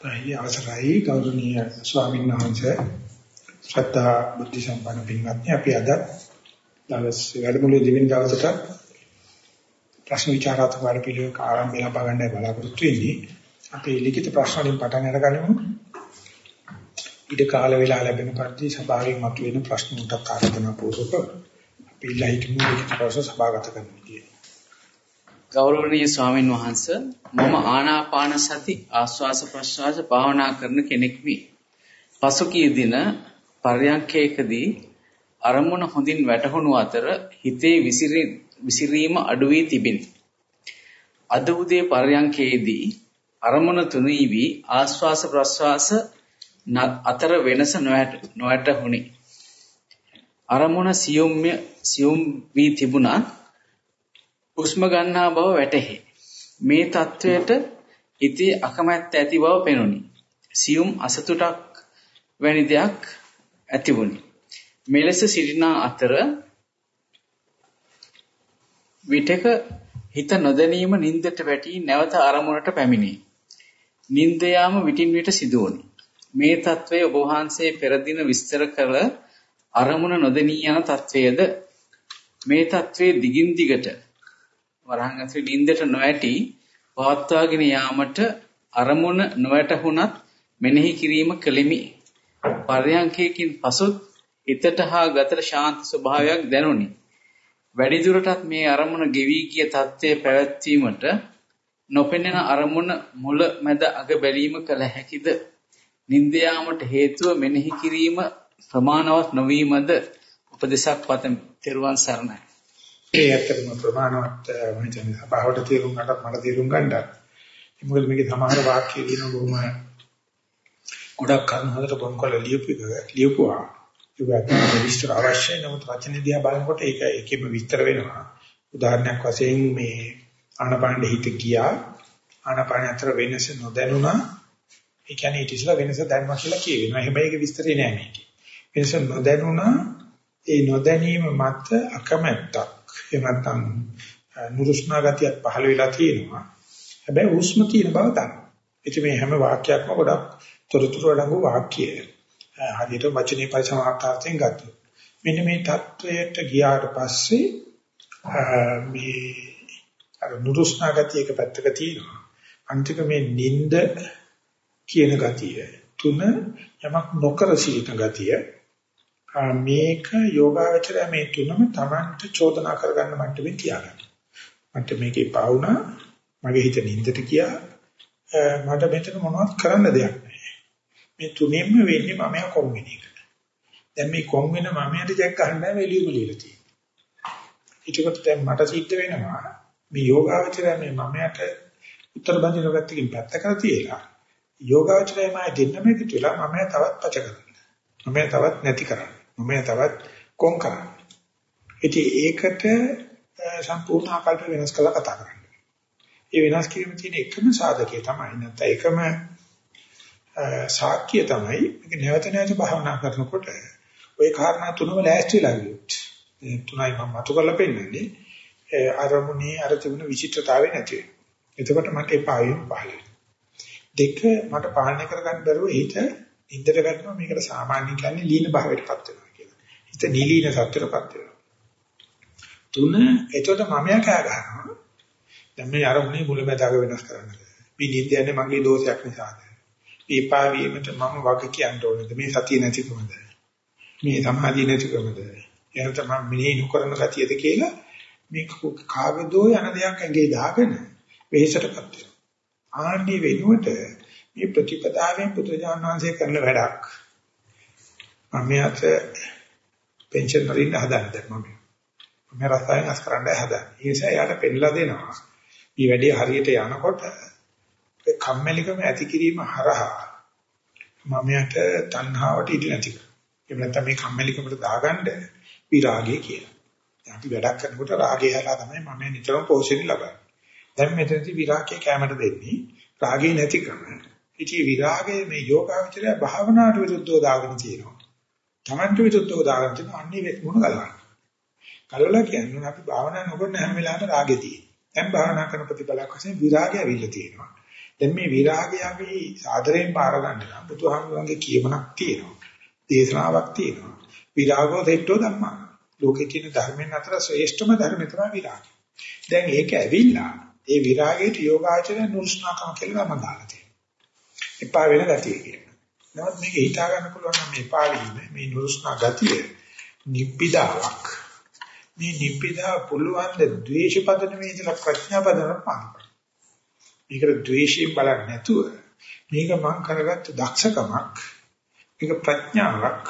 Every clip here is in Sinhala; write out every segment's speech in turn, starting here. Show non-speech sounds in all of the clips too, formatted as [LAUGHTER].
තයි අවසරයි ගෞරවනීය ස්වාමීන් වහන්සේ ශ්‍රද්ධා බුද්ධ සම්පන්න පින්වත්නි අපි අද දවස් වැඩමුළුවේ දෙවෙනි දවසට ප්‍රශ්න විචාරාත්මක වැඩ පිළිවෙලක ආරම්භය ලබා ගන්නයි බලාපොරොත්තු වෙන්නේ. අපි ලිඛිත ප්‍රශ්න වලින් පටන් අරගනිමු. ඊට කාල වේලා ලැබෙන පරිදි සභාවෙන් මතුවෙන ප්‍රශ්න උත්තර ආරාධනා පූර්වක අපි ලිඛිත ලිඛිත ප්‍රශ්න සභාගත කරනවා. ගෞරවනීය ස්වාමින් වහන්සේ මම ආනාපාන සති ආස්වාස ප්‍රශ්වාස භාවනා කරන කෙනෙක්මි. පසුගිය දින පර්යංකයකදී අරමුණ හොඳින් වැටහුණු අතර හිතේ විසිරීම අඩු වී තිබිනි. අද උදේ පර්යංකයේදී අරමුණ තුනී වී ආස්වාස ප්‍රස්වාස අතර වෙනස නොවැටහුණි. අරමුණ සියුම්ය සියුම් වී තිබුණා හුස්ම ගන්නා බව වැටහි. මේ తත්වයට ඉති අකමැත්ත ඇති බව පෙනුනි. සියුම් අසතුටක් වැනි දෙයක් ඇති වුනි. මෙලෙස සිටින අතර විටක හිත නොදැනීම නින්දට වැටි නැවත අරමුණට පැමිණේ. නින්ද යාම විටින් විට සිදුවනි. මේ తත්වයේ ඔබ වහන්සේ පෙර දින විස්තර කළ අරමුණ නොදෙනී යන తත්වයේද මේ తත්වයේ දිගින් දිගට වරහන් ඇතුලේ නින්දට නොඇටි පවත්වාගෙන යාමට අරමුණ නොවැටහුණත් මෙනෙහි කිරීම කෙලිමි. පර්යංකයකින් පසුත් හිතට හා ගතට ශාන්ත ස්වභාවයක් දැනුනි. වැඩි දුරටත් මේ අරමුණ ගෙවි ගිය தත්ත්වයේ පැවැත්වීමට නොපෙනෙන අරමුණ මුල මැද අග බැලීම කළ හැකිද? නින්ද යාමට හේතුව මෙනෙහි කිරීම ප්‍රමාණවත් නොවීමද උපදේශක් පතමි. තෙරුවන් සරණයි. ඒ ඇත්තටම ප්‍රමාණවත් මම හිතන්නේ සභාවට තේරුම් ගන්නත් මට තේරුම් ගන්නත්. මොකද මේකේ සමහර වාක්‍ය කියන බොහොම ගොඩක් කරුණු හදට බොම් කළ ලියපු එක ලියපුවා. ඒක ඇත්තටම විස්තර අවශ්‍යයි. නමුත් වචනේ දිහා බලනකොට ඒක එකෙම විස්තර වෙනවා. උදාහරණයක් වශයෙන් මේ ආනපාන හිත ගියා. ආනපාන අතර වෙනස නොදැනුණා. ඒ කියන්නේ ඊට ඉස්සෙල්ලා වෙනස දැනනවා කියලා කියවෙනවා. හැබැයි ඒක විස්තරේ නෑ මේකේ. වෙනස නොදැනුණා ඒ නොදැනීම මත අකමැත්තක් එහෙම නැත්නම් නුරුස්නා ගතියක් පහළ වෙලා තියෙනවා. හැබැයි උස්ම තියෙන බව ගන්න. ඉතින් මේ හැම වාක්‍යයක්ම ගොඩක් තොරතුරු අඩංගු වාක්‍ය. හරියට වචනේ පරිසමාප්තාර්ථයෙන් ගත්තොත්. මෙන්න මේ தത്വයට ගියාට පස්සේ මේ අර නුරුස්නා ගතිය එක පැත්තක තියෙනවා. අන්තික මේ නිින්ද කියන ගතිය තුන යමක් නොකර සිටින ගතිය මේක යෝගාවචරය මේ තුනම Tamanට චෝදනා කරගන්න මට්ටමින් තියාගන්න. මට මේකේ පාවුණා මගේ හිත නින්දට ගියා මට මෙතන මොනවද කරන්න දෙයක් නැහැ. මේ තුනෙන්ම වෙන්නේ මම යා කොම් වෙන එක. දැන් මේ කොම් වෙන මමයට ජැක් ගන්න නැහැ එළියම ලියලා තියෙන්නේ. ඒකත් දැන් මට සිද්ධ වෙනවා මේ යෝගාවචරය මේ මමයට උත්තර බඳින පැත්තකින් පැත්තකට තියලා යෝගාවචරය මම දෙන්න මේක තුලා මම තවත් පච කරනවා. මම තවත් නැති කරනවා. මම තවත් කොම් කරන්නේ. ඉතින් ඒකට සම්පූර්ණ ආකල්ප වෙනස් කරලා කතා කරන්න. ඒ වෙනස් කිරීම තියෙන එකම සාධකය තමයි නැත්නම් එකම සාක්කිය තමයි මේක නැවත නැවත භාවනා කරනකොට ওই කාරණා තුනම ලෑස්තිලා ගියොත් ඒ තුනයි මම මතු කරලා පෙන්නන්නේ අරමුණේ අර තිබුණ විචිත්‍රතාවය නැති වෙනවා. එතකොට මට එපා වීම පහළ දෙක මට පාලනය කරගන්න බැරුව හිත ඉන්දර වැටෙනවා මේකට සාමාන්‍ය කියන්නේ ලීන භාවයටපත් වෙනවා. හිත නිලීන සත්‍යයටපත් වෙනවා. තුන එතකොට මමයා කෑ ගන්නවා. දැන් මේ අරමුණේ මුලැමැදාග වෙනස් කරන්නද? මේ නිින්ද යන්නේ මගේ දෝෂයක් නිසාද? මේ පාවීමට මම වග කියන්න ඕනද? මේ සතිය නැතිකමද? මේ සමාධිය නැතිකමද? එහෙනම් තමයි මෙනෙහි නොකරන ගතියද කියලා මේ කාගදෝ යන දෙයක් ඇඟේ දාගෙන වෙහෙසටපත් වෙනවා. ආන්නේ වෙනුවට මේ ප්‍රතිපදාවෙන් පුත්‍රජානනාංශය කරන වැඩක්. මම යට පෙන්ෂන් වලින් හදන්න දැන් මම. මම රසායන අස් කරන්න හදන්නේ. ඒ නිසා යාට පෙන්ලා දෙනවා. මේ වැඩේ හරියට යනකොට ඒ කම්මැලිකම ඇති කිරීම හරහා මම යට තණ්හාවට ඉඩ නැති කරනවා. ඒ නැත්නම් මේ කම්මැලිකමට දාගන්න විරාගය කියලා. අපි වැඩක් කරනකොට රාගය හැලා තමයි මම නිතරම පෝෂණය ලබන්නේ. දැන් මෙතනදී විරාගය කැමරට දෙන්නේ රාගය නැති කරන. ඉතින් විරාගය මේ යෝගාවචරය භාවනාවට විරුද්ධව දාගෙන තියෙනවා. Tamanට විරුද්ධව දාගෙන තියෙන අන්නේ මොන ගලවන්න. කලවලා කියන්නේ අපි භාවනා නොකරන හැම වෙලාවෙම රාගෙදී. දැන් භාවනා කරන ප්‍රතිඵලයක් වශයෙන් විරාගය ඇවිල්ලා තියෙනවා. දැන් මේ විරාගය අපි සාදරයෙන් බාර ගන්න නම් බුදුහාමුදුරන්ගේ කියමනක් තියෙනවා. දේශනාවක් තියෙනවා. විරාගෝ දෙට්ටෝ ධම්මා. ලෝකේ තියෙන ධර්මෙන් අතර ශ්‍රේෂ්ඨම ධර්මය තමයි විරාගය. දැන් ඒක ඇවිල්ලා ඒ විරාගයට යෝගාචරය නුස්නාකම කියලා මම දාලා තියෙනවා. එපා වෙන ගතිය කියලා. නමුත් මේක හිතා ගන්න පුළුවන් නම් මේ එපා වීම මේ නුස්නා ගතිය නිබ්බිදාවක්. මේ නිබ්බිදා පුළුවන් ද ද්වේෂ පදනමේ ඉඳලා ප්‍රඥා පදනමට පාන්න. මේකට ද්වේෂයෙන් බලන්නේ නැතුව මේක මං කරගත්ත දක්ෂකමක් මේක ප්‍රඥාවක්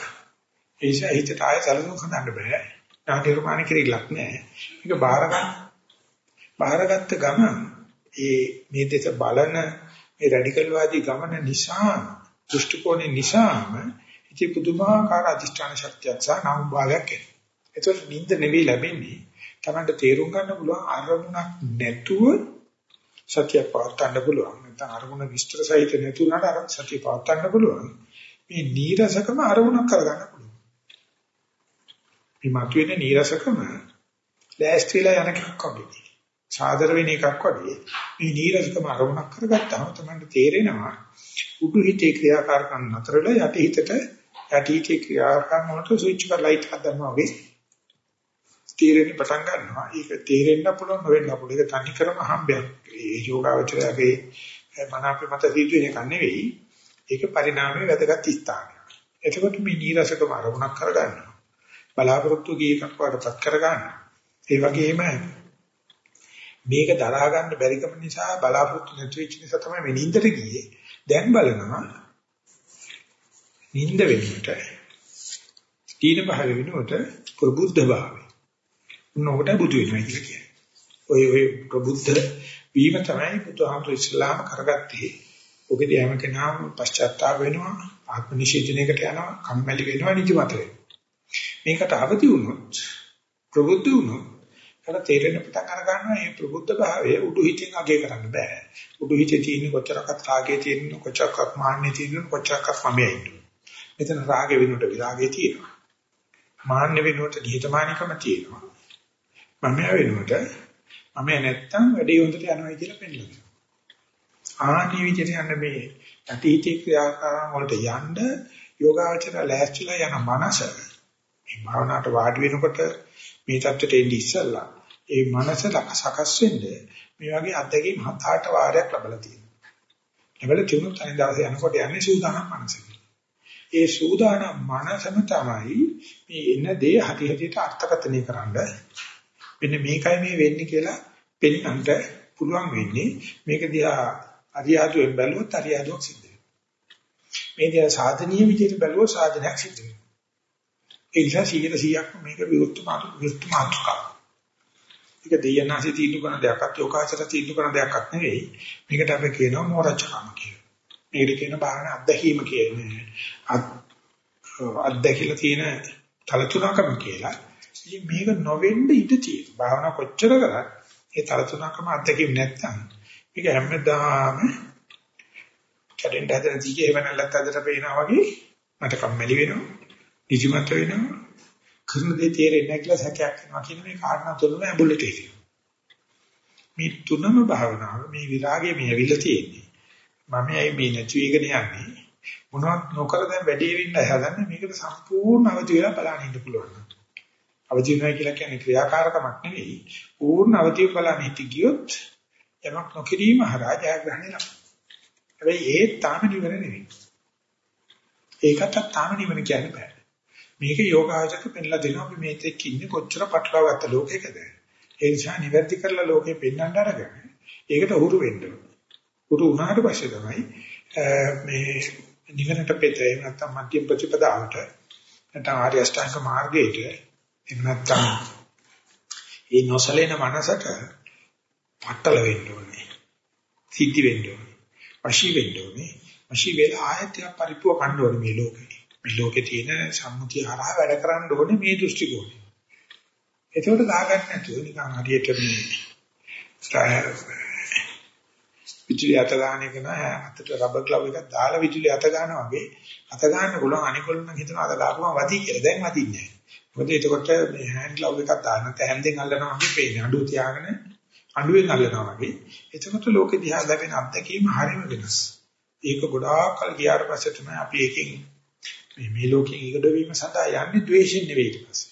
ඒ නිසා හිතට ආය සැලසුම් හදන්න බෑ නාටිර්මාණ කිරිලක් නෑ මේක බාර ගන්න බාරගත්ත ගමන් ඒ මේ දෙස බලන මේ රැඩිකල් වාදී ගමන නිසා දෘෂ්ටි කෝණය නිසාම ඉති පුදුමාකාර අධිෂ්ඨාන ශක්තියක් සහ නම් භාවයක් එනවා. ඒතකොට නිින්ද නෙවෙයි ලැබෙන්නේ. Tamanට තේරුම් ගන්න පුළුවන් අරමුණක් නැතුව සතිය පවත්වන්න පුළුවන්. නැත්නම් අරමුණ විස්තර සහිත නැතුණාට අර සතිය පවත්වන්න පුළුවන්. මේ නීරසකම අරමුණක් කරගන්න පුළුවන්. මේ මතුවෙන නීරසකම ලෑස්තිලා යන එකක් වගේ. සාදර වෙන එකක් වගේ. මේ නීරසකම අරමුණක් කරගත්තාම තමයි තේරෙනවා උඩු හිතේ ක්‍රියාකාරකම් නතරලා යටි හිතට යටි හිතේ ක්‍රියාකාරකම් වලට ස්විච් එක ලයිට් එකක් දැම්මා වගේ තේරෙන්න පටන් ගන්නවා. ඒක තේරෙන්න පුළුවන් නොවෙන්න පුළුවන්. ඒක තනි කරම හම්බයක්. ඒ යෝගාවචරයේ මනාපේ මත සිදුවෙන එක නෙවෙයි. ඒක පරිණාමයේ වැදගත් ස්ථානයක්. එතකොට මේ නීරසකම අරමුණක් කරගන්නවා. බලාපොරොත්තු ගිය එකක් වඩපත් කරගන්නවා. ඒ වගේම මේක දරා ගන්න බැරිකම නිසා බලාපොරොත්තු නැති වෙච්ච නිසා තමයි මේ නින්දට ගියේ. දැන් බලනවා නින්ද වෙනුවට තීන භාව වෙනුවට ප්‍රබුද්ධ භාවය. උන්නකට බුදු වෙනවා කියලා කියන්නේ. ඔය ඔය ප්‍රබුද්ධ වීම තමයි බුදුහාමුදුරු ඉස්ලාම කරගත්තේ. ඔකදී හැම කෙනාම පශ්චාත්තාප වෙනවා, ආත්ම නිෂේධනයකට යනවා, කම්මැලි වෙනවා, නිදිමත වෙනවා. මේකට අවදි වුණොත් ප්‍රබුද්ධ වුණොත් කර තේරෙන පටන් අර ගන්නවා මේ ප්‍රබුද්ධ භාවය උඩු හිතෙන් අගය කරන්න බෑ. උඩු හිතේ තියෙන කොච්චරක්වත් රාගයේ තියෙන කොච්චරක්වත් මාන්නයේ තියෙන කොච්චරක්වත් මමයි ඉන්නවා. මෙතන රාගය වෙනුවට විරාගය තියෙනවා. මාන්න වෙනුවට නිහතමානීකම තියෙනවා. මම වෙනුවට මම නැත්තම් වැඩේ හොඳට යනවා කියලා පෙන්නනවා. ආදී විදිහට යන්න මේ අතීතී ක්‍රියාකාරම් වලට යන්න යෝගාචර ලෑස්තිලා යන මනස මේ භාවනාවට වාඩි වෙනකොට මේ தත්ත්වයට එන්නේ ඉස්සල්ලා ඒ මනස සකස් වෙන්නේ මේ වගේ අත්දැකීම් හත අට වාරයක් ලැබලා තියෙනවා. ලැබලා තුනක් තනි දවසේ යනකොට යන්නේ සූදානම් මනසකින්. ඒ සූදානම් මනසම තමයි මේ එන දේ හරි හරියට අර්ථකථනය කරන්නේ. මෙන්න මේකයි මේ වෙන්නේ කියලා පෙන්නන්න පුළුවන් වෙන්නේ. මේක දිහා අරියාදුවෙන් බැලුවොත් අරියාදුවක් සිද්ධ වෙනවා. මේ දිහා සාධනීය විදිහට බැලුවොත් සාධනයක් සිද්ධ වෙනවා. ඒ නිසා 100%ක්ම මේක විරුද්ධ මාතු විරුද්ධ මාතුකාවක්. ඒක දෙයනාසි තීන්දුව කරන දෙයක්වත් යෝගාචර තීන්දුව කරන දෙයක්වත් නෙවෙයි මේකට අපි කියනවා මෝරචකම කියලා මේකට කියන බාහන අත්දැකීම කියන්නේ අත්දැකලා තියෙන තලතුණකම කියලා ඉතින් මේක නොවෙන්න ඉඩ තියෙනවා. භාවනා කොච්චර කරත් ඒ තරතුණකම අත්දැකීම් නැත්තම් මේක හැමදාම කැඩෙන්න හදන දිගේ එවනල්ලත් අදට පේනවා වගේ මට කම්මැලි වෙනවා. නිදිමත වෙනවා. කරන දේ තේරෙන්නේ නැහැ කියලා සැකයක් වෙනවා කියන මේ කාරණා තුනම ඇඹුල්ලට එනවා. මේ තුනම භාවනාව මේ විරාගය මේ ඇවිල්ලා තියෙන්නේ. මම ඇයි මේ නැති වෙගෙන යන්නේ? මොනවත් නොකර දැන් වැඩේ වෙන්න හදන්නේ මේකට සම්පූර්ණ අවදි වෙලා බලන්න ඉන්න පුළුවන්. අවදි වෙනවා කියලා කියන්නේ ක්‍රියාකාරකමක් නෙවෙයි. පූර්ණ අවදි බලන්න හිට ගියොත් යමක් නොකිරීම හරහා ජයග්‍රහණය ලබනවා. හැබැයි ඒ තාම නිවන නෙවෙයි. ඒකට තාම නිවන කියන්න බෑ. මේක යෝගාචරක පෙන්ලා දෙනවා අපි මේ තෙක් ඉන්නේ කොච්චර පටලවාගත්ත ලෝකයකද. ඒ නිසා නිවැරදි කරලා ලෝකේ පෙන්වන්න අරගෙන ඒකට උරු වෙන්න ඕනේ. උරු වුණාට පස්සේ තමයි මේ නිවනට පෙතේ නැත්නම් මධ්‍යම ප්‍රතිපදාවට නැත්නම් ආර්ය අෂ්ටාංග මාර්ගයට එහෙම නැත්නම් ඒ නොසලෙන මනසට පట్టල වෙන්න ඕනේ. සිද්ධි වෙන්න ඕනේ. වශී වෙන්න ඕනේ. වශී වෙලා ආයතය පරිපූර්ණ කන්න ඕනේ මේ ලෝකේ. මේ ලෝකේ තියෙන සම්මුතිය හරහා වැඩ කරන්න ඕනේ මේ දෘෂ්ටි කෝණය. ඒකට දාගන්න නැතුව නිකන් හරියට මේ විදුලි අත ගන්න එක නෑ අතට රබර් ග්ලව් එකක් දාලා විදුලි අත ගන්නවා වගේ අත ගන්න පුළුවන් අනිකොල්ලන් හිතනවා අත දාපුවම වදී කියලා. දැන් වදින්නේ නෑ. මොකද එතකොට මේ හෑන්ඩ් ග්ලව් එකක් දාන්න නැත්නම් හැන්දෙන් අල්ලනවා වගේ පේන්නේ. අඩුව තියාගෙන අඬුවෙන් අල්ලනවා වගේ. එතකොට ලෝකෙ දිහා ලැබෙන අත්දැකීම හරිම වෙනස්. ඒක ගොඩාක් කල් ගියාට පස්සේ තමයි අපි එකකින් මේ මේ ලෝකෙන් ඉගඩ වීම සඳහා යන්නේ ද්වේෂයෙන් නෙවෙයි ඊට පස්සේ.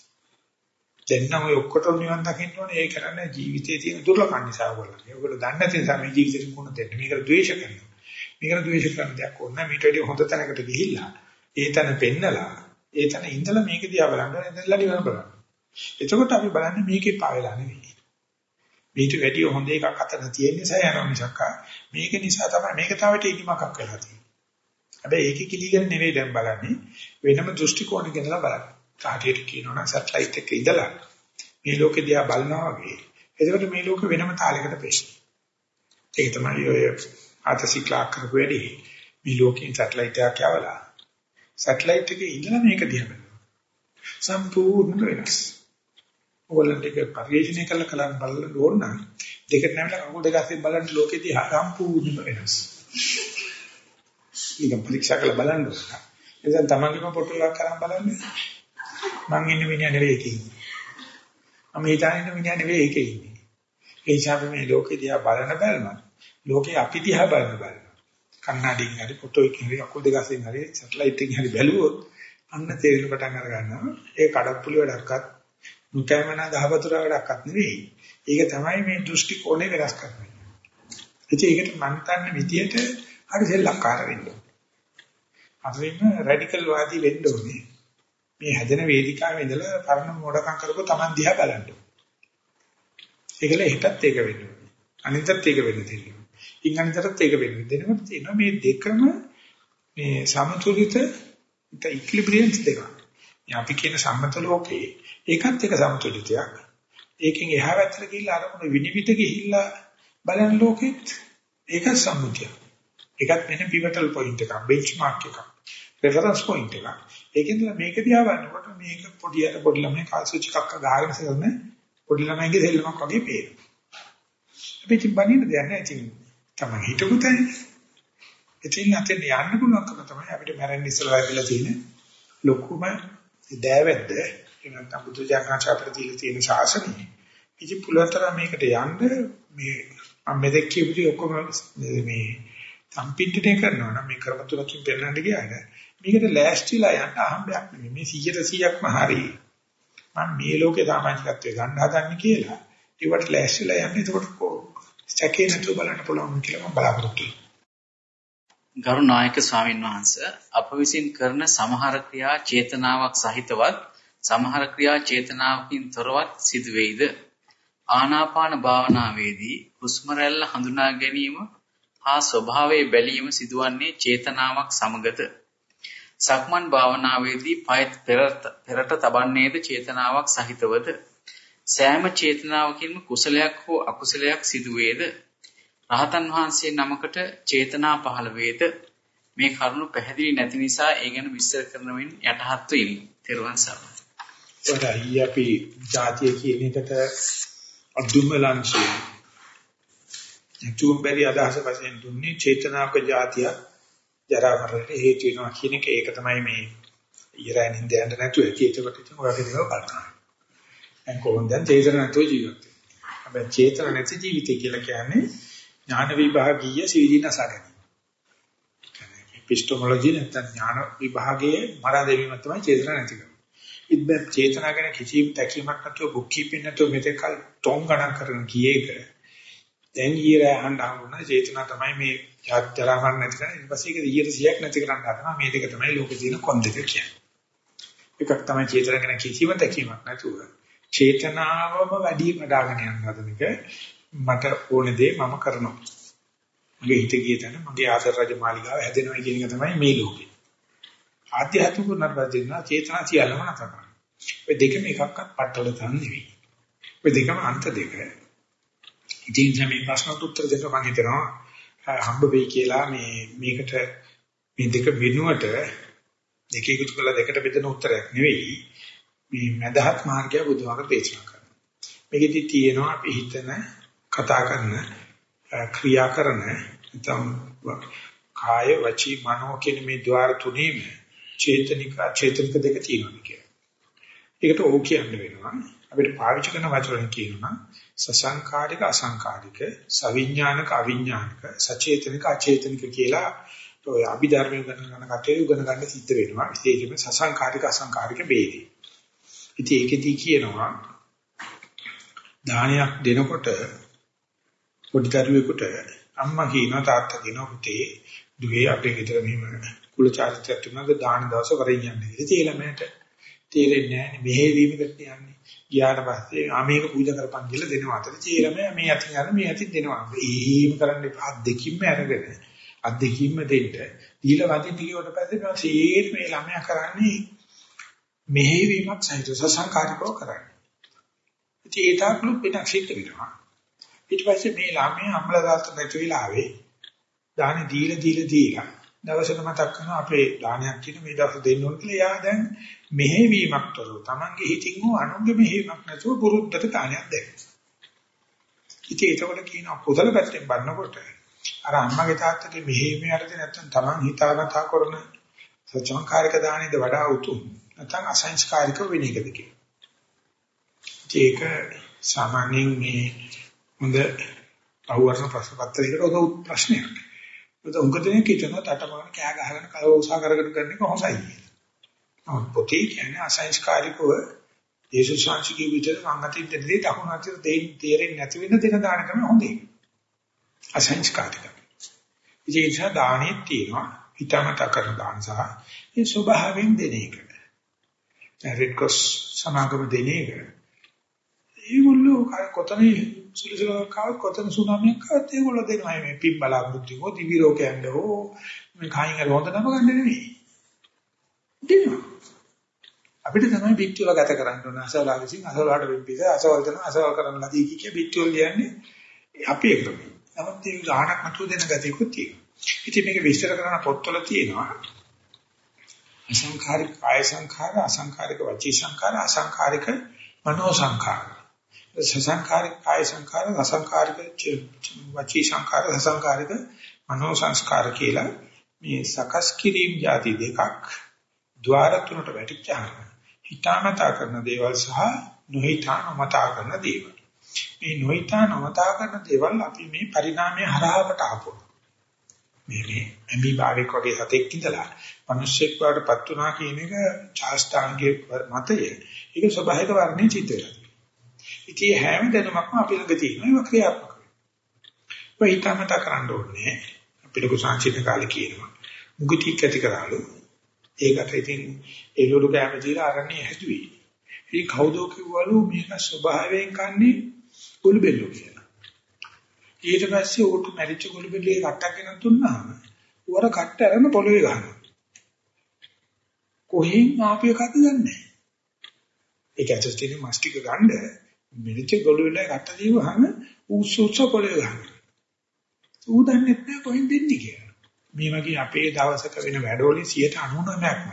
දැන් නම් ඔය ඔක්කොටම නිවන් දකින්න ඕනේ ඒ කරන්නේ ජීවිතයේ තියෙන දුර්ලභකම් නිසා ඔයගොල්ලෝ. ඔයගොල්ලෝ දන්නේ නැති නිසා මේ ජීවිතේ මොන දෙන්න. මේකට ද්වේෂ කරනවා. මේකට ද්වේෂ කරන දෙයක් ඕනේ. මීට වැඩිය හොඳ තැනකට ගිහිල්ලා ඒ තැන පෙන්නලා ඒ තැන ඉඳලා මේක දිහා බලන්න ඉඳලා නිවන බලන්න. එතකොට අපි බලන්නේ මේකේ පාවෙලා නෙවෙයි. මේට වැඩිය හොඳ එකක් අතන තියෙන නිසා යනවා මිසක් මේක නිසා තමයි මේක තව ටීකිමක් වෙලා තියෙන්නේ. හැබැයි ඒකේ කිලිගෙන නෙවෙයි දැන් බලන්නේ වෙනම දෘෂ්ටි කෝණයකින් ඉඳලා බලන්න. කාටියට කියනවනම් සැටලයිට් එකක ඉඳලා මේ ලෝකෙ දිහා බලනවා වගේ. එතකොට මේ ලෝකෙ වෙනම තාලයකට පේනවා. ඒක තමයි ඔය ආතසිකලා කරපු වැඩි. මේ ලෝකෙන් සැටලයිට් එකක් යවලා සැටලයිට් එකේ ඉඳලා මේක දිහා බලනවා. සම්පූර්ණ වෙනස්. ඕගොල්ලන්ට ඒක පරිශීලනය කරලා කලන් බලන්න ඕන නම් දෙකට නැවලා කකුල් දෙක අස්සෙන් බලන්න ලෝකෙ දිහා සම්පූර්ණ වෙනස්. ඊගම් පරීක්ෂා කරලා බලන්න ඕන. එතෙන් තමන්ගේම පොට්ටලක් කරන් බලන්න. මං ඉන්න මිනිහා නෙවෙයි ඒකේ ඉන්නේ. මම හිතාගෙන මිනිහා නෙවෙයි ඒකේ ඉන්නේ. ඒ නිසා මේ ලෝකෙ දිහා බලන බැලම ලෝකේ අපි දිහා බලන බැලම කන්නඩියෙන් හරි ෆොටෝ එකකින් හරි අකුල් දෙක අස්සෙන් හරි සැටලයිට් එකකින් හරි බැලුවොත් අන්න තේරෙන පටන් අර ගන්නවා. ඒ කඩප්පුලි වැඩක්වත් මුතෑමන දහවතුර වැඩක්වත් නෙවෙයි. ඒක තමයි මේ දෘෂ්ටි කෝණය වෙනස් කරන්නේ. ඉතින් ඒකට මම තන්නේ විදියට හරි සෙල්ලක්කාර වෙන්න ඕනේ. අරින්න රැඩිකල් වාදී වෙන්න ඕනේ. මේ හැදෙන වේදිකාවේ ඉඳලා පරණ මොඩකම් කරපුව Taman දිහා බලන්න. ඒකල හිතත් ඒක වෙන්න ඕනේ. අනිතත් ඒක වෙන්න තියෙනවා. ඉංගනිතරත් ඒක වෙන්න දෙනකොට තියෙනවා මේ දෙකම මේ සමතුලිත ඉක්ලිබ්‍රියම්ස් දෙක. අපි කියන සම්මත ලෝකේ ඒකත් එක සමතුලිතයක්. ඒකෙන් එහා පැත්තට ගිහිල්ලා අරමුණ විනිවිද ගිහිල්ලා බලන ලෝකෙත් ඒක සම්මුතියක්. ඒකත් වෙන පිවටල් පොයින්ට් එකක්, බෙන්ච්මාර්ක් එකක්, රෙෆරන්ස් පොයින්ට් එකක්. ඒකෙන්ද මේක දිහා බලනකොට මේක පොඩි අර පොඩි ළමයි කාල්සුචි කක්ක ගහගෙන සරන පොඩි ළමයිගේ දෙල්ලමක් වගේ පේනවා. අපි ඉතින් බනින්න දෙයක් නැහැ ඉතින්. තමයි හිතපු තැන. ඉතින් නැතෙන් යන්න පුළුවන්කම තමයි අපිට මැරෙන්න ඉස්සෙල්ලා ලැබිලා තියෙන ලොකුම දෑවැද්ද. ඒ නැත්නම් බුදු ජානක අපිට දීලා තියෙන ශාසනය. ඉතින් පුළුවන්තර මේකට යන්න මේ මම මෙතෙක් කියපු ඔක්කොම මේ සම්පින්ඩණය කරනවා නම් මේ ක්‍රම තුනකින් පෙන්නන්න ගියාට මේකට ලෑස්තිලා යන්න අහඹයක් නෙමෙයි. මේ 100%ක්ම හරි. මම මේ ලෝකේ සාමාජිකත්වයේ ගන්න හදන්නේ කියලා. ඒවට ලෑස්තිලා යන්න එතකොට සැකේ නැතුව බලන්න පුළුවන් කියලා මම බලාපොරොත්තු ගරු නායක ස්වාමින් වහන්සේ අප විසින් කරන සමහර ක්‍රියා චේතනාවක් සහිතවත් සමහර ක්‍රියා චේතනාවකින් තොරවත් සිදුවේද ආනාපාන භාවනාවේදී හුස්ම රැල්ල හඳුනා ගැනීම හා ස්වභාවයේ බැලීම සිදුවන්නේ චේතනාවක් සමගද සක්මන් භාවනාවේදී පය පෙරට තබන්නේද චේතනාවක් සහිතවද? සෑම චේතනාවකින්ම කුසලයක් හෝ අකුසලයක් සිදුවේද? රහතන් වහන්සේ නමකට චේතනා පහළ වේද? මේ කරුණු පැහැදිලි නැති නිසා ඒ ගැන විස්තර කරන මෙන් යටහත් වෙමි. තෙරුවන් සරණයි. ඒකයි අපි જાතිය කියන එකට අදුම ලංශේ තුන් බැරි අදහස වශයෙන් දුන්නේ චේතනාක જાතිය ජරා මරණයට හේතු වෙනවා කියන එක ඒක තමයි මේ ඉරයන් හින්දයන්ට නැතුව ඇති ඒකට ඉතින් ඔයගේ දේවල් බලනවා. දැන් කොහොමද දැන් චේතන නැතුව ජීවත් වෙන්නේ? හැබැයි චේතන නැති ජීවිතය කියලා කියන්නේ ඥාන විභාගීය සීදීනසගන. එපිස්ටමොලොජි නැත්නම් ඥාන විභාගයේ මරා දැමීම තමයි චේතන නැති කරන්නේ. ඉතින් චේතනා ගැන කිසිම තැකීමක් නැතුව බුක් කීපින් නැතුව මෙතෙක් ටොං ගණන් කරන කීයක දැන් ඊයේ අහන්න හම්බුණා චේතනා තමයි මේ ජරා මරණ නැති කරන්නේ. ඊට පස්සේ ඒක 100ක් නැති කරන්න හදනවා. මේ දෙක තමයි ලෝකේ තියෙන කොන් දෙක කියන්නේ. එකක් තමයි චේතනා ගැන කිසිම තැකීමක් නැතුව චේතනාවම වැඩි වඩාගෙන යන හදන එක මට ඕනේ දේ මම කරනවා. මගේ හිත ගිය තැන මගේ ආසර රජ මාලිගාව හැදෙනවා කියන එක තමයි මේ ලෝකේ. ආධ්‍යාත්මික නර්වදිනා චේතනා සියල්ලම නැතර කරනවා. ඔය දෙකම එකක්වත් පටල තන් නෙවෙයි. ඔය දෙකම අන්ත දෙක. ඉතින් මේ ප්‍රශ්නට උත්තර දෙන්න මම හිතනවා හම්බ වෙයි කියලා මේ මේකට මේ දෙක වෙනුවට දෙක එකතු කරලා දෙකට බෙදෙන උත්තරයක් නෙවෙයි මේ මදහත් මාර්ගය බුදුහාමර දේශනා කරනවා. මේකෙදි තියෙනවා අපි හිතන කතා කරන ක්‍රියා කරන නැත්නම් කාය වචී මනෝ කියන මේ ద్వාර තුනේම චේතනික චේතනික දෙක තියෙනවා කියලා. ඒකට ඕක කියන්න වෙනවා. අපිට පාවිච්චි කරන වචන කියනවා සසංකාරික අසංකාරික සවිඥානික අවිඥානික සචේතනික අචේතනික කියලා ඔය අභිධර්මයෙන් ගන්න ගන්න කටේ උගන ගන්න සිද්ධ වෙනවා විශේෂයෙන්ම සසංකාරික අසංකාරික ભેදේ. ඉතින් ඒකෙදී කියනවා දානයක් දෙනකොට පොඩි දරුවෙකුට අම්මා කියනවා තාත්තා කියනවා පුතේ දුවේ අපේ ගෙදර මෙහෙම කුල චාරිත්‍රයක් තුනද දාන දවස වරින් යන්නේ. ඉතින් ඒ ළමයට තේරෙන්නේ නැහැ මෙහෙවීමකට යන්නේ. ගියාට පස්සේ ආ මේක පූජා කරපන් කියලා දෙනවා. අතට ඒ ළමයා මේ අතින් යන මේ අතින් දෙනවා. එහෙම කරන්න එපා. දෙකින්ම අරගෙන අත් දෙකින්ම දෙන්න. දීලා වදින්න ගියොට පස්සේ මම සීර් මේ ළමයා කරන්නේ මෙහෙවීමක් සහිත සසංකාරිකව කරන්නේ. ඉතින් ඒ තාක්ලු පිටක් සිද්ධ වෙනවා. ඊට පස්සේ මේ ළමයා අම්ල දාස්ත නැති වෙලාවේ දානි දීලා දීලා දීලා දවසට මතක් කරනවා අපේ දානයක් කියන මේ දවස් දෙන්න ඕන කියලා. එයා දැන් මෙහෙවීමක් තොරව තමන්ගේ හිතින් හෝ අනුන්ගේ මෙහෙවීමක් නැතුව පුරුද්දට දානයක් දෙන්න. ඉතින් ඒකවල කියනවා කුසල පැත්තෙන් බලනකොට අර අම්මගේ තාත්තගේ මෙහෙයීමේ අරදී නැත්තම් තමන් හිතාගතා කරන සත්‍යංකාරික දානෙද වඩා උතුම්. නැත්නම් අසංස්කාරික වෙන එකද කියලා. ඒක සාමාන්‍යයෙන් මේ හොඳ අවවර්ණ ප්‍රශ්න පත්‍රයකට උදව් ප්‍රශ්නයක්. ඒක උගදෙනේ කිතන තටමන කෑ ගහගෙන කව උසා කරගෙන කරන එක හොසයි. නමුත් පොතේ කියන්නේ අසංස්කාරිකව යේසුස් වහන්සේගේ විතර මංගතින් දෙන්නේ තකුණ අතර දෙයින් තේරෙන්නේ නැති වෙන දෙන දාන ක්‍රම හොඳයි. අසංස්කාරික. ඉතින් ඒ නිසා දානෙත් තියෙනවා හිතමත කරන දාන සහ ඒ ස්වභාවයෙන් දෙන එක. රෙඩ් ක්‍රොස් සමාගම දෙන එක. ඒගොල්ලෝ කොතන සුළුසුලක් ආවත් කොතන සුනාමියක් ආවත් ඒගොල්ලෝ දෙනවා මේ පින් බලාපොරොත්තු හෝ දිවි රෝගයන්ද හෝ මේ කයින් හරි හොඳ නම ගන්න නෙවෙයි. දෙනවා. අපිට තමයි පිටිවල ගත කරන්න ඕන අසවලා විසින් අසවලාට වෙම්පිස අසවල් කරන අසවල් කරන ලදී කිය පිටිවල කියන්නේ අපි එක ක්‍රමයි. නමුත් ඒ ගානක් නතු දෙන ගතියකුත් තියෙනවා. ඉතින් මේක විස්තර කරන පොත්වල තියෙනවා අසංඛාරික කාය සංඛාර අසංඛාරික වචී සංඛාර අසංඛාරික මනෝ සංඛාර සසංකාරික කාය සංකාර, අසංකාරික වචී සංකාර, අසංකාරික මනෝ සංස්කාර කියලා මේ සකස් කිරීම යටි දෙකක් ద్వාර තුනට වැටිච්චාම හිතාමතා කරන දේවල් සහ නොහිතාමතා කරන දේවල්. මේ නොහිතාමතා කරන දේවල් අපි මේ පරිණාමය හරහාට ආපුවා. මේ මේ ඇඹි භාවික වගේ සතෙක් ඉඳලා මිනිස්සෙක් වඩටපත් වුණා කියන එක චාස්ටාන්ගේ මතය. ඒක ස්වභාවික වර්ණේ චිතය. ඉතින් හැම දැනුමක්ම අපි ළඟ තියෙනවා ඒක ක්‍රියාත්මක වෙනවා. ඔය හිතමත කරන්න ඕනේ. අපිට කුසාංචිත කාලේ කියනවා. මුගතික් ඇති කරාලු. ඒකට ඉතින් ඒලොඩු කැම දීලා අරන්නේ හැදුවේ. ඉතින් කවුදෝ කිව්වලු මේක ස්වභාවයෙන් කන්නේ කුළු බෙල්ලෝ කියලා. ඊට පස්සේ ඌට මැරිච්ච කුළු බෙල්ලේ කට්ටක් ගෙනත් දුන්නාම ඌර කට්ට අරගෙන පොළවේ ගහනවා. කොහෙන් ආපු එකක්ද දන්නේ නැහැ. ඒක ඇතුළේ තියෙන මස්ටික ගන්න මිනිච්ච ගොළු වෙලා කට දීවහම ඌ සුසු පොළේ ගහනවා. ඌ දන්නේ නැහැ කොහෙන් දෙන්නේ කියලා. මේ වගේ අපේ දවසක වෙන වැඩවලින් 99%ක්ම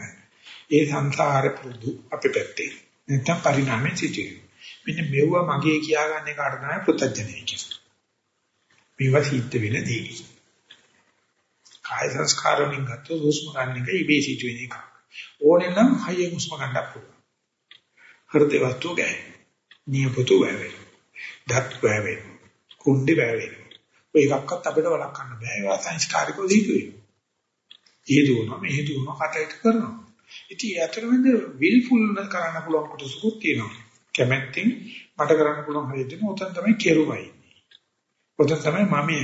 ඒ සංසාර පුරුදු අපේ පැත්තේ. නැත්නම් පරිණාමයෙන් සිටිනවා. මෙන්න මෙවුව මගේ කියාගන්නේ කාට තමයි පුතඥය කියන්නේ. මේවා සිද්ධ වෙන දේ. කාය සංස්කාර වලින් ගත්ත හුස්ම ගන්න එක ඉබේ සිදුවෙන එක. ඕනේ නම් හයිය හුස්ම ගන්න පුළුවන්. හෘද වස්තු ගෑ. නියපොතු වැවේ. දත් වැවේ. කුණ්ඩි වැවේ. ඔය එකක්වත් අපිට වළක්වන්න බෑ. ඒවා සංස්කාරිකව දීතුවේ. ඒ දුවනවා මේ දුවනවා කටයුතු කරනවා. ඉතින් ඒ අතරමැද විල්ෆුල් කරන්න පුළුවන් කොටසකුත් තියෙනවා. කැමැත්තෙන් මට කරන්න පුළුවන් හරියට උතන් තමයි කෙරුවයි. උතන් තමයි මමයි.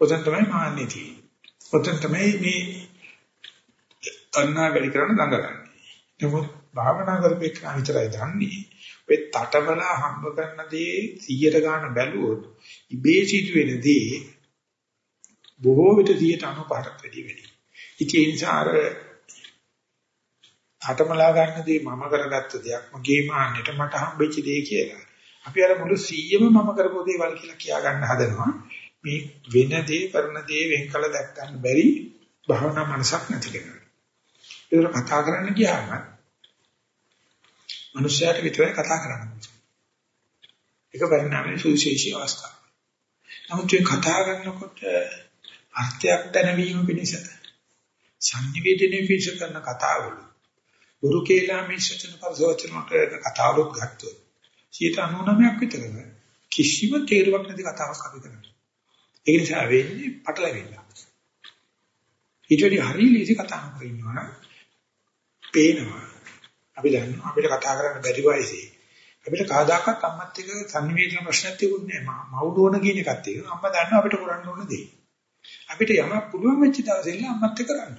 උතන් තමයි මාන්නේති. උතන් තමයි මේ අන්නා වැඩි කරන දඟලන්නේ. නමුත් භාවනා කරපේකන විතරයි දන්නේ. ඔය තටබල හම්බ කරන දේ 100ට ගන්න බැලුවොත් ඉබේ සිදුවෙන දේ බොහෝ විට 95ට වැඩි වෙයි. ඉතින් ඒ නිසා අර හටමලා ගන්න දේ මම කරගත්ත දෙයක් මගේ මාන්නයට මට හම්බෙච්ච දේ කියලා. අපි අර මුළු 100ම මම කරපු දේවල් කියලා කියා ගන්න හදනවා. මේ වෙන දේ කරන දේ වෙන් කළ දැක් ගන්න බැරි භවනා මනසක් නැති කෙනා. ඒක කතා කරන්න ගියාම මනුෂ්‍යයාට විතරයි කතා කරන්නේ. ඒක පරිණාමයේ සුවිශේෂී අවස්ථාවක්. නමුත් මේ කතා කරනකොට අර්ථයක් දැනවීම පිණිස සංනිවේදනයේ පිණිස කරන කතාවල ගුරු කේලා මේ සත්‍යන පරිසවචන කරන කතාවලුත් ගත්තොත් 99ක් විතරම කිසිම තේරුමක් නැති කතාවක් අපි කරන්නේ. ඒ නිසා වෙන්නේ පටලැවිල්ල. ඊට වඩා හරි ලීසි කතා කරලා ඉන්නවා පේනවා. අපි දන්නවා අපිට කතා කරන්න බැරි වයසේ. අපිට කවදාකවත් අම්මත් එක්ක සංනිවේදන ප්‍රශ්නයක් තිබුණේ නැහැ. මව් ඕන කියන එකක් තියෙනවා. අම්මා දන්නවා අපිට කරන්න ඕන දේ. අපිට යමක් පුළුවන් වෙච්ච දවසේ ඉන්න අම්මත් එක්ක කරන්න.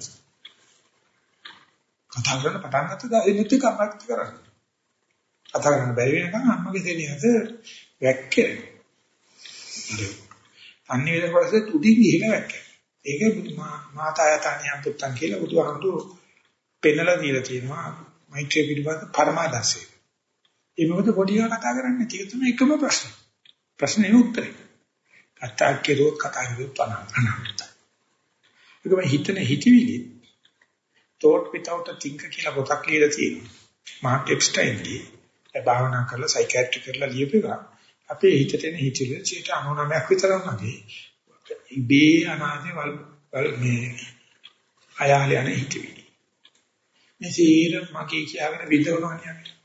කතා කරන්න පටන් ගත්ත දවසේ ඉන්නත් එක්ක අම්මත් එක්ක කරන්න. කතා කරන්න බැරි වෙනකන් අම්මගේ දෙනියද වැක්කෙනවා. හරි. සංනිවේදන ප්‍රශ්නේ උඩින් ගිහිලා වැක්කෙනවා. ඒක මාතායතනියම් පුත්තන් කියලා බුදුහාමුදුරු පෙන්නලා දීලා තියෙනවා මෛත්‍රිය පිළිබඳ පරමාදර්ශය. ඒ මොකද පොඩි එකා කතා කරන්නේ ඒක තමයි එකම ප්‍රශ්නේ. ප්‍රශ්නේ උත්තරේ. කතා කෙරුවොත් කතා කෙරුවොත් අනන්ත. ඒකම හිතන හිතවිලි thought without a thinker කියලා පොතක් ලියලා තියෙනවා. මාක් එප්ස්ටයින්ගේ ඒ භාවනා කරලා සයිකියාට්‍රි කරලා ලියපු එක අපේ හිතට එන හිතවිලි 99ක් විතර වගේ ඉබේ අනාදී වල් මේ අයාල යන හිතවිලි. මේ සීර මගේ කියාගෙන විඳවනවා කියන්නේ.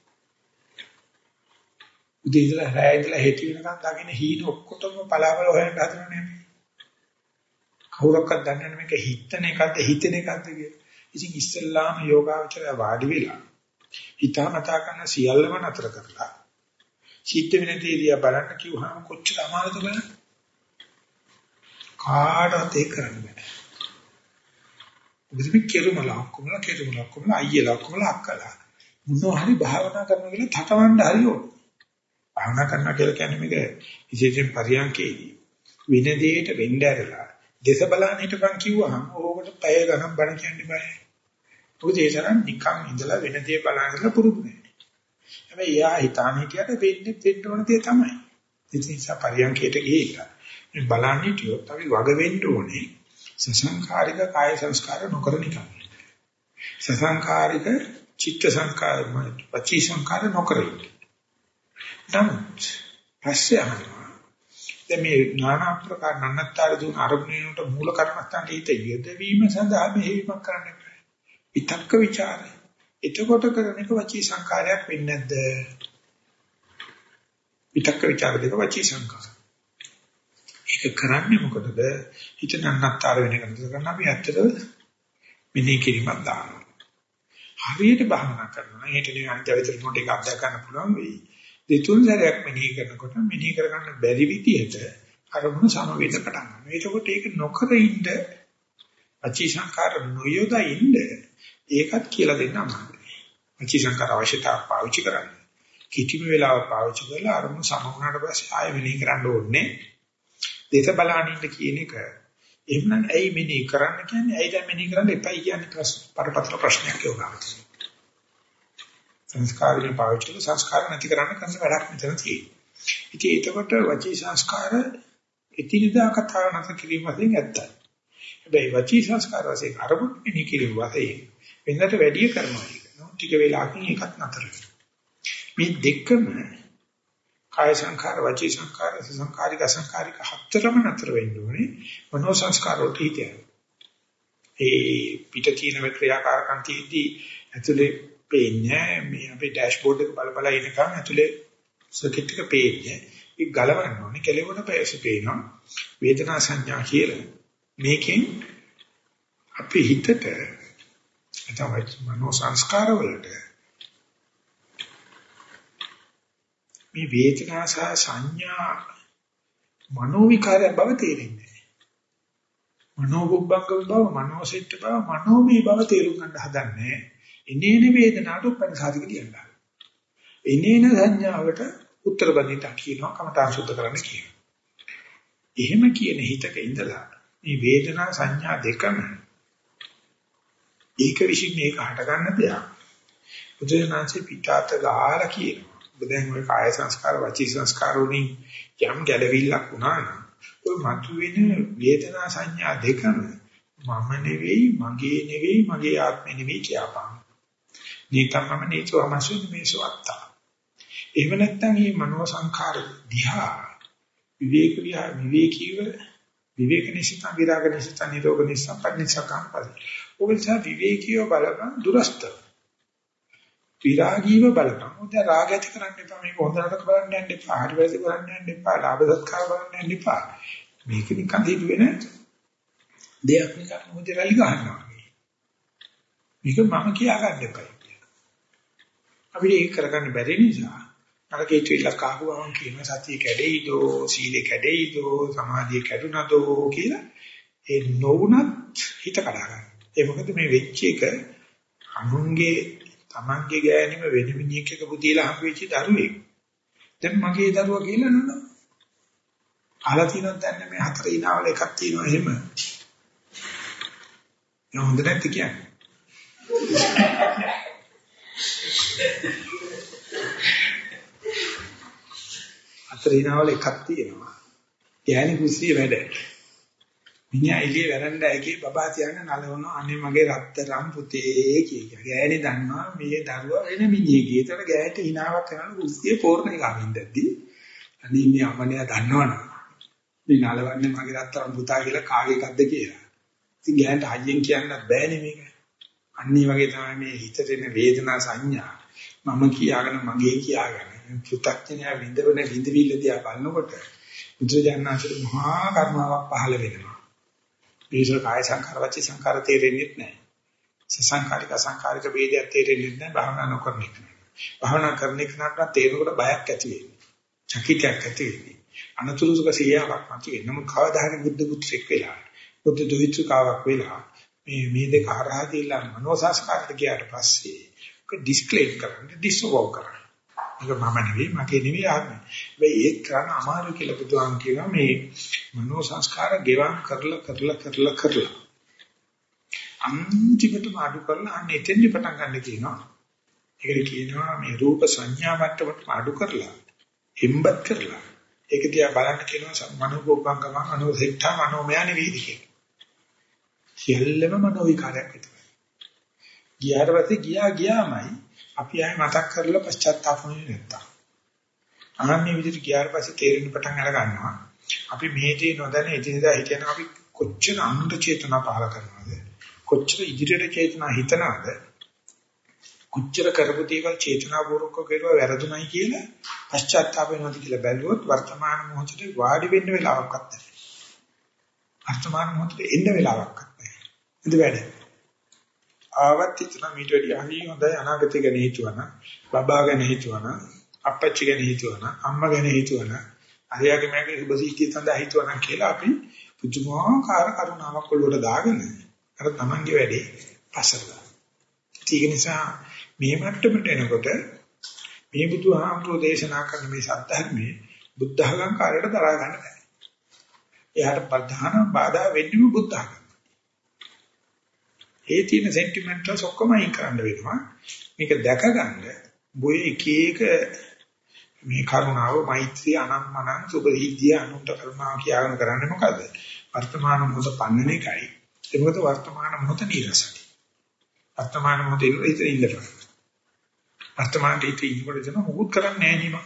උදේ ඉඳලා රැය ඉඳලා හෙටි වෙනකන් දකින්න හීන ඔක්කොටම පලාවල හොයන්න හදනවනේ අපි. කවුරක්වත් දන්නේ නැහැ මේක හිතන එකක්ද හිතෙන එකක්ද කියලා. ඉතින් ඉස්සෙල්ලාම යෝගාවචරය වාඩි වෙලා හිතාමතා කරන සියල්ලම නතර කරලා සිද්ධ වෙන තේරියා බලන්න කිව්වහම කොච්චර අමාරුද බලන්න. කාටවත් ඒක කරන්න බෑ. ඔබට කෙරුමල ඔක්කොමලා කෙරුමල ඔක්කොමලා අයියලා ඔක්කොමලා අක්කලා මොනවා හරි භාවනා කරනවා කියලා තටවන්න හරි ඕන. භාවනා කරනවා කියලා කියන්නේ මේක විශේෂයෙන් පරියන්කේදී වින දෙයට වෙන්න ඇරලා දේශ බලන්න හිටපන් කිව්වහම ඕකට පැය ගණන් බණ කියන්න බෑ. මොකද ඒ තරම් නිකන් ඉඳලා වෙන දේ බලන්න ඉඳලා පුරුදු නෑ. හැබැයි යා හිතාන හිටියට වෙන්නේ වෙන්න ඕන දේ තමයි. ඒ නිසා පරියන්කේට ගිහිල්ලා මේ බලන්න හිටියොත් අපි වග වෙන්න ඕනේ සසංකාරික කාය සංස්කාර නොකර නිකන්. සසංකාරික චිත්ත සංස්කාර පචී සංස්කාර නොකර නමුත් පස්සේ අහනවා දැන් මේ নানা ආකාර නන්නත්තර දුන අරමුණට මූල කර්මස්ථාන හිත යදවීම සඳහා මෙහෙයුමක් කරන්න බෑ. විතක්ක ਵਿਚාරය. එතකොට කරන එක වචී සංකාරයක් වෙන්නේ නැද්ද? විතක්ක ਵਿਚාර දෙක වචී සංකාරය. ඒක කරන්නේ මොකටද? හිත නන්නත්තර වෙන එක නතර කරන්න අපි ඇත්තට මෙනෙහි කිරීමක් දානවා. හරියට භාවනා කරනවා. ඒකට නිකන් අන්තවිතර නෝට එක අත්දැක ගන්න පුළුවන් වෙයි. දෙතුන් සැරයක් මෙනෙහි කරනකොට මෙනෙහි කරගන්න බැරි විදිහට අරමුණු සමවේද පටන් ගන්නවා. එතකොට ඒක නොකර ඉන්න අචී සංකාර නොයොදා ඉන්න ඒකත් කියලා දෙන්න අමාරුයි. අචී සංකාර අවශ්‍යතාව පාවිච්චි කරන්න. කිසිම වෙලාවක පාවිච්චි කරලා අරමුණු සම වුණාට පස්සේ ආයෙ මෙනෙහි කරන්න ඕනේ. දේශ බලනින්න කියන එක එහෙනම් ඇයි මෙනෙහි කරන්න කියන්නේ ඇයි දැන් මෙනෙහි කරන්න එපයි කියන්නේ ප්‍රශ්න පරපතල ප්‍රශ්නයක් යෝගාවචි. සංස්කාරයෙන් පාවිච්චි කරලා සංස්කාර නැති කරන්න කරන වැඩක් මෙතන තියෙනවා. ඉතින් එතකොට වචී සංස්කාර එතිනදා කතාව නැත කිරීම වශයෙන් ඇත්තයි. හැබැයි වචී සංස්කාර වශයෙන් අරමුණු මෙනෙහි කිරීම වශයෙන් වෙනකට වැඩි කරනවා ඒක. ටික වෙලාවකින් ඒකත් නතර වෙනවා. මේ දෙකම කාය සංඛාර වචී සංඛාර සංඛාරික සංඛාරික හතරම නතර වෙන්න ඕනේ මනෝ සංස්කාර වලට හිතේ. ඒ පිට තියෙන ක්‍රියාකාරකම් තියෙද්දී ඇතුලේ පේන්නේ මේ අපේ ඩෑෂ්බෝඩ් එක බල බල ඉනකම් ඇතුලේ සර්කිට් එක පේන්නේ. ඒක ගලවන්න ඕනේ කෙලවන පැයසි පේනවා. වේදනා සංඥා කියලා. මේකෙන් අපි හිතට තමයි මනෝ සංස්කාර වලට මේ වේදනා සහ සංඥා මනෝ විකාරය බව තේරෙන්නේ නැහැ. මනෝ බුබ්බංග බව, මනෝ සෙට්ට බව, මනෝමය බව තේරුම් ගන්න හදන්නේ. එනේන වේදනාවට උපන්සාදික කියනවා. එනේන සංඥාවට උත්තර බඳින්න කියනවා කමඨා සුද්ධ කරන්න කියනවා. එහෙම කියන හිතක ඉඳලා මේ වේදනා සංඥා දෙකම ඒක විශ්ින් මේක හට ගන්න දෙයක්. බුදුරජාණන්සේ පිටාත ගාලා කියනවා. ඔබ දැන් ওই කාය සංස්කාර වචී සංස්කාර වලින් යම් ගැළවිල්ලක් වුණා නම් ඔය මතුවෙන වේදනා සංඥා දෙකම මම නෙවෙයි මගේ නෙවෙයි මගේ ආත්මෙ නෙවෙයි කියපන්. නීතම්ම නීචවමසු මේසවත්තා. එහෙම නැත්නම් මේ මනෝ සංඛාර දිහා විවේක විහා විවේකීව විවේක නිසිත විරාග නිසිත නිරෝග නිසිත පඤ්ඤසකම් පරි. ඔබ නිසා විවේකීව බලපන් දුරස්ත. විරාගීව බලනවා. දැන් රාග ඇති කරන්න එපා. මේක හොඳ නරක බලන්න යන්න එපා. හරි වැරදි බලන්න යන්න එපා. ලාභ සත්කාර බලන්න යන්න එපා. මේක නිකන් දීපු වෙන දෙයක් නිකන් මොකද රැලි ගන්නවා. මේක මම කියා ගන්න එපා. අපිට ඒක කරගන්න බැරි නිසා අරකේ ත්‍රිලක් ආවම කියන සතිය කැඩෙයිදෝ සීලෙ කැඩෙයිදෝ සමාධිය කැඩුනදෝ කියලා ඒ නොවුනත් හිත කඩා ගන්න. ඒ මොකද මේ වෙච්ච එක අනුන්ගේ තමන්ගේ ගෑණිම වෙන මිනිහෙක් එක බුදියලා හම් වෙච්ච දරුවෙක්. දැන් මගේ දරුවා කියලා නේද? අහලා තියෙනවද දැන් මේ හතර ඉනාවල එකක් තියෙනවා එහෙම. ඒ හොඳ නැති කියන්නේ. හතර ඉනාවල එකක් තියෙනවා. ගෑණි කුස්සිය වැඩ. මිනිහා එළිය වැරන්ඩායේගේ බබා තියන්න නලවන අනේ මගේ රත්තරන් පුතේ කියලා. ගෑණි දන්නවා මේ දරුවා වෙන මිනිහෙගේ. ඒතර ගෑට hinaවක් කරන කුස්සියේ පෝර්ණ එක අවින්දද්දි. අනේ මේ අමනියා දන්නවනේ. මේ නලවන්නේ මගේ රත්තරන් පුතා කියලා කාගේ එකක්ද කියලා. ඉතින් ගෑනට හයියෙන් කියන්නත් බෑනේ මේක. අන්නේ වගේ තමයි මේ හිතට එන වේදනා සංඥා. මම කියාගෙන මගේ කියාගෙන පු탁ඥය විඳවන විඳවිල්ල දිහා බලනකොට බුදුජානනාථට මහා කරුණාවක් පහළ වෙනවා. මේසල කාය සංකාර වචී සංකාර තේරෙන්නේ නැහැ. සසංකාරික අසංකාරික ભેදයක් තේරෙන්නේ නැහැ භාවනා නොකරන එක. භාවනා කරන එක නට තේරෙනකොට බයක් ඇති වෙන්නේ. චකිතයක් ඇති වෙන්නේ. අනතුරුසක සියාවක් නැති වෙන නමුත් කවදා හරි බුද්ධ පුත්‍රෙක් වෙලා බුද්ධ දුහිතකාවක් වෙලා මේ මේ දෙක හරහා දීලා මනෝ සංස්කාරට ගියාට පස්සේ ඒක ඩිස්ක්ලේම් කරන්න ඩිස්වෝව් කරන්න. ඒක මම නෙවෙයි මගේ නෙවෙයි ආත්මය. හැබැයි ඒක කරන්න අමාරු කියලා බුදුහාම කියනවා මේ මනෝ සංස්කාර ගෙවම් කරලා කරලා කරලා කරලා අන්තිමටම අඩු කරලා අන්න එතෙන්දි පටන් ගන්න කියනවා. ඒකට කියනවා මේ රූප සංඥා මට්ටමට අඩු කරලා හිම්බත් කරලා ඒක දිහා බලන්න කියනවා මනෝභෝගංගම අනෝසෙට්ඨා මනෝමයන වීදිකේ. සියල්ලම මනෝ විකාරයක් විතරයි. ගියාට පස්සේ ගියා ගියාමයි අපි ආයෙ මතක් කරලා පශ්චාත්තාප වෙන්නේ නැත්තම්. අනන්‍ය විදිහට ගියාට පස්සේ තේරෙන්න පටන් අර ගන්නවා. අපි මේ දේ නොදැන එදිනදා හිතන අපි කොච්චර අනුන්ට චේතනා පහල කරනවද? කොච්චර ඉදිරියට චේතනා හිතනවද? කොච්චර කරපු දේවල් චේතනාපූර්වක කරුවා වැරදුණයි කියලා පශ්චාත්තාප වෙනවද කියලා බැලුවොත් වර්තමාන මොහොතේ වාඩි වෙන්න වෙලාවක්වත් නැහැ. වර්තමාන මොහොතේ එන්න වෙලාවක්වත් නැහැ. ඉතින් වැඩ. ආවත් හිතන මීට වැඩිය හරි හොඳයි අනාගතය ගැන හිතුවනම් බබා ගැන හිතුවනම් අප්පච්චි ගැන හිතුවනම් අම්මා ගැන හිතුවනම් අරයාගේ මගේ සුබ සීතිය සඳහා හිතුවනම් කියලා අපි පුදුමාකාර කරුණාවක් ඔළුවට දාගෙන අර තමන්ගේ වැඩේ පස්සට ඒක නිසා මේ මට්ටමට එනකොට මේ බුදුහාමුදුරෝ දේශනා කරන මේ සත්‍යධර්මයේ බුද්ධඝම් කාර්යයට දරා ගන්න බෑ. එයාට ප්‍රධාන බාධා වෙන්නේ බුද්ධඝම්. ඒ තියෙන සෙන්ටිමන්ට්ස් ඔක්කොම අයින් කරන්න වෙනවා. මේක දැක ගන්න බොයි එක එක මේ කරුණාව, මෛත්‍රිය, අනම්මනං, සුභීතිය, අනුන්ට කරුණාව කියාගෙන කරන්නේ මොකද? වර්තමාන මොහොත පන්නන එකයි. ඒ මොකද වර්තමාන මොහොත නිරසයි. වර්තමාන මොහොතේ ඉතින් ඉඳලා. වර්තමාන දෙයේ ඉන්නකොට දෙන මොකුත් කරන්නේ නැහැ නීම.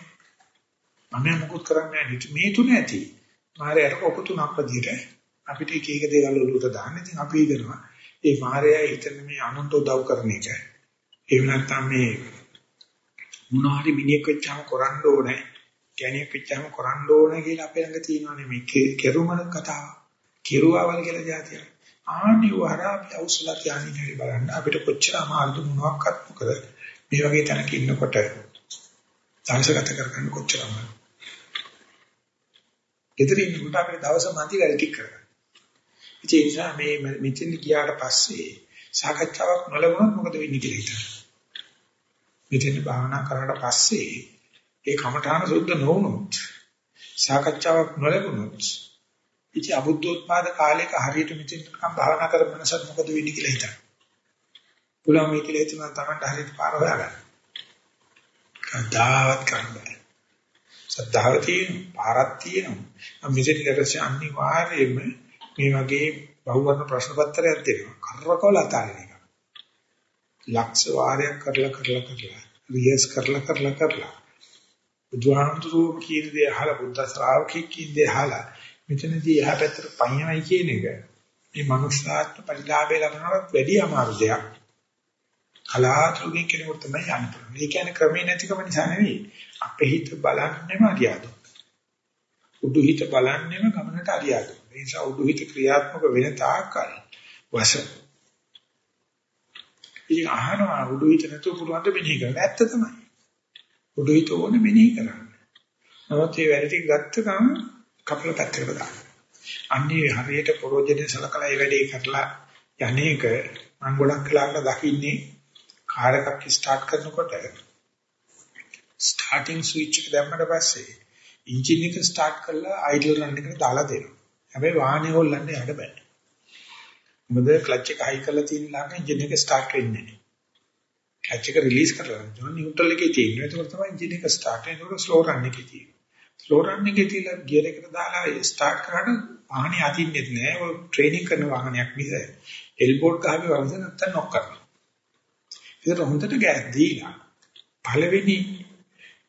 මම මොකුත් කරන්නේ නැහැ. මේ තුන ඇති. මාරයට ඔක තුනක් විදිහට අපිට එක එක දේවල් වලට දාන්න. ඉතින් අපි ඉගෙනවා. ඒ මායя හිතන මේ අනුන්ට උදව් කරන එක. එහෙම නැත්නම් මේ මොනවාරි මිනිහෙක් වෙච්චාම කරන්න ඕනේ. ගැණියෙක් වෙච්චාම කරන්න ඕනේ කියලා අපේ ළඟ තියෙනවානේ මේ කෙරුමන කතාව. කෙරුවාවල් කියලා જાතිය. ආනි වහරා අපි අවසල ධානි නෙවෙයි බලන්න අපිට කොච්චර අමාරුද මොනවාක්වත් මොකද මේ වගේ තැනක ඉන්නකොට සංසගත කරගන්න කොච්චර අමාරුද. ඊතර ඉන්නකොට අපේ දවස මන්ති වැඩ ටික කරගන්න. ඒ නිසා මේ මෙතෙන් ගියාට පස්සේ සාකච්ඡාවක් නොලබුණොත් මොකද වෙන්නේ කියලා හිතන්න. මෙතෙන් භාවනා කරාට පස්සේ ඒ කමඨාන සුද්ධ නොවුනොත් සාකච්ඡාවක් නොලබුණොත් ඉති අබුද්ධෝත්පාද කාලයක හරියට මෙතෙන් නිකන් භාවනා කරපු මනසත් මොකද වෙන්නේ කියලා හිතන්න. පුළුවන් මේ කියලා හිතන තමන්ට හරියට පාර හොයාගන්න. කද්දාවත් කරන්න බෑ. සද්ධාව තියෙන පාරක් තියෙනවා. මෙතෙන් කරන්නේ අනිවාර්යයෙන්ම මේ වගේ බහුවර්ණ ප්‍රශ්න පත්‍රයක් දෙනවා. කරකවල අතාරින එක. ලක්ෂ වාරයක් කරලා කරලා කරලා රියස් කරලා කරලා කරලා බුදුහාමුදුරුවෝ කියන දේ අහලා බුද්ධ ශ්‍රාවකෙක් කියන දේ අහලා මෙතනදී එහා පැත්තට පයින්වයි කියන එක මේ මනුෂ්‍යාත්ම පරිලාභය ලබනවට වැඩි අමාරු දෙයක්. කලාතුරකින් කෙනෙකුට තමයි යන්න පුළුවන්. ඒ කියන්නේ ක්‍රමේ නැතිකම නිසා නෙවෙයි. අපේ හිත බලන්නෙම අරියාදු. උඩු හිත බලන්නෙම ගමනට අරියාදු. ඒ නිසා උඩු හිත ක්‍රියාත්මක වෙන තාක්කල් වශ. ඉතින් අහනවා උඩු හිත නැතුව පුළුවන් ද මෙනෙහි කරන්න. ඇත්ත තමයි. උඩු හිත ඕනේ මෙනෙහි කරන්න. නමුත් මේ වැඩ ටික ගත්ත ගමන් කපල පැත්තකට දාන්න. අන්නේ හරියට ප්‍රෝජනේ සලකලා ඒ වැඩේ කරලා යන්නේක මම ගොඩක් වෙලාවට දකින්නේ කාර් එකක් ස්ටාර්ට් කරනකොට ස්ටාර්ටින් ස්විච් එක දැම්මට පස්සේ එන්ජින් එක ස්ටාර්ට් කරලා අයිඩල් රන් එකට දාලා දෙනවා. හැබැයි වාහනේ හොල්ලන්න යන්න බෑ. මොකද ක්ලච් එක හයි කරලා තියෙන ලාක එන්ජින් එක ස්ටාර්ට් වෙන්නේ නැහැ. ක්ලච් එක රිලීස් කරලා යනවා නියුට්‍රල් එකේ තියෙනවා. ඒක තමයි එන්ජින් එක ස්ටාර්ට් වෙන්නේ. ඒක ස්ලෝ රන් එකේ තියෙනවා. ස්ලෝ රන් එකේ තියලා ගියර් එකට දාලා ස්ටාර්ට් කරාට වාහනේ අදින්නෙත් නෑ. ඔය ට්‍රේනින් කරන වාහනයක් මිස එල්බෝඩ් ගහපේ වරද නැත්තම් නොක් කරනවා. ඒකට හොඳට ගෑස් දීලා පළවෙනි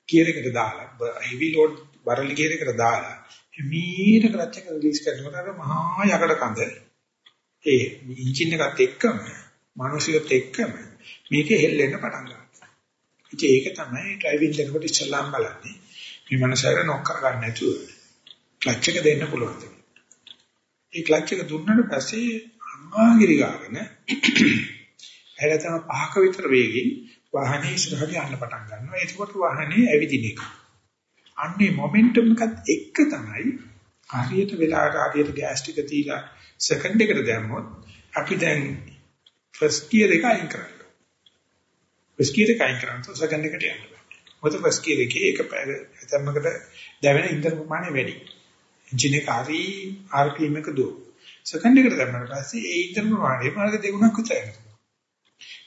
ගියර් එකට දාලා හෙවි ලෝඩ් බරලි ගියර් එකට දාලා හිමීට ක්ලච් එක රිලීස් කරනකොට අර මහා යකඩ කඳ ඒ එන්ජින් එකත් එක්කම මිනිසියත් එක්කම මේක හෙල්ලෙන්න පටන් ගන්නවා. ඉතින් ඒක තමයි ඩ්‍රයිවිං කරනකොට ඉස්සල්ලාම බලන්නේ. මේ මනසට නොක් කරගන්න නැතුව ක්ලච් එක දෙන්න පුළුවන්. ඒ ක්ලච් එක දුන්නාට පස්සේ අම්මාගිරි ගාගෙන හැලතන පහක විතර වේගින් වාහනේ ඉස්සරහට යන්න පටන් ගන්නවා. එතකොට වාහනේ ඇවිදින එක. අන්නේ මොමන්ටම් එකත් එක්ක තමයි හරියට වෙලාවට හරියට ගෑස් ටික තියලා සෙකන්ඩ් එකට දැම්මොත් අපි දැන් ෆස්ට් ගියර් එක අයින් කරනවා. ෆස්ට් ගියර් එක අයින් කරනකොට සෙකන්ඩ් එකට යන්න බෑ. මොකද ෆස්ට් ගියර් එකේ එක පැයකට දැවෙන ඉන්ධන ප්‍රමාණය වැඩි. එන්ජින් එක හරි RPM එක දුව. සෙකන්ඩ් එකට දැම්මම පස්සේ ඒ ඉන්ධන ප්‍රමාණය මාර්ග දෙගුණක් විතර යනවා.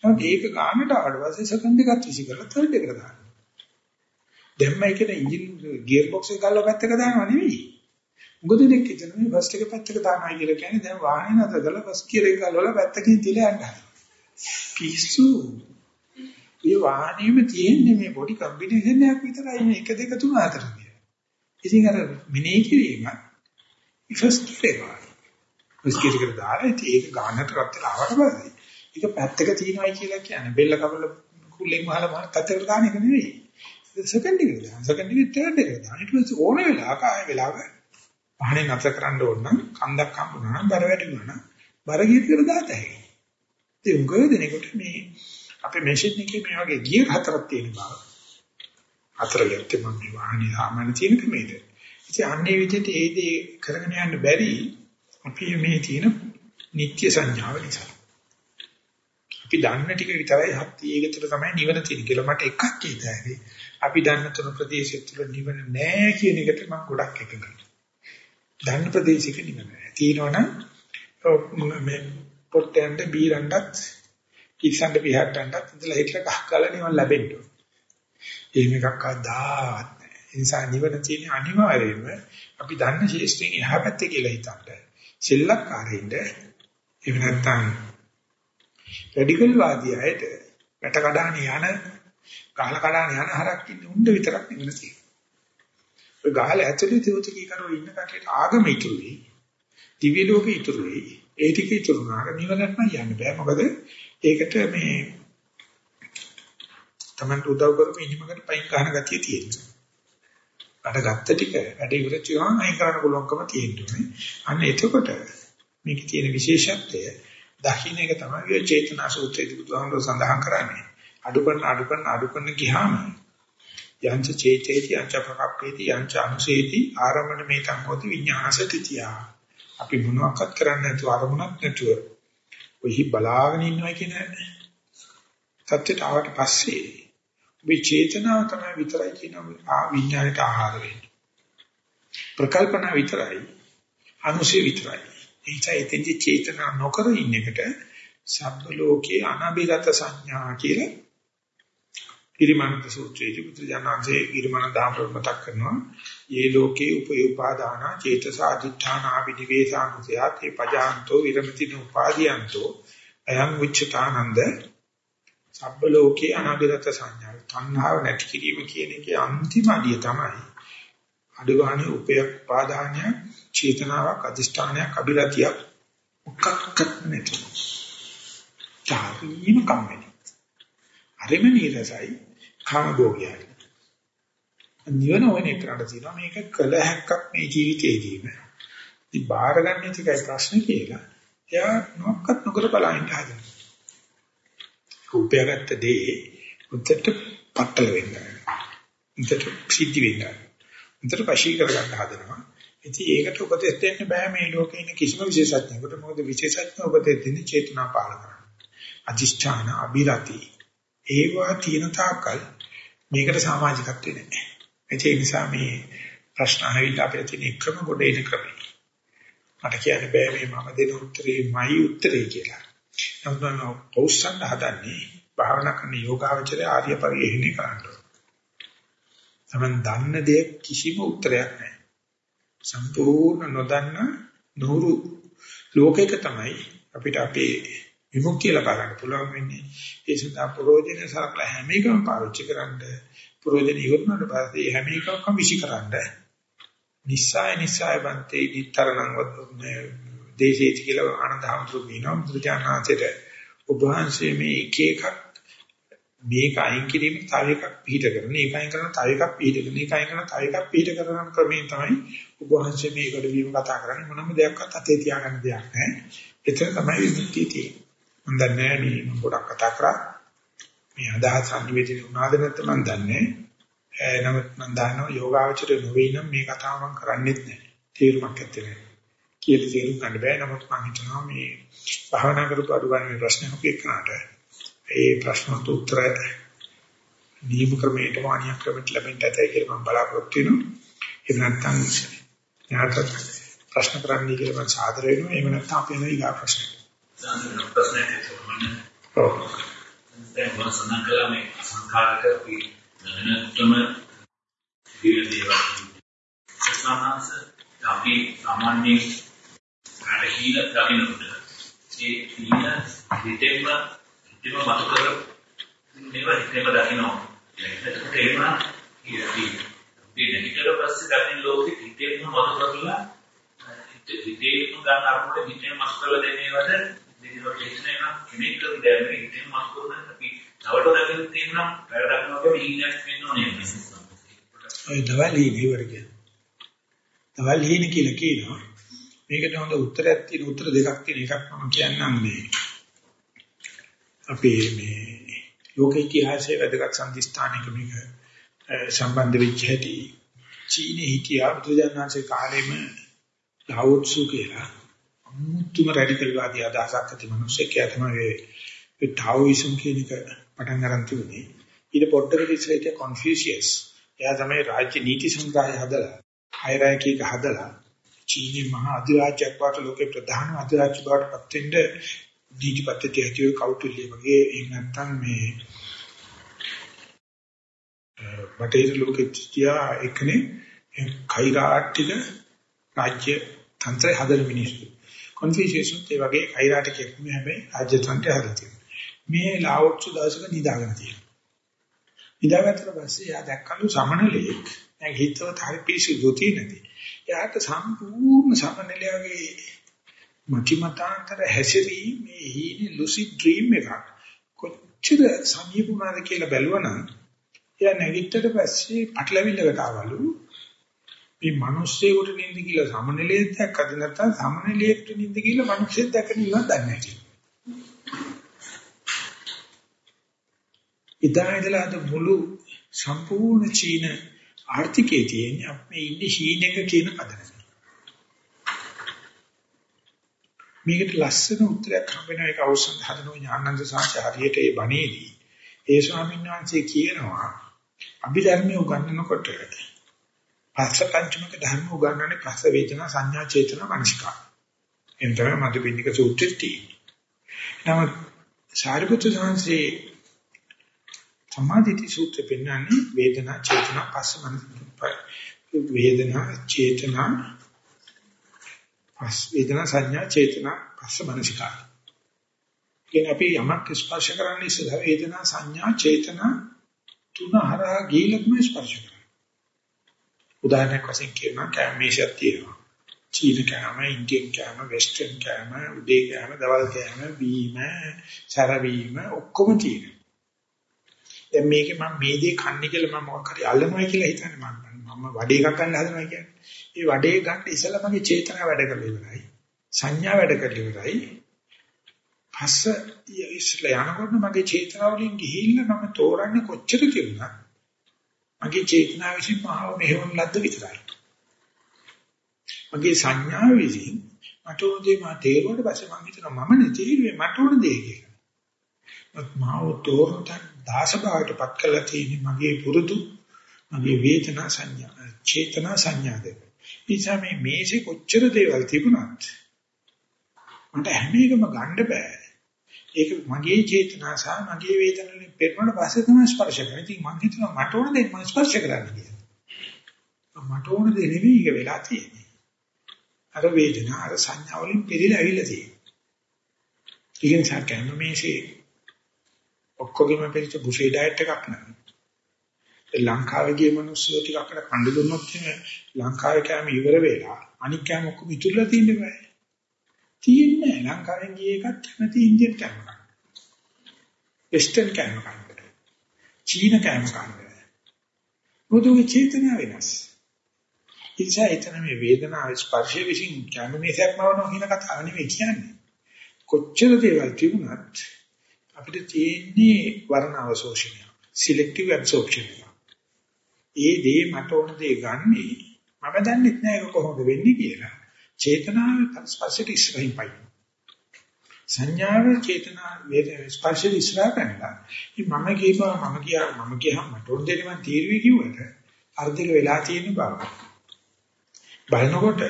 නමුත් ඒක ගානට ආවට පස්සේ සෙකන්ඩ් එකත් විසි කරලා තර්ඩ් එකට දානවා. දැම්මයි කියන එන්ජින් ගියර් බොක්ස් එක ගාලා පැත්තක දානවා නෙවෙයි. මොකද දෙයක් හිතන මේ ෆස්ට් එක පැත්තක දානවා කියලා කියන්නේ දැන් වාහනේ නැතර කරලා ෆස්ට් ගියර් එක ගාලා පැත්තකින් තියලා යන්න. පිස්සු. මේ වාහනේම තියෙන්නේ මේ පොඩි කම්බිනේෂන් එකක් විතරයි මේ 1 2 3 4 කියලා. ඉතින් අර මිනේ කිරීම ෆස්ට් ගියර් එක. ෆස්ට් ගියර් එකට දාලා ඉතින් ඒක ගානට රත් වෙලා ආවට පස්සේ ඒක පැත්තක තියනවායි කියලා කියන්නේ බෙල්ල කපල කුල්ලෙන් වහලා මහත් පැත්තකට දාන එක නෙවෙයි. සෙකන්ඩ් එකට දාන. සෙකන්ඩ් එකේ තර්ඩ් එකට දාන. ඊට පස්සේ ඕන වෙලාවක ආය වෙලාවක පහනේ නැතර කරන්න ඕන නම් කන්දක් හම්බුනා නම් බර වැටුණා නම් බර ගියකට දාතයි. ඒ උගව දෙනකොට මේ අපේ මැෂින් එකේ මේ වගේ ගියර් හතරක් තියෙන බව. හතර ගැත්තේ මම මේ වාහනේ සාමාන්‍ය තියෙන ක්‍රමයේද. ඉතින් අන්නේ විදිහට ඒ දේ කරගෙන යන්න බැරි අපි මේ තියෙන නිත්‍ය සංඥාව නිසා. අපි දන්න ටික විතරයි හත්ති ඒකට තමයි නිවන තියෙන්නේ කියලා මට එකක් කියතයි. අපි දන්න තුන ප්‍රදේශය තුළ නිවන නැහැ කියන එකට මම ගොඩක් එකඟයි. දන්න ප්‍රදේශයක නිවන නැහැ. තියෙනවනම් මේ පොට්ටෙන්ද බීරණ්ඩත් කිසන්ඩ පිහට්ටන්ඩත් ඉතලා හිටලා කහ කාලා නිවන ලැබෙන්න ඕන. එහෙම එකක් අදාවත් නැහැ. ඒ නිසා නිවන තියෙන අනිවාර්යයෙන්ම අපි දන්න ශේෂ්ත්‍රයෙන් එහා පැත්තේ කියලා හිතන්න. සෙල්ලක්කාරින්ද එහෙම නැත්නම් රැඩිකල් වාදී අයට වැට කඩාන යන ගහල කඩාන යන හරක් ඉන්න උණ්ඩ විතරක් නෙවෙයි තියෙන්නේ. ඔය ගහල ඇතුලේ තියුතිකී කරෝ ඉන්න කටියට ආගම ඉතුරුයි. දිව්‍ය ලෝකෙ ඉතුරුයි. ඒ ටික ඉතුරු වුණාට නිවනට නම් යන්න බෑ. මොකද ඒකට මේ Tamanට උදව් කරපු ඉනිමකට පයින් ගන්න ගතිය තියෙනවා. අර ගත්ත ටික වැඩ ඉවරච ගමන් අයින් කරන්න පුළුවන්කම තියෙනවා. අන්න එතකොට මේකේ තියෙන විශේෂත්වය දකින්න එක තමයි ඔය චේතනා සූත්‍රයේදී බුදුහාමුදුරුවෝ සඳහන් කරන්නේ. අඩු කරන අඩු කරන අඩු කරන ගියාම යංච චේතේති යංච ප්‍රකප්පේති යංච අනුසේති ආරමණ මේතං හොති විඤ්ඤාසතිතිය. අපි මොනවාක්වත් කරන්නේ නැතුව අරමුණක් නැතුව ඔහි බලාගෙන ඉන්නවා කියන සත්‍යයට ආවට පස්සේ මේ චේතනාව තමයි විතරයි කියන ආ විඤ්ඤාණයට ආහාර වෙන්නේ. ප්‍රකල්පනා විතරයි අනුසය විතරයි. එයිසා එතෙන්දි චේතනා නොකර ඉන්න එකට සබ්බ ලෝකේ අනබිරත සංඥා කියලා ඉරිමනත සූත්‍රයේ පුත්‍රජානන්සේ ඉරිමන දාම මතක් කරනවා. "යේ ලෝකේ උපයෝපාදාන චේතසාදිඨාන ආවිදිවේසානුසයාත් ඒ පජාන්තෝ විරමතින උපාදීයන්තෝ අයං උච්චතානන්ද සබ්බ ලෝකේ අනබිරත සංඥා." තණ්හාව නැති කිරීම කියන එකේ අන්තිම අඩිය තමයි. අඩුගානේ උපයෝපාදානයක් චේතනාවක් අදිෂ්ඨානයක් අභිරතියක් මොකක්වත් නැතුව. චාරීම කම්මැලි. හරිම නීරසයි කාම භෝගයයි. නිවන වෙන එකට තියෙනවා මේක කළ හැක්කක් මේ ජීවිතේදීම. ඉතින් බාර ගන්න එකයි ප්‍රශ්නේ කියලා. එයා මොකක්වත් නොකර බලන්න හදනවා. උපයාගත්ත දේ උත්තර පట్టල වෙනවා. උත්තර සිද්ධ වෙනවා. උත්තර පශී කර ගන්න හදනවා. ඉතින් ඒකට උපදෙස් දෙන්න බෑ මේ ලෝකේ ඉන්න කිසිම විශේෂඥයෙකුට. මොකද විශේෂඥ උපදෙස් දෙන්නේ චේතනා පාල කරන. අදිෂ්ඨාන, අබිරති. ඒවා තියෙන තාක්කල් මේකට සමාජිකත්වෙ නැහැ. ඒ නිසා මේ ප්‍රශ්න අහවිලා අපිට තියෙන එකම කොට එන ක්‍රමය. මට කියන්න බෑ මේ මම දෙන උත්තරේමයි උත්තරේ කියලා. නමුත් මම පෞස්සන්න හදන්නේ භාවනා කරන යෝගාවචරය ආර්ය පරිහරණය කරන්න. තමන් දන්න දේ කිසිම උත්තරයක් නැහැ. සම්පූර්ණ නොදන්න නూరు ලෝකයක තමයි අපිට අපේ විමුක්තිය ලබා ගන්න පුළුවන් වෙන්නේ. ඒ සඳහා ප්‍රෝජන සරකලා හැම එකම පාවිච්චි කරන්න ප්‍රෝජන ඉවරනට පස්සේ හැම එකක්ම විශ්ිකරන්න. නිස්සය නිස්සය බන්තේ නිතරණං වත්නේ දේශේති කියලා ආනන්ද හඳුරු කියනවා බුදුජානනාථට ඔබ වහන්සේ මේ එක එකක් මේක අයින් කිරීම තව එකක් පිළිට කරන මේක අයින් කරන තව එකක් පිළිට කරන මේක අයින් කරන තව එකක් පිළිට කරන ක්‍රමයෙන් තමයි ඔබ වහන්සේ මේකට වීම කතා කරන්නේ මොනම දෙයක්වත් අතේ තියාගන්න දෙයක් නැහැ. එතන තමයි විමුක්තිය තියෙන්නේ. මම දන්නේ මේ මම ගොඩක් කතා කරා. මේ අදහස් අනිවේදනය වුණාද නැත්නම් මම දන්නේ. නමුත් මම දන්නවා යෝගාවචරය නොවේ නම් මේ කතාව මම කරන්නේත් නැහැ. තීරුමක් ඇත්තේ නැහැ. කියලා තීරුම් ගන්න බෑ. නමුත් මම හිතනවා මේ භාවනා කරපු අඩුගානේ ප්‍රශ්නයක් එක්කනට ඒ ප්‍රශ්නට උත්තර නියම ක්‍රමයට වාණිය ක්‍රමයට ලැබෙන්න ඇතයි කියලා මම බලාපොරොත්තු වෙනවා. ඒ නැත්නම් ඥාතක ප්‍රශ්න කරන්න කියලා මම සාදර වෙනවා. එහෙම නැත්නම් අපි යන ඊගා ප්‍රශ්නට. ප්‍රශ්නයක් තියෙනවා. ඔව්. දැන් මොන සඳහන් කළා මේ අසංඛාරක අපි දැනනටම කියන දේවල්. සසනාස අපි සාමාන්‍යයෙන් අර හීන දකින්නකොට ඒ හීන හිතෙන්න හිතෙම මත කර මේව හිතෙම දකින්නවා. ඒකට ඒවා ඉතින් අපි නැගිටලා පස්සේ දකින්න ලෝකෙ හිතෙම මත කරලා හිතේම ගන්න අරමුණ හිතෙම මත කරලා දෙන්නේවද දෙවියෝ කියන්නේ නම් කෙනෙක් දැනෙන්නේ හිතෙන් මස් කරන අපි තවට දැකගෙන තියෙනම් පැය දක්නවා වගේ හීනයක් වෙන්න ඕනේ නේද? ඔය දවල් හීන ඉවර කියන්නේ. දවල් හීන කියලා කියනවා. මේකට හොඳ උත්තරයක් තියෙන උත්තර දෙකක් තියෙන එකක් මම කියන්නම් මේ. අපේ මේ ලෝක ඉතිහාසයේ වැදගත් සම්දිස්ථානික මේක සම්බන්ධ වෙච්ච හැටි චීනේ හිටියා බුදුජානනාංශේ කාලෙම ලාවුත්සු කියලා මුතුම රැඩිකල් වාදී අදහසක් ඇති මිනිස්සෙක් යා තමයි ඒ ටාઓයිසම් කියන එක පටන් ගන්න තිබුණේ. ඊට පොඩ්ඩකට ඉස්සෙල්ට කොන්ෆියුසියස්. එයා තමයි රාජ්‍ය නීති සංග්‍රහය හදලා, හයරාකි එක හදලා චීනී මහා අධිරාජ්‍යයක් වට ලෝකේ ප්‍රධාන අධිරාජ්‍ය බවට පත් වෙන්න නීති පද්ධතිය ඇතුළු කවුටුල්ලිය වගේ එහෙම නැත්නම් මේ බටහිර ලෝකෙ තියා එකනේ කෛරාටික රාජ්‍ය තන්ත්‍රය හදන මිනිස්සු. කොන්ෆියුෂන්ස් ඒ වගේ කෛරාටික එක්කම හැබැයි රාජ්‍ය තන්ත්‍රය හදලා තියෙනවා. මේ ලාවොත්සු දවසක නිදාගෙන තියෙනවා. නිදාගත්තට පස්සේ එයා දැක්කලු සමනලෙක්. දැන් හිතවත් හරි පිසුදු තියෙනදී. එයාට සම්පූර්ණ සමනලයාගේ මතිමතාන්තර හැසිරීම මේ හීනේ ලුසිඩ් ඩ්‍රීම් එකක් කොච්චර සමීපුණාද කියලා බැලුවනම් එයා නැගිට්ටට පස්සේ පටලවිල්ලකට ආවලු මේ මිනිස්සෙකුට නිින්ද කියලා සමනලියෙක් දැක්කද නැත්නම් සමනලියෙක්ට නිින්ද කියලා මිනිස්සෙක් දැක නිවන් දන්නේ නැහැ. ඉදා ඉඳලා අද මුළු සම්පූර්ණ චීන ආර්ථිකයේ තියෙන අපි ඉන්නේ චීනක කියන පදනම. මේකට ලස්සන උත්තරයක් හම්බෙන එක අවසන් හදනෝ ඥානන්ද සාංශ හරියට ඒ බණේදී ඒ ස්වාමීන් වහන්සේ කියනවා අභිධර්මයේ උගන්වනකොට පස්ස පංචමක ධර්ම උගන්වන්නේ පස්ස වේදනා සංඥා චේතනා මනසිකා. එන් තමයි මදුබින්දික සූත්‍රයේ තියෙන්නේ. නමුත් සාරිපුත්‍ර සාංශේ සමාධිති සූත්‍රෙ පෙන්නන්නේ වේදනා චේතනා පස්ස මනසිකා. වේදනා චේතනා පස් වේදනා සංඥා චේතනා පස්ස මනසිකා. කියන අපි යමක් ස්පර්ශ කරන්නේ ඉස්සෙල්ලා වේදනා සංඥා චේතනා තුන හරහා ගිහිල්ලා ස්පර්ශ කරනවා. උදාහරණයක් වශයෙන් කියනවා කැමේෂයක් තියෙනවා. චීන කෑම, ඉන්දියන් කෑම, වෙස්ටර්න් කෑම, උදේ කෑම, දවල් කෑම, බීම, සරවීම ඔක්කොම තියෙනවා. දැන් මේකේ මම මේ දේ කන්නේ කියලා මම මොකක් හරි අල්ලනවා කියලා හිතන්නේ මම මම වඩේ එකක් ගන්න හදනවා කියන්නේ. ඒ වඩේ ගන්න ඉස්සෙල්ලා මගේ චේතනාව වැඩ කරලා ඉවරයි. සංඥා වැඩ කරලා ඉවරයි. පස්ස ඉස්සෙල්ලා යනකොට මගේ චේතනාවලින් ගිහිල්ලා මම තෝරන්නේ කොච්චර තිබුණා. මගේ චේතනාව විසින් මහව මෙහෙවන ලද්ද විතරයි. මගේ සංඥාව විසින් මට ඕන දේ මා තේරුවට පස්සේ මම හිතනවා මම නේ තේරුවේ මට ඕන දේ කියලා. මාව තෝරන දාස භාවයටපත් කළා තියෙන්නේ මගේ පුරුදු මගේ වේදනා සංඥා චේතනා සංඥා දෙක. නිසා මේ මේසේ කොච්චර දේවල් තිබුණත් මට හැම එකම ගන්න බෑ. ඒක මගේ චේතනා සහ මගේ වේදනාවලින් පෙරමුණ පස්සේ තමයි ස්පර්ශ කරන්නේ. ඉතින් මම හිතනවා මට ඕන දේ මම ස්පර්ශ කරන්න කියලා. මට ඕන දේ නෙවෙයි ඒක වෙලා තියෙන්නේ. අර වේදනා අර සංඥා වලින් පිළිලා ඇවිල්ලා තියෙන්නේ. ඉතින් සාකන්න මේසේ ඔක්කොගෙම පිළිච්ච බුෆේ ඩයට් එකක් නෑ. ලංකාවේ ගිය මිනිස්සු ටිකක් අර කණ්ඩ දුන්නොත් ලංකාවේ කෑම ඉවර වෙලා අනික් කෑම ඔක්කොම ඉතුරුලා තියෙන්නේ බෑ. තියෙන්නේ ලංකාවෙන් ගිය එකත් කැමති ඉන්දියන් කෑම කන්න. වෙස්ටර්න් කෑම කන්න. චීන කෑම කන්න. බුදුගේ චේතනාව වෙනස්. ඉතින් එතන මේ වේදනාව ස්පර්ශය විසින් කැමමේසක් මවනවා කියන කතාව නෙවෙයි කියන්නේ. කොච්චර දේවල් තිබුණත් අපිට තියෙන්නේ වර්ණ අවශෝෂණය. Selective absorption. ඒ දේ මට ඕන දේ ගන්නේ මම දන්නේ නැහැ ඒක කොහොමද වෙන්නේ කියලා. චේතනාව ස්පර්ශයට ඉස්සරහින් පයි. සංඥාව චේතනා වේද ස්පර්ශයට ඉස්සරහ පැනලා. ඉතින් මම කියපුවා මම කියා මම කියහම මට ඕන දෙයක් මම තීරුවේ කිව්වට අර්ධික වෙලා තියෙන බව. බලනකොට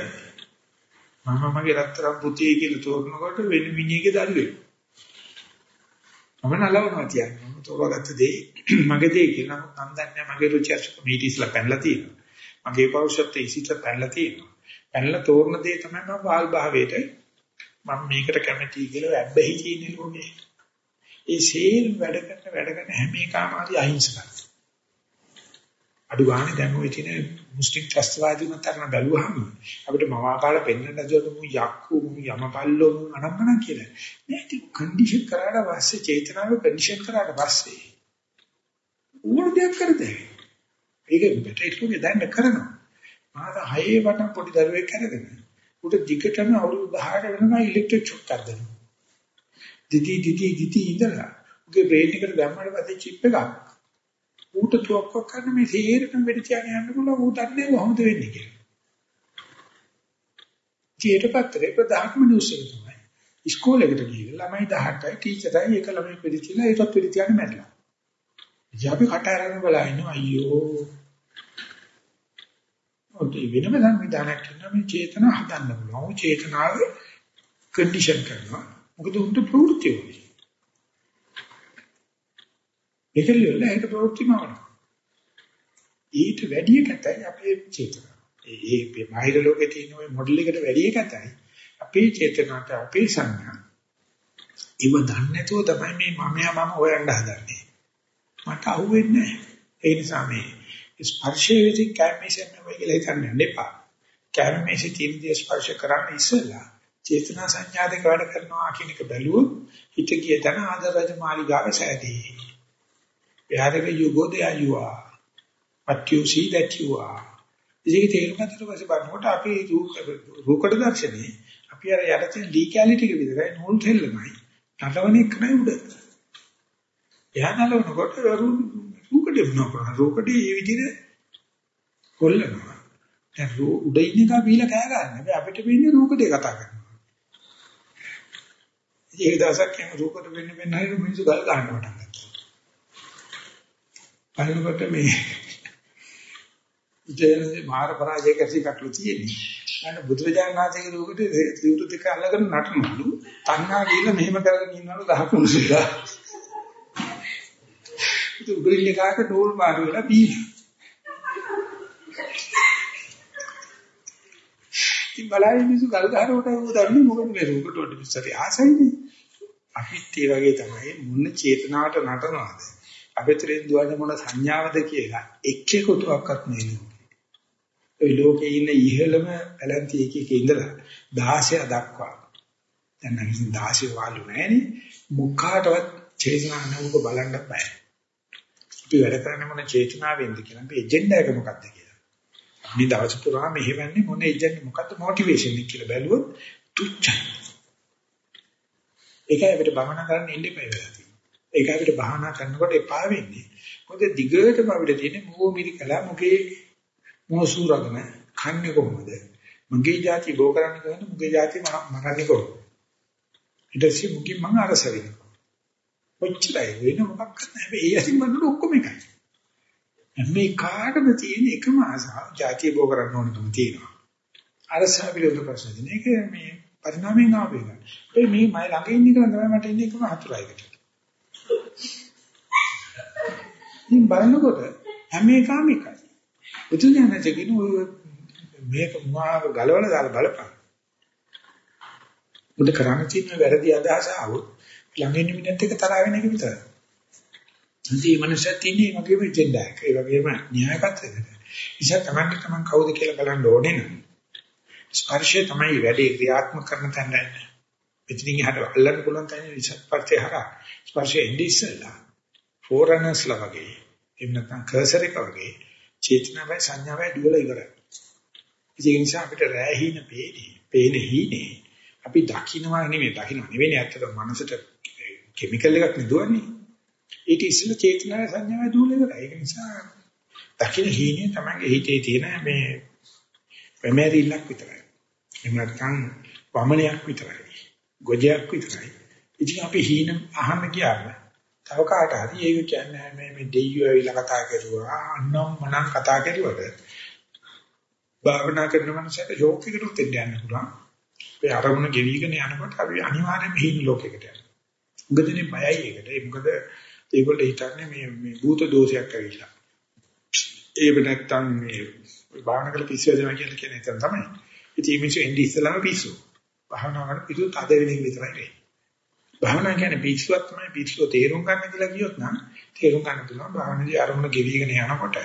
මම මගේ රත්තරන් පුතිය කියලා තෝරනකොට වෙන මිනිහගේ දරුවෙක්. මම නලවනවා කියන්නේ. මම තෝරාගත්ත දේ [CLEARS THROAT] මගේ දේ කියලා මම දන්නේ මගේ රුචි අරුචික මීට ඉස්ලා පැනලා තියෙනවා. මගේ පෞරුෂත්වයේ ඉසිට පැනලා තියෙනවා. පැනලා තෝරන දේ තමයි මම වාල් භාවයට මම මේකට කැමතියි කියලා වැබ්බැහි කියන්නේ ලෝකේ. ඒ සේල් වැඩ කරන වැඩ කරන හැම එකම හරි අහිංසකයි. අඩු ගානේ දැන් ඔය කියන මුස්ලිම් ත්‍ස්තවාදීන් අතරන බැලුවහම අපිට මවාකාර පෙන්වන්න නැතුව මු යක්කු මු යමපල්ලෝ මු අනම්මන කියලා. නෑ ඒක කන්ඩිෂන් කරාට පස්සේ චේතනාව කන්ඩිෂන් කරාට පස්සේ ඕන දෙයක් කරදේ. ඒක පිටේටුගේ දැන් කරනවා. මාත හයේ වටන් පොඩි දරුවෙක් කරගෙන උට දිගටම අවුරුදු 10කට වෙනකන් ඉලෙක්ට්‍රික් ෂොක් කර දෙනවා. දිටි දිටි දිටි ඉඳලා උගේ බ්‍රේන් එකට දැම්මම පස්සේ චිප් එකක් ඌට තුවක්ක කරන මේ සීරටම වෙඩි තියාගෙන යන්න පුළුවන් ඌ දන්නේ කොහොමද වෙන්නේ කියලා. ඊට පස්සේ ප්‍රධානම නිවුස් එක තමයි. ඉස්කෝලේකට ගිහලා ළමයි 18යි ටීචර්යි එක ළමයි වෙඩි තියලා ඒකත් වෙඩි තියාගෙන මැරලා. ඉතින් අපි කට අරගෙන බලනවා අයියෝ. ඔතේ වෙනම සංවිධානයක් කරනවා මේ චේතන හදන්න පුළුවන්. චේතනාව කන්ඩිෂන් කරනවා. මොකද උන්ට ප්‍රවෘත්ති වෙන්නේ. ඒකලියල ඒක ප්‍රවෘත්තිමවන. ඊට වැඩි කතයි අපේ චේතනාව. ඒ මේ බාහිර ලෝකේ තියෙන ওই මොඩල් එකට වැඩි කතයි අපේ චේතනාවට අපේ සංඥා. ඉව දන්නේ නැතුව තමයි මේ මමයා මම හොයන්න හදන්නේ. මට අහුවෙන්නේ නැහැ. ඒ නිසා මේ ස්පර්ශයේ විදි කැමේෂන් නෙවෙයි කියලා හිතන්න යන්න එපා. කැමේෂි තීන්දිය ස්පර්ශ කරන්න ඉස්සෙල්ලා චේතනා සංඥා දෙක වැඩ කරනවා කියන එක බැලුවොත් හිත ගිය තන ආදර රජ මාලිගාවේ සෑදී. Wherever you go, there you are. What you see, that you are. ඉතින් තේරුම් ගන්නට පස්සේ බලනකොට අපි රූකඩ දර්ශනේ අපි අර යට තියෙන ලීකැලිටි එක විතරයි නූල් තෙල්ලමයි. නටවන එක නයි උඩ. එහා නලවනකොට රූකඩේ මොනවා රූකඩේ මේ විදිහට කොල්ලනවා. දැන් උඩ ඉන්න එක බීලා කෑ ගන්න. හැබැයි අපිට වෙන්නේ රූකඩේ කතා කරනවා. ඒක දවසක් එහෙම රූකඩ වෙන්න වෙන්න හරි මිනිස්සු ගල් ගන්න පටන් ගත්තා. බලනකොට මේ ඉතින් මාර පරාජය කැසි කටළු තියෙන්නේ. අන්න බුදුරජාණන් වහන්සේගේ රූපෙට සිවුරු දෙක අල්ලගෙන නටනලු. තණ්හා ගිහිල්ලා මෙහෙම කරගෙන ඉන්නවලු දහකුණු සිලා. ඉතින් උගලින් එකක ඩෝල් මාරු වෙලා බී. ඉතින් බලන්නේ මිසු ගල් ගහරකට උදන්නේ මොකද මේ රූපට වඩ පිස්සරි ආසයිනේ. අපිත් ඒ වගේ තමයි මොන චේතනාවට නටනවාද? අපිටෙන් දුවන්නේ මොන සංඥාවද කියලා එක්කෙකුටවත් නෙවෙයි. ඒ ලෝකේ ඉන්න ඉහළම පැලැන්ති එකක ඉඳලා 16 දක්වා දැන් නම් ඉතින් 16 වාලු නැහැනේ මුඛාටවත් චේතනා නැවක බලන්න බෑ අපි වැඩ කරන්නේ මොන චේතනාවෙන්ද කියලා. අපි එජෙන්ඩා එක මොකක්ද කියලා. මේ දවස් පුරා මෙහෙවන්නේ මොන එජෙන්ඩා මොකක්ද මොටිවේෂන් එක කියලා බැලුවොත් තුච්චයි. ඒකයි අපිට භවනා කරන්න ඉන්න එපා වෙලා තියෙන්නේ. ඒකයි අපිට භාවනා කරනකොට එපා වෙන්නේ. මොකද දිගටම අපිට තියෙන්නේ මොකෝ මිරිකලා මොකේ මොසුරගම කන්නේ කොහොමද? මගේ જાති බෝ කරන්න කියන්නේ මගේ જાති මරන්නේ කොහොමද? ඊට පස්සේ මුකින් මම අරස වෙනවා. ඔච්චරයි වෙන මොකක් නැහැ. ඒ ඇති මනෝ ඔක්කොම එකයි. මේ කාටද තියෙන එකම ආසාව જાති බෝ කරන්න ඕනකම තියෙනවා. අරස පිළිබඳ ප්‍රශ්න දෙන එක මේ පරිණාමයෙන් ආවෙ. ඒ මේ මයි ළඟ ඉන්න කෙනා තමයි මට ඉන්නේ එකම හතුරයි කියලා. ඉතින් බලනකොට හැම එකම එකයි. බුදුදහමේ කියන මේක මොනවාව ගලවලා දාලා බලපන්. බුදු කරණ තියෙන වැරදි අදහස આવොත් ළඟ ඉන්න මිනිහත් එක්ක තරහ වෙන එක විතරයි. ඉතින් මේ මනුස්සයත් ඉන්නේ මේ වගේම එජෙන්ඩා එක. ඒ වගේම න්‍යායපත්‍රයකට. ඉතින් තමයි තමන් කවුද කියලා බලන්න ඕනේ නම් ස්පර්ශය තමයි වැඩේ ක්‍රියාත්මක කරන තැන. පිටින් එහාට අල්ලන්න පුළුවන් තැන ස්පර්ශය හරහා. ස්පර්ශය එන්නේ ඉස්සෙල්ලා ෆෝරනර්ස්ලා වගේ එහෙම නැත්නම් කර්සර් එක වගේ චේතනාවයි සංඥාවයි දුවලා ඉවරයි. ඒ නිසා අපිට රෑ හීන පේන්නේ. පේන හීනේ අපි දකින්නවා නෙමෙයි දකින්න නෙවෙයි ඇත්තට මනසට කිමිකල් එකක් නෙදුවන්නේ. ඊට ඉස්සෙල්ලා චේතනාවේ සංඥාවේ දුවලා ඉවරයි. ඒක නිසා දකින්න හීනේ තමයි හිතේ තියෙන මේ ප්‍රමේරිල්ලක් විතරයි. එහෙම නැත්නම් වමනයක් විතරයි. ගොජයක් විතරයි. ඉතින් අපි හීන අහන්න ගියාම තව කාට හරි ඒක කියන්නේ මේ මේ දෙයියෝ ඇවිල්ලා කතා කරුවා අන්නම් මනම් කතා කරුවට භාවනා කරන මනසට ෂෝක් එකකට දෙන්න යන්න පුළුවන්. ඒ අරමුණ ගෙවිගෙන යනකොට අපි අනිවාර්යයෙන්ම හීන ලෝකයකට යනවා. උගදෙනේ බයයි ඒකට. ඒ මොකද ඒගොල්ලෝ හිතන්නේ මේ මේ භූත දෝෂයක් ඇවිල්ලා. ඒක නැත්තම් මේ භාවනා කරලා පිස්සු වෙනවා කියලා කියන එක තමයි. ඉතින් මේ මිනිස්සු එන්නේ ඉස්සලාම පිස්සු. භාවනා කරන පිස්සු තද වෙන එක විතරයි වෙන්නේ. භාවනා කියන්නේ පිස්සුවක් තමයි පිස්සුව තේරුම් ගන්න කියලා කියොත් නම් තේරුම් ගන්න පුළුවන් භාවනාවේ අරමුණ ගෙවිගෙන යනකොට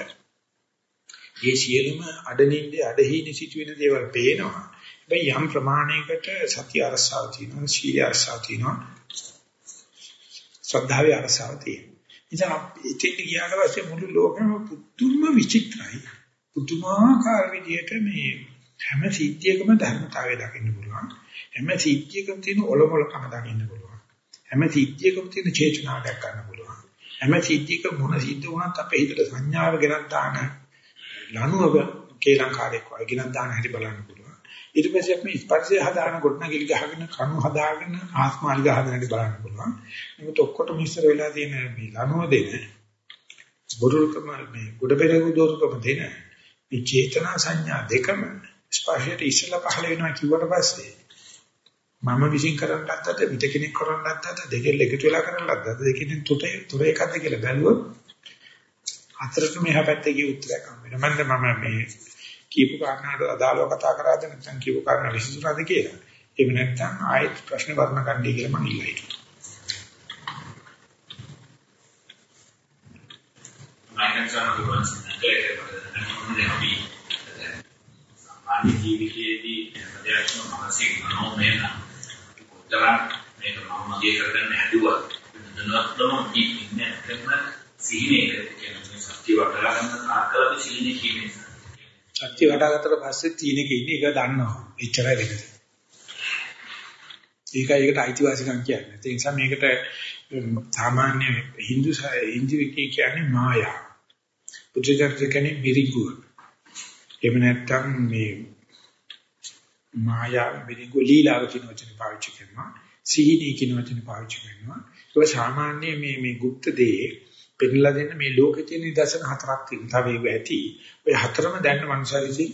මේ සියලුම අඩනින්දේ අඩහිනි සිටින දේවල් පේනවා. හැබැයි යම් ප්‍රමාණයකට සතිය අරසාව තියෙනවා, සීල අරසාව තියෙනවා, ශ්‍රද්ධාවේ අරසාව තියෙනවා. ඉතින් ඉතින් ගියාට පස්සේ මුළු ලෝකෙම පුදුම විචිත්‍රයි. පුදුමාකාර විදිහට මේ හැම සිද්ධියකම ධර්මතාවය දකින්න පුළුවන්. හැම සිද්ධියකම තියෙන ඔලොමලකම දකින්න පුළුවන්. හැම සිද්ධියකම තියෙන චේතනාවක් ගන්න පුළුවන්. හැම සිද්ධියක මොන සිද්ධ වුණත් අපේ හිතට සංඥාව ගෙනත් දාන ලනුවක කේලංකාරයක් වගේ ගෙනත් දාන හැටි බලන්න පුළුවන්. ඊට පස්සේ අපි ස්පර්ශය හදාන ගොඩනගිලි ගහගෙන කණු හදාගෙන ආස්මාල් ගහගෙන හැටි බලන්න පුළුවන්. මේක ඔක්කොටම ඉස්සර වෙලා තියෙන මේ ලනුව දෙන බුරුල්කම මේ ගොඩ පෙරகு දෝරුකම දෙන මේ චේතනා සංඥා දෙකම ස්පර්ශයට ඉස්සලා පහළ වෙනවා කිව්වට පස්සේ මම විශ්ින් කරන්න ලද්දද පිට කෙනෙක් කරන්න ලද්දද දෙකෙන් එකතු වෙලා කරන්න ලද්දද දෙකෙන් තුතේ තුර එකක්ද කියලා බැලුවොත් හතරට මෙහා පැත්තේ කිය උත්තරයක් හම්බ වෙනවා. මම මම මේ කියපු කාරණාට අදාළව කතා කරාද නැත්නම් කියපු කාරණා විසඳුනාද කියලා. එහෙම නැත්නම් ආයෙත් ප්‍රශ්න වර්ණ කණ්ඩේ කියලා මම ඉල්ලයි මම හිතනවා අපි සාමාන්‍ය ජීවිතයේදී හැමදේම මානසික මනෝමය උත්තර මේක මම මගේ කරගන්න හැදුවා. දැනගත්තම ඉන්නේ කරන සීනේ කියන්නේ සත්‍ය වටලා ගන්න තාක්කලද සීනේ කියන්නේ සත්‍ය වටාගත්තට පස්සේ තීනක ඉන්නේ ඒක දන්නවා. එච්චරයි වෙන්නේ. ඒකයි ඒකට අයිතිවාසිකම් කියන්නේ. ඒ නිසා මේකට සාමාන්‍ය Hindu Hindu කියන්නේ මායා. පුදුජර්ජ කියන්නේ මිරිඟුව. එහෙම නැත්නම් මේ මායා මිරිඟු ලීලාව කියන වචන පාවිච්චි කරනවා. සීනී කියන වචන පාවිච්චි කරනවා. ඒක සාමාන්‍ය මේ මේ গুপ্ত දේ පෙන්ලා දෙන්න මේ ලෝකේ තියෙන නිදර්ශන හතරක් තියෙනවා. තව ඒක ඇති. ඔය හතරම දැන්න මනුස්සයෙක්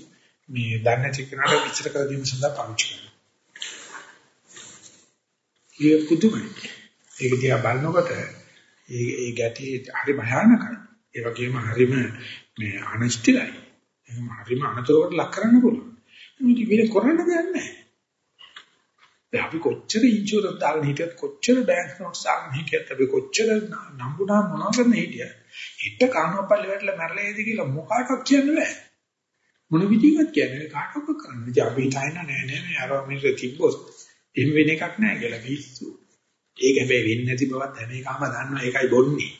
මේ දන්නේ චිකනට විචාර කර දීම සඳහා පාවිච්චි කරනවා. ඒ පුදුමයි. ඒක දිහා බලනකොට ඒ ඒ ගැටි හරි භයානකයි. ඒ වගේම හරිම මේ අනිෂ්ටිලයි. එහෙනම් හරිම අනතුරකට ලක් කරන්න පුළුවන්. මේක විල කරන්න දෙයක් නැහැ. දැන් අපි කොච්චර ඉන්ෂුරන්ස් දාගෙන හිටියත් කොච්චර බැංක් නෝට්ස් දාගෙන හිටියත් අපි කොච්චර නම්බුනා මොනවා කරන්න හිටියත් හිට කානෝපල්ලි වැටලා මැරලා ඉද කියලා මොකාටවත් කියන්න බෑ. මොන විදිහකට කියන්නේ කාටවත් කරන්න. ඉතින් අපි හිතන නෑ නෑ මේ අර මිනිස්සු තිබ්බොත් එහෙම වෙන එකක් නෑ කියලා පිස්සු. ඒක හැබැයි වෙන්නේ නැති බවත් හැම එකම දන්නවා ඒකයි බොන්නේ.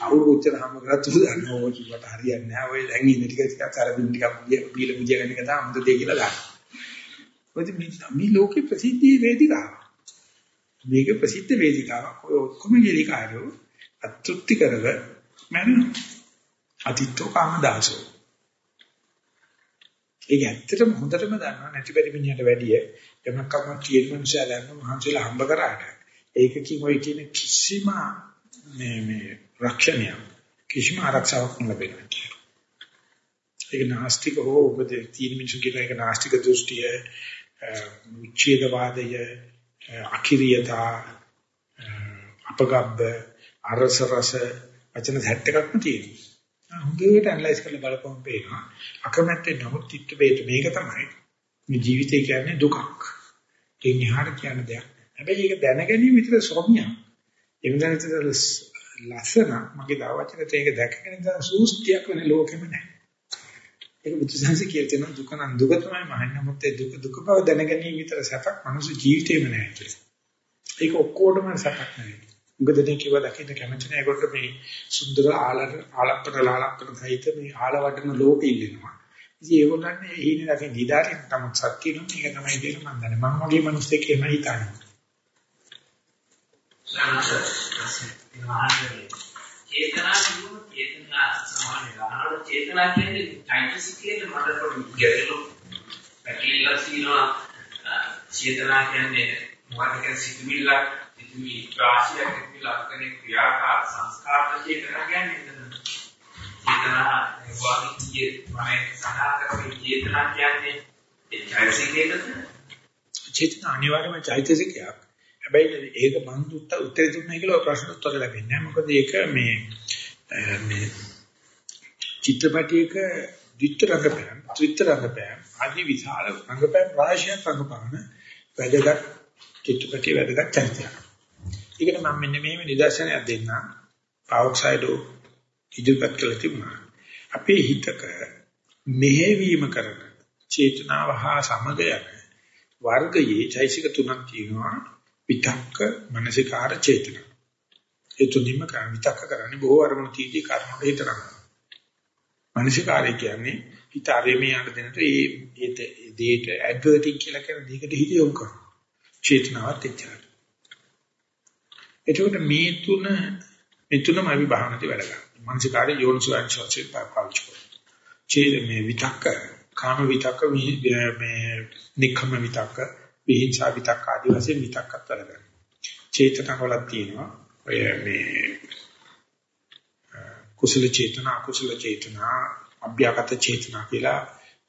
අවුරුදු උච්චර හැම කරත් උදාන්න ඕක කිව්වට හරියන්නේ නැහැ. ඔය දැන් ඉන්න ටික ටිකක් අර බින් ටිකක් බීල මුදිය ගන්න එක තමයි අමුතු දෙය කියලා ගන්න. මොකද මේ ලෝකේ ප්‍රසිද්ධ වේදිකාව. මේක ප්‍රසිද්ධ වේදිකාවක්. ඔය ඔක්කොම ගිලිකාරෝ අතෘප්ති කරව මරනවා. අතිත්තෝ කාමදාසෝ. ඒක ඇත්තටම හොඳටම දන්නවා නැති බැරි මිනිහට වැඩිය යමක් කම කියන මනුස්සයා දන්න මහන්සියලා හම්බ කරාට ඒකකින් ඔය කියන කිසිම මේ මේ රක්ෂණය කිසිම ආරක්ෂාවක් ලැබෙන්නේ නැහැ. ඒක නාස්තික හෝ ඔබ තියෙන මිනිස්සු කියන එක නාස්තික දෘෂ්ටිය උච්ඡේදවාදය අකිරියතා අපගබ්බ අරස රස වචන සැට් එකක්ම තියෙනවා. හොඳට ඇනලයිස් කරලා බලපුවම පේනවා අකමැත්තේ නමුත් චිත්ත වේද මේක තමයි මේ ජීවිතය කියන්නේ දුකක්. ඒ නිහාර කියන දෙයක්. හැබැයි ඒක දැනගැනීම විතර සොම්නියක්. ඒ වෙනදට ලස්සන මගේ දාවචනට ඒක දැකගෙන ඉඳලා සූස්තියක් වෙන ලෝකෙම නැහැ. ඒක බුදුසසුන කියලා තියෙන දුක නම් දුක තමයි මහන්නේ මොකද දුක දුක බව දැනගැනීම විතර සැපක් මනුස්ස ජීවිතේම නැහැ කියලා. ඒක ඔක්කොටම සැපක් නෙවෙයි. උගදෙනේ කිව්ව දකින්න කැමති නැහැ. ඒකට මේ සුන්දර ආලර ආලප්පන ලාලප්පන සහිත මේ ආලවඩන ලෝකෙ ඉන්නවා. ඉතින් ඒගොල්ලන්නේ හීන දකින්න ඉදාරින් තමයි සත්‍ය නෙමෙයි මේක තමයි කියලා මම දන්නේ. මම වගේ මිනිස්සෙක් එහෙම හිතන්නේ. චේතනා කියනොත් චේතනා සමානයි. අනවල චේතනා කියන්නේ චෛතසිකයේ මට පොඩි ගැටලු පැකිලක් තියෙනවා. චේතනා කියන්නේ මොකක්ද කියන්නේ සිතුවිල්ලක් සිතුවිලි රාශියක් එක්කලා කරන ක්‍රියාකාර සංස්කාර චේතනා කියන්නේ චේතනා වගේ මම සඳහන් කරපු චේතනා කියන්නේ ඒ චෛතසිකයකද චේතනා අනිවාර්යයෙන්ම චෛතසිකයක්. හැබැයි ඒක මන් දුත්ත උත්තර දුන්නේ කියලා ප්‍රශ්න උත්තර ලැබෙන්නේ නැහැ. මොකද ඒක මේ මේ චිත්‍රපටයක ද්විත්‍ය රංගපෑම්, ත්‍රිත්‍ය රංගපෑම් ආදී විශාල රංගපෑම් රාශියක් රංගපාන වැදගත් චිත්‍රපටයේ වැදගත් චරිතයක්. ඒකට මම මෙන්න මෙහෙම නිදර්ශනයක් දෙන්නම්. පාවොක්සයිඩෝ ඉදිරිපත් කළ තිබුණා. අපේ හිතක මෙහෙවීම කරන චේතනාව හා සමග යන වර්ගයේ චෛසික තුනක් තියෙනවා. විතක්ක මනසිකාර චේතන. ඒ තුනින්ම කරන විතක්ක කරන්නේ බොහෝ අරමුණු තීදී කර්මවල හිතනවා. මනසිකාරය කියන්නේ හිත අරෙමේ යන දෙනට ඒ ඒ දෙයට ඇඩ්වර්ටින් කියලා කියන දෙයකට හිත යොමු කරනවා. චේතනාවත් එච්චරයි. එතකොට මේ තුන මේ තුනම අපි බහනති වැඩ ගන්නවා. මනසිකාරය යෝනිසෝංශෝචේ පාවිච්චි කරනවා. චේතනේ විතක්ක කාම විතක්ක මේ නික්ඛම විතක්ක විහිංසා විතක් ආදී වශයෙන් විතක්කත් වැඩ කරනවා. චේතනාවලක් තියෙනවා. ඔය මේ කුසල චේතනා, අකුසල චේතනා, අභ්‍යාගත චේතනා කියලා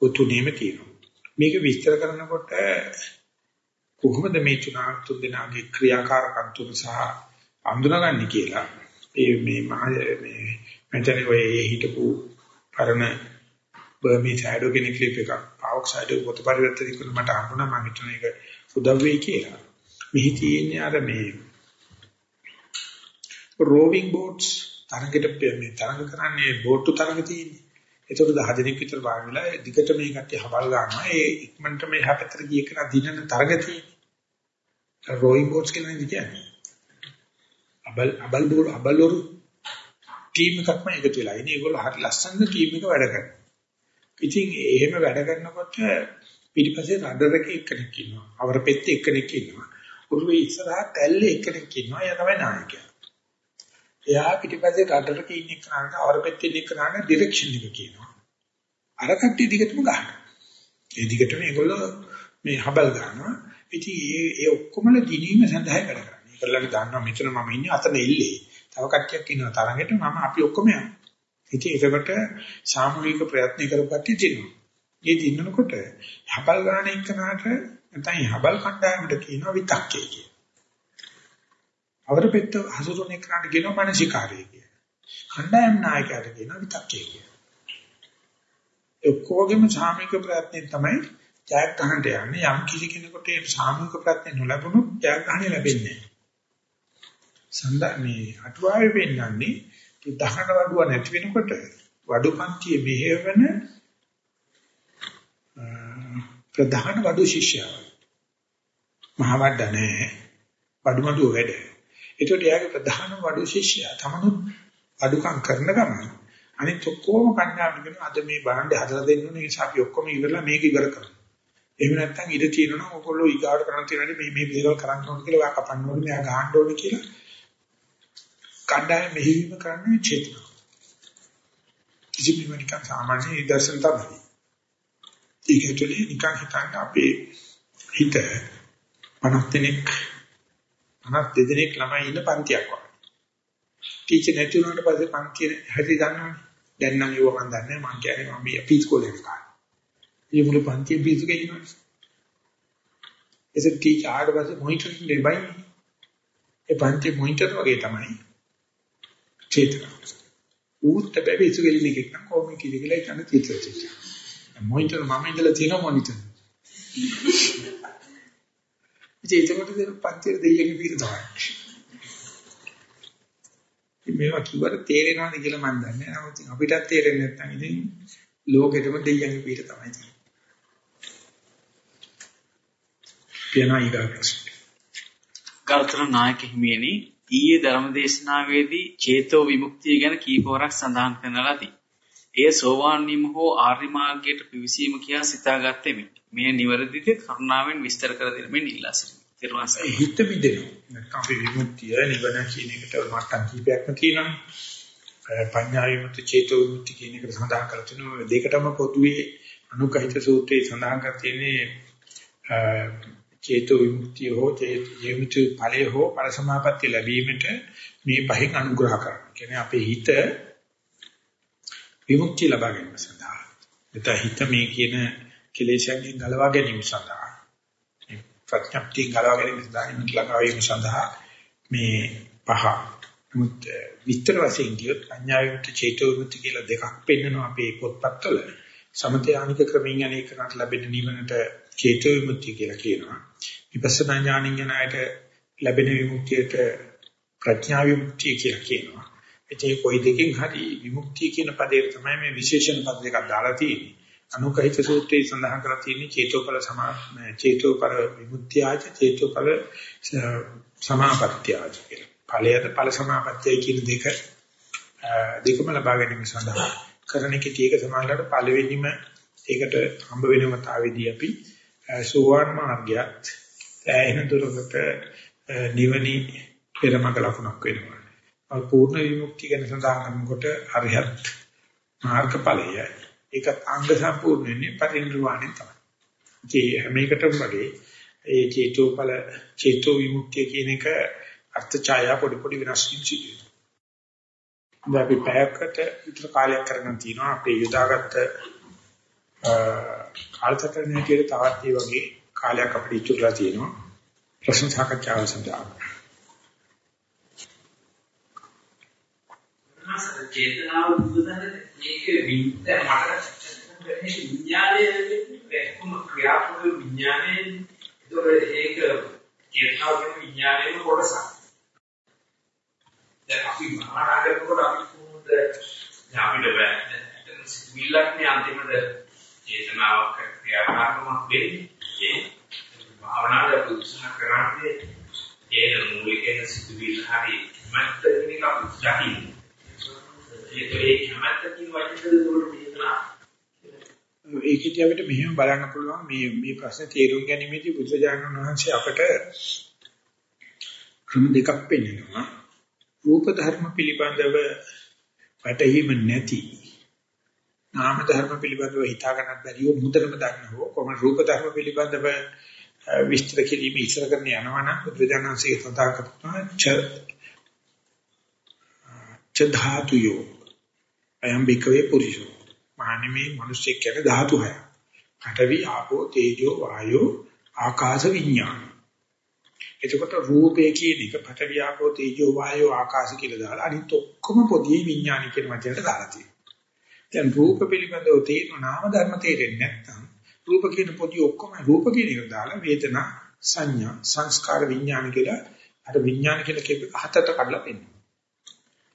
උතුණේම තියෙනවා. මේක විස්තර කරනකොට කොහොමද මේ තුනා තුන් දෙනාගේ ක්‍රියාකාරකම් තුන සහ අඳුනගන්නේ කියලා ඒ මේ මේ මෙතන ඔය හිටපු පරණ බර්මී ෂැඩෝ කෙනෙක් ක්ලිප් එකක් පාවොක් ෂැඩෝ පොත පරිවර්තන කරන මට හම්බුණා මම හිතන එක උදව් වෙයි කියලා. මෙහි තියෙන්නේ අර මේ රෝවිං බෝට්ස් තරඟට මේ තරඟ කරන්නේ බෝට්ටු තරඟ තියෙන්නේ. ඒතකොට 10 දිනක් විතර වාර වෙලා දිගට මේ කට්ටිය හබල් ගන්නවා. ඒ ඉක්මනට මේ හැපතර ගිය කෙනා දිනන තරඟ තියෙන්නේ. රෝවිං බෝට්ස් කියලා නේද කියන්නේ. අබල් අබල් බෝල් අබල්වරු ටීම් එකක්ම එකතු වෙලා ඉන්නේ. ඒගොල්ලෝ හරි ලස්සන ටීම් එක වැඩ කරනවා. ඉතින් එහෙම වැඩ කරනකොට පිටිපස්සේ රඩර් එකේ එක්කෙනෙක් ඉන්නවා. අවර පෙත්තේ එක්කෙනෙක් ඉන්නවා. උරුවේ ඉස්සරහා තැල්ලේ එක්කෙනෙක් ඉන්නවා. එයා තමයි නායකයා. එයා පිටිපස්සේ රඩර් එකේ ඉන්න එක්කනට අවර පෙත්තේ ඉන්න එක්කනට ඩිරෙක්ෂන් එක කියනවා. අර කට්ටිය දිගටම ගන්නවා. ඒ දිගටම ඒගොල්ලෝ මේ හබල් ගන්නවා. ඉතින් ඒ ඒ ඔක්කොමල දිනීම සඳහා වැඩ කරන්නේ. ඒගොල්ලන්ගේ දන්නවා මෙතන මම ඉන්නේ අතන එල්ලේ. තව කට්ටියක් ඉන්නවා තරගෙට මම අපි ඔක්කොම යනවා. ඉතින් ඒකට සාමූහික ප්‍රයත්න කරපටි දිනවා. ඒ දිනනකොට හබල් ගන්න එක්කනට නැත්නම් හබල් කණ්ඩායමට කියනවා විතක්කේ කියලා. අවර පෙත්ත හසුරුවන එක්කනට කියනවා මානසිකාරය කියලා. කණ්ඩායම් නායකයාට කියනවා විතක්කේ කියලා. ඔක්කොගෙම සාමූහික ප්‍රයත්නෙන් තමයි ජයග්‍රහණයට යන්නේ. යම් කිසි කෙනෙකුට ඒ සාමූහික ප්‍රයත්න නොලැබුණොත් ජයග්‍රහණය ලැබෙන්නේ නැහැ. සඳ මේ අටුවාවේ පෙන්නන්නේ දහන වඩුව නැති වෙනකොට වඩු පන්තියේ මෙහෙවන ප්‍රධාන වඩු ශිෂ්‍යයා මහ වඩ නැහැ. වඩු මඩුව වැඩ. ඒකට එයාගේ ප්‍රධාන වඩු ශිෂ්‍යයා. තමනුත් අඩුකම් කරන ගමන් අනිත් ඔක්කොම කන්‍යාවට කියන අද මේ බණ්ඩේ හදලා දෙන්න ඕනේ. ඒ නිසා අපි ඔක්කොම ඉවරලා මේක ඉවර කරමු. එහෙම නැත්නම් ඉඳ තියෙනවා ඔයගොල්ලෝ ඊගාවට කරන් තියෙනවා මේ මේ දේවල් කරන්න ඕනේ කියලා ඔයා කපන්න ඕනේ මෙයා ගහන්න ඕනේ කියලා කණ්ඩායම මෙහෙයීම කරන්නේ චේතනාව. කිසිම නිකන් සාමාන්‍ය ඉදර්ශන තමයි. ඒක ඇතුලේ නිකන් හිතන්න අපේ හිත 50 දෙනෙක් 52 දෙනෙක් ළමයි ඉන්න පන්තියක් වගේ. ටීචර් නැති වුණාට පස්සේ පන්තිය හැටි දන්නවනේ. දැන් නම් ඒව මම දන්නේ මම කියන්නේ මම අපි ඉස්කෝලේ යන කාලේ. මේ මුළු පන්තිය පිස්සුකේ ඉන්නවා. එසේ ටීචර් ආවට පස්සේ මොනිටර් දෙබයි. ඒ පන්තිය මොනිටර් වගේ තමයි. චේතනාව. ඌත් බැබේ ඉස්කෝලේ ඉන්න එකක් නම් කොහොම කිලි කියලා ඉතන චිත්‍ර චිත්‍ර. මොනිටර් මම ඉඳලා තියෙනවා මොනිටර්. ඉතින් ඒකට පන්තියේ දෙයියගේ පිට තමයි. මේවා කිව්වට තේරෙනවද කියලා මම දන්නේ නැහැ. නමුත් අපිටත් තේරෙන්නේ නැත්නම් ඉතින් ලෝකෙටම දෙයියන්ගේ පිට තමයි තියෙන්නේ. පියනා ප්‍රශ්න. ගල්තර නායක හිමියනි ඊයේ ධර්මදේශනාවේදී චේතෝ විමුක්තිය ගැන කීපවරක් සඳහන් කරන ලදී. එය සෝවාන් වීම හෝ ආර්ය මාර්ගයට පිවිසීම කියා සිතාගත්තෙමි. මේ නිවැරදිද කරුණාවෙන් විස්තර කර දෙන්න මෙන්න ඉල්ලා සිටිනවා. හිත විදෙනවා. නැත්නම් අපි විමුක්තිය නිවන කියන එකට මට්ටම් කීපයක්ම තියෙනවා. පඤ්ඤා විමුක්ති චේතෝ විමුක්ති කියන එකට සඳහන් කරලා තිනවා. දෙකටම පොදුවේ අනුකහිත සූත්‍රයේ සඳහන් කර තියෙන්නේ චේතෝ විමුක්තිය හෝ චේතු ඵලය හෝ පරසමාපත්‍ය ලැබීමට මේ පහෙන් අනුග්‍රහ කරනවා. කියන්නේ අපේ හිත විමුක්තිය ලබා ගැනීම සඳහා. එතන හිත මේ කියන කෙලෙසයන්ගෙන් ගලවා ගැනීම සඳහා ප්‍රඥප්තිය ගලවා ගැනීම සඳහා ළඟා වීම සඳහා මේ පහ මුත් විස්තර වශයෙන් කියොත් අඥා විමුක්ති චේතෝ විමුක්ති කියලා දෙකක් පෙන්වනවා අපේ පොත්පත්වල. සමථ යානික ක්‍රමයෙන් අනේකකට ලැබෙන නිවනට චේතෝ විමුක්තිය කියලා කියනවා. විපස්සනා ඥානින් යන අයට ලැබෙන විමුක්තියට ප්‍රඥා විමුක්තිය කියලා කියනවා. ඒ කොයි දෙකෙන් හරි විමුක්තිය කියන පදේ තමයි මේ විශේෂණ පද දෙකක් දාලා තියෙන්නේ. අනුකහිත සූත්‍රයේ සඳහන් කරලා තියෙන්නේ චේතෝපල සමා චේතෝපල විමුක්තියජ චේතෝපල සමාපත්තියජ කියලා. ඵලයට ඵල සමාපත්තිය කියන දෙක දෙකම ලබා ගැනීම සඳහා කරන කිටි එක සමානලට පළවෙනිම ඒකට හම්බ වෙනම තාවේදී අපි සෝවාන් මාර්ගයත් ඇහෙන දුරකට නිවනි පෙරමග ලකුණක් වෙනවා. පූර්ණ විමුක්තිය ගැන සඳහන් කරනකොට අරිහත් මාර්ගඵලය ඒක අංග සම්පූර්ණ වෙන්නේ පරිනිර්වාණයෙන් තමයි. ඒ හැම එකටම වගේ ඒ චේතෝඵල චේතෝ විමුක්තිය කියන එක අර්ථ ඡායා පොඩි පොඩි වෙනස් වීම් සිදු වෙනවා. අපි පැයකට විතර කාලයක් කරගෙන තිනවා අපේ යොදාගත්ත කාලසටහන හැටියට තවත් ඒ වගේ කාලයක් අපිට ඉතුරුලා තියෙනවා. ප්‍රශ්න සාකච්ඡාව සඳහා. චේතනාව බුදුදහමේ මේක වින්ත මට විඥානයේ කොහොම ක්‍රියාත්මක විඥානයේ ඒක චේතනාව කියන විඥානයේ කොටසක්. දැන් අපි මහානා කරනකොට අපි කොහොමද දැන් අපිට බෑ සිතුවිල්ලක් නේ අන්තිමට චේතනාවක් ක්‍රියාකාරකමක් වෙන්නේ ඒ භාවනාවට උත්සාහ කරන්නේ ඒ මූලික සිතුවිල්ල හරි මත් කියන එක අපි දකින්න. ඒකේ කැමැත්තකින් වචනද උඩට චේතනා ඒකදී අපිට මෙහෙම බලන්න පුළුවන් මේ මේ ප්‍රශ්නේ තේරුම් ගැනීමේදී බුදුරජාණන් වහන්සේ අපට ක්‍රම දෙකක් පෙන්නනවා. රූප ධර්ම පිළිබඳව වැටහීම නැති නාම ධර්ම පිළිබඳව හිතා ගන්නත් බැරිව මුදලම දන්නව කොහොම රූප ධර්ම පිළිබඳව විස්තර කිරීම ඉස්සර කරන්න යනවනම් බුදුරජාණන්සේ සඳහන් කරනවා ච ච ධාතුයෝ අයම් බිකවේ පුරිසෝ මහන්නේ මේ මිනිස්සෙක් කියන්නේ ධාතු හය. කටවි ආපෝ තේජෝ වායෝ ආකාශ විඥාන. එතකොට රූපේ කියන එක පඨවි ආපෝ තේජෝ වායෝ ආකාශ කියලා දාලා අනිත් ඔක්කොම පොදි විඥාන කියන වචනට දාලා තියෙනවා. දැන් රූප පිළිබඳව තේරෙන නාම ධර්ම තේරෙන්නේ නැත්නම් රූප කියන පොදි ඔක්කොම රූප කියන එක දාලා වේදනා සංඥා සංස්කාර විඥාන කියලා අර විඥාන කියලා කියප හතට කඩලා පෙන්නනවා.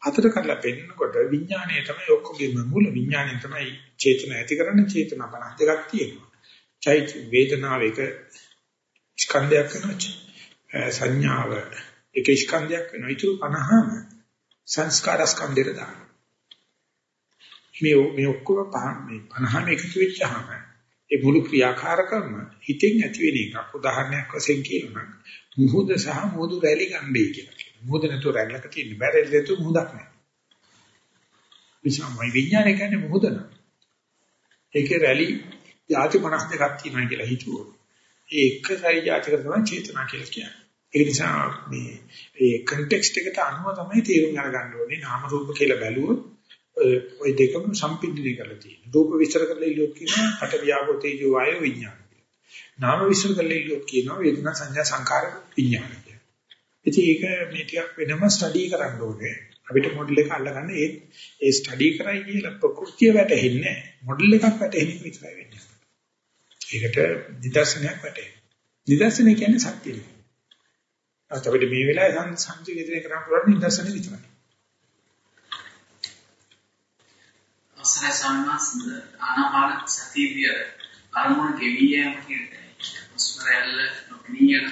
හතර කරලා පෙන්නකොට විඥාණය තමයි ඔක්කොගේම මූල විඥාණය තමයි චේතන ඇති කරන චේතනා 52ක් තියෙනවා. චෛත වේදනාව එක ස්කන්ධයක් කරනවා. සංඥාව එක ස්කන්ධයක් වෙනවා. ඊටු 50ම සංස්කාර ස්කන්ධෙට දානවා. මේ මේ ඔක්කොම පහ මේ 50ම එකතු වෙච්චාම ඒ මුළු ක්‍රියාකාරකම හිතෙන් ඇති වෙන එකක්. උදාහරණයක් වශයෙන් කියනවා මුහුද සහ මුහුදු රැලි ගන්නේ කියලා කියනවා. මුහුද නැතුව රැල්ලක තියෙන බෑ රැලි නැතුව මුහුදක් නැහැ. විසමයි විඥානය කියන්නේ මුහුද නෑ. ඒකේ රැලි ಜಾති 52ක් තියෙනවා කියලා හිතුවෝ. ඒ එක සයි ಜಾතික තමයි චේතනා කියලා කියන්නේ. ඒ නිසා මේ ඒ කන්ටෙක්ස්ට් එකට අනුව තමයි තේරුම් අරගන්න ඕනේ. නාම රූප කියලා බැලුවොත් ওই දෙකම සම්පින්දිණය කරලා තියෙනවා. රූප විස්තර කරලා ඉලියොත් කියනවා පට වියාගෝ තේජෝ වායෝ විඥාන කියලා. නාම විස්තර කරලා ඉලියොත් කියනවා වේදනා සංඥා සංකාර විඥාන කියලා. ඉතින් ඒක මේ ටිකක් වෙනම ස්ටඩි කරන්න ඕනේ. අපිට මොඩල් එක අල්ලගන්න ඒ ඒ ස්ටඩි කරයි කියලා ප්‍රകൃතිය වැටෙන්නේ මොඩල් එකක් වැටෙන්නේ විතරයි වෙන්නේ. ඒකට නිදර්ශනයක් වැටෙන්නේ. නිදර්ශනය කියන්නේ සත්‍යය. අතපිට මේ වෙලාවේ සංසිද්ධිය කරන්න පුළුවන් නිදර්ශනය විතරයි. අවසරයි සම්මාස ආනාපාන සතිය අරමුණ ගෙවි යෑම කියන්නේ ස්මරයල්ල නොපිනියන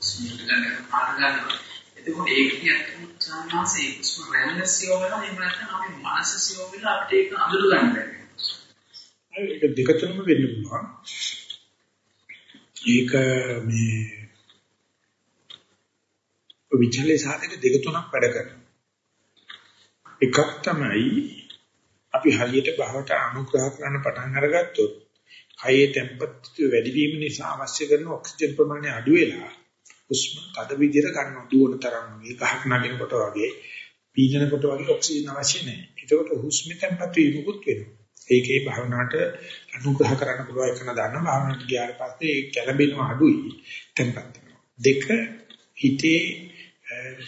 සිහිගන්න පාර ගන්නවා. එතකොට ඒක කියන්නේ සම්මාසේ ස්මරයල්ල සියෝ වෙනවා එහෙම නැත්නම් අපේ මනස සියෝ වෙනවා අපිට ඒක අඳුර ගන්න බැහැ. ඒක දෙක තුනම වෙන්න පුළුවන්. ඒක මේ විචලේ සාධක දෙක තුනක් වැඩ කරනවා. එකක් තමයි අපි හරියට භවට අනුග්‍රහ කරන්න පටන් අරගත්තොත් කයේ tempat වැඩි වීම නිසා අවශ්‍ය කරන ඔක්සිජන් ප්‍රමාණය අඩු වෙලා උස්ම තද විදිහට ගන්න දුවන තරම් වගේ ගහක් නගිනකොට වගේ පීනනකොට වගේ ඔක්සිජන් අවශ්‍ය නැහැ. ඒකට හුස්ම tempat වීමකුත් වෙනවා. ඒකේ භාවනාවට අනුග්‍රහ කරන්න පුළුවන් එක නදන්න භාවනාවට ගියාට පස්සේ ඒ කැළඹෙනව අඩුයි tempat වෙනවා. දෙක හිතේ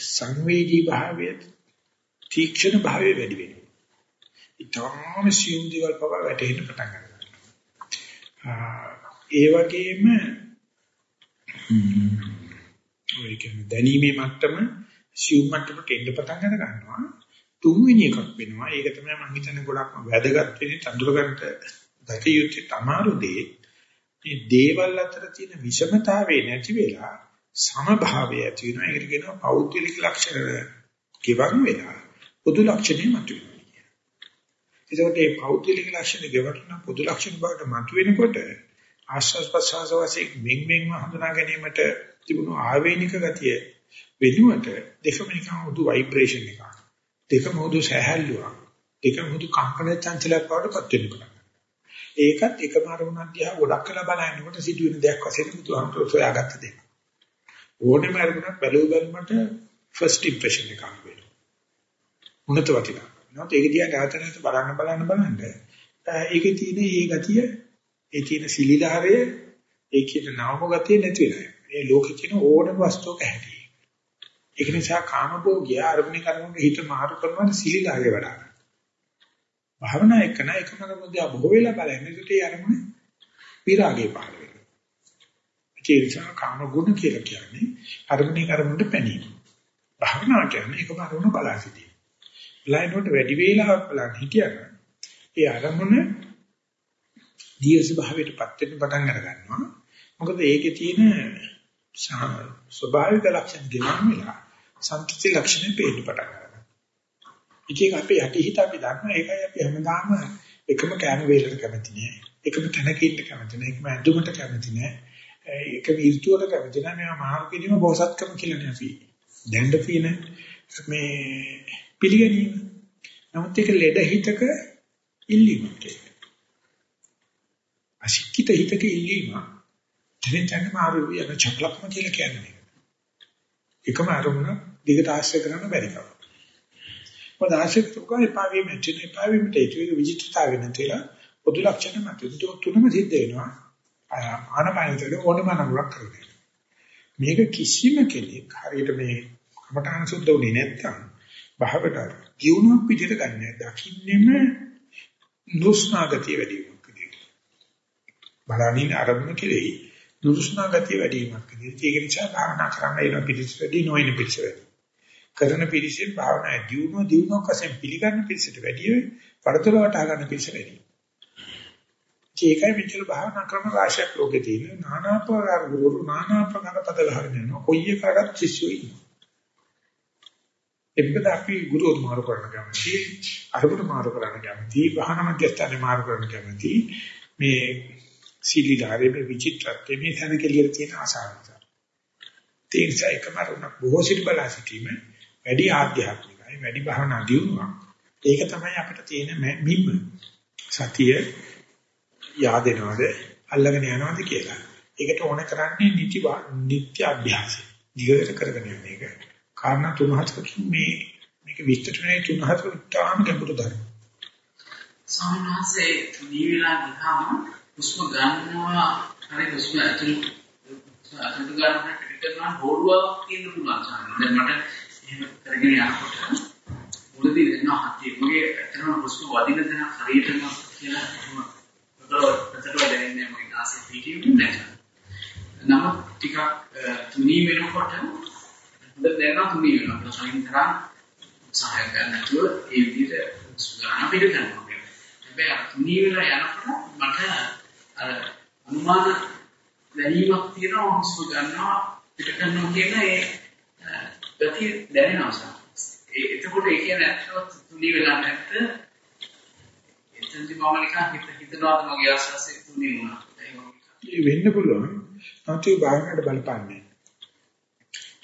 සංවේදී භාවය තීක්ෂණ භාවය වැඩි වෙනවා. ඊටාම සියුම් දේවල් පව වැටෙන්න පටන් ගන්නවා. ඒ වගේම ඔය කියන්නේ දැනීමේ මට්ටම සියුම් මට්ටමට එන්න පටන් ගන්නවා. තුන්වෙනි එකක් වෙනවා. ඒක තමයි මම හිතන්නේ ගොඩක්ම වැදගත් වෙන්නේ තඳුර ගන්නට දැකිය යුත්තේ තමාරු දේ. මේ දේවල් අතර තියෙන විෂමතාවේ නැති වෙලා සමභාවය ඇති වෙනවා. ඒකට කියනවා පෞද්ගලික ලක්ෂණ ගෙවන් වෙලා පොදු ලක්ෂණේ මතුවෙනවා. ඒකට මේ පෞද්ගලික ලක්ෂණ ගෙවටන පොදු ලක්ෂණ බවට මතුවෙනකොට ආශ්වාස ප්‍රශ්වාස වශයෙන් මෙන් මෙන්ම හඳුනා ගැනීමට තිබුණු ආවේනික ගතිය වෙනුවට දෙකම නිකන් උදු ভাইබ්‍රේෂන් එකක්. දෙකම උදු සහැල්ලුවක්. දෙකම උදු කම්පන චංචලයක් බවට පත් වෙනවා. ඒකත් එකම අරමුණක් දිහා ගොඩක් කළා බලනකොට සිදුවෙන දෙයක් වශයෙන් බුදුහාමුදුරුවෝ සොයාගත්ත දෙයක්. ඕනෙම අරමුණක් බැලුව බැලමට ෆස්ට් ඉම්ප්‍රෙෂන් එකක් වෙනවා. උනත වටිනා. නමුත් ඒක දිහා නැවත නැවත බලන්න බලන්න බලන්න ඒකේ තියෙන මේ ගතිය ඒ තියෙන සිලිලහරය ඒ කියන නාම ගතිය නැති වෙනවා. මේ ලෝකෙ තියෙන ඕනම වස්තුවක හැටි. ඒක නිසා කාමභෝගිය අරමුණේ කරනකොට හිත මාරු කරනවා සිලිලහරේ වඩා. භාවනා එක නයි එකම මොදියා බොහෝ වෙලා බලන්නේ ඒකට ඒ අරමුණ විරාගේ පහළ වෙනවා. ඒ නිසා කාම ගුණ කියලා කියන්නේ අරමුණේ කරමුන්ට පැනීම. භාවනා කියන්නේ එකම අරමුණ බලා සිටීම. බලනකොට වැඩි වේලාවක් බලන් හිටියම ඒ අරමුණ දීර්ඝ භාවයටපත් වෙන්න පටන් අර ගන්නවා. මොකද ඒකේ තියෙන ස්වභාවික ලක්ෂණ ගෙවන් වෙලා සම්පූර්ණ ලක්ෂණ පේන්න පටන් ගන්නවා. ඉතින් අපේ යටිහිත අපි දන්නවා ඒකයි අපි හැමදාම එකම කෑම වේලකට කැමති නෑ. එකම තැනක ඉන්න කැමති නෑ. එකම ඇඳුමට කැමති නෑ. එක විර්තුවකට කැමති නෑ. මේවා මාරු කිරීම බෝසත්කම කියලා නේ අපි. දැන්න තියෙන මේ පිළිගැනීම. නමුත් ඒක ලෙඩ හිතක ඉල්ලීමක් ඒක. අශික්කිත හිතක ඉල්ලීම. දෙවෙනි තැනම ආරු යන චක්ලක්ම කියලා කියන්නේ. එකම අරමුණ දිගට ආශ්‍රය කරන්න බැරි කම. මොකද ආශ්‍රය කරන එපා වීම ඇතුළේ එපා වීමට ඒක විචිත්‍රතාවය නැතිලා පොදු ලක්ෂණ මත තුනම සිද්ධ වෙනවා. ආනපානතර ඕනම නඟුරක් කරගෙන. මේක කිසිම කෙනෙක් හරියට මේ කමඨාන සුද්ධ වුණේ නැත්නම් භාවනා ජීවුණක් පිටිට ගන්න දකින්නෙම නුස්නාගතිය වැඩි වීමක් විදිහට. බලනින් අරමුණ කෙරෙහි නුස්නාගතිය වැඩි වීමක් විදිහට. ඒක නිසා භාවනා කරන්න එන පිටිට වැඩි නොවන පිටිට වැඩි. කරන පිළිසෙන් භාවනා ජීවුණ දිනුවක් වශයෙන් පිළිගන්න පිළිසෙට වැඩි වරදොල වටහා ගන්න පිළිසෙ වැඩි. ඒකයි මෙච්චර භාවනා ක්‍රම රාශියක් ලෝකේ තියෙන නානා ප්‍රකාර ගුරු නානා ප්‍රකාර පද ගහගෙන යනවා. කොයි එකකටත් ශිෂ්‍යෝ ඉන්නවා. එබ්බද අපි ගුරුවරු මාරු කරන්න කැමති, අරමුණු මාරු කරන්න කැමති, වහන මැදස්ථානේ මාරු කරන්න කැමති. මේ සීලිදාරේ මේ විචිත්‍රත්වයේ මේ තනකෙලියට තියෙන ආසාව නිසා. තීර්ථයකමරුණ බොහෝ සිට බලා සිටීම වැඩි ආධ්‍යාත්මිකයි, වැඩි භවනා දියුණුවක්. ඒක තමයි අපිට තියෙන මිම්ම. සතිය yaadෙනවද, අල්ලගෙන යනවද කියලා. ඒකට ඕන කරන්නේ නිති නිත්‍ය අභ්‍යාසය. දිගට කරගෙන යන එක. කාරණා තුන හතරකින් මේ මේක විස්තර වෙන්නේ තුන හතර උත්තාම ගැඹුරු ධර්ම. සාමාන්‍යයෙන් නිවිලා ගියාම හුස්ම ගන්නවා. හරි හුස්ම ඇතුළු අතුරු ගන්න පිට කරනවා. හොරුවක් තියෙන පුළුවන් සාමාන්‍යයෙන් දැන් මට එහෙම කරගෙන යනකොට මුලදී දෙනවා හතිය. මගේ ඇත්තටම හුස්ම වදින තැන හරියටම කියලා එහෙම ඔතන දැනෙන්නේ මගේ ආසෙ පිටින් නැහැ නමුත් ටිකක් තුනී වෙනකොට හොඳ දැනනවා තුනී වෙනවා. ඒක සමින් තරම් උත්සාහය ගන්න නැතුව ඒ විදිහට සුදාන පිට කරනවා. හැබැයි අර තුනී වෙලා යනකොට මට අර අනුමාන දැනීමක් තියෙනවා හුස්ම ගන්නවා පිට කරනවා කියන ඒ ගතිය දැනෙනවා. ඒ එතකොට ඒ කියන්නේ ඇත්තට තුනී වෙලා නැත්te එතනදි මම නිකන් හිත හිතනවාද මගේ ආශාසෙ තුනී වුණා. ඒ වෙන්න පුළුවන්. නැත්නම් භාවනාවට බලපන්නේ.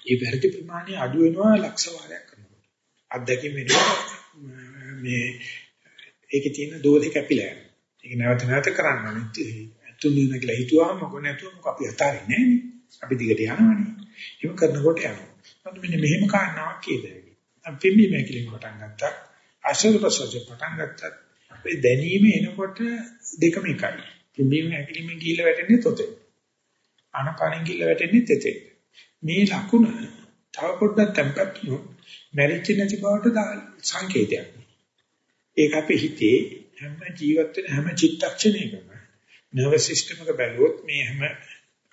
ඒ වැරදි ප්‍රමාණය අඩු වෙනවා ලක්ෂ වාරයක් කරනකොට. අත්දැකීම් වෙනවා මේ ඒකේ තියෙන දෝෂ කැපිලා යනවා. ඒක නැවත නැවත කරන්න ඕනේ. තුන්වෙනි කියලා හිතුවාම මොකද නැතුව මොක අපි අතාරින්නේ නෑනේ. අපි දිගට යනවනේ. ඒක කරනකොට යනවා. මම මෙන්න මෙහෙම කාරණාවක් කියදැයි. අපි පිම්බි මේකලින් පටන් ගත්තා. ආශ්‍රද ප්‍රසජ පටන් ගත්තා. අපේ දැනීම එනකොට දෙකම එකයි. පිම්බි මේකලින් ගිහිල්ලා වැටෙන්නේ තොතේ. ආනපානෙන් ගිහිල්ලා වැටෙන්නේ තෙතේ. මේ ලකුණ තව පොඩ්ඩක් tempat වුණොත් මැරිච්ච නැති බවට සංකේතයක්. ඒක අපේ හිතේ හැම ජීවත් වෙන හැම චිත්තක්ෂණයකම නර්වස් සිස්ටම් එක බැලුවොත් මේ හැම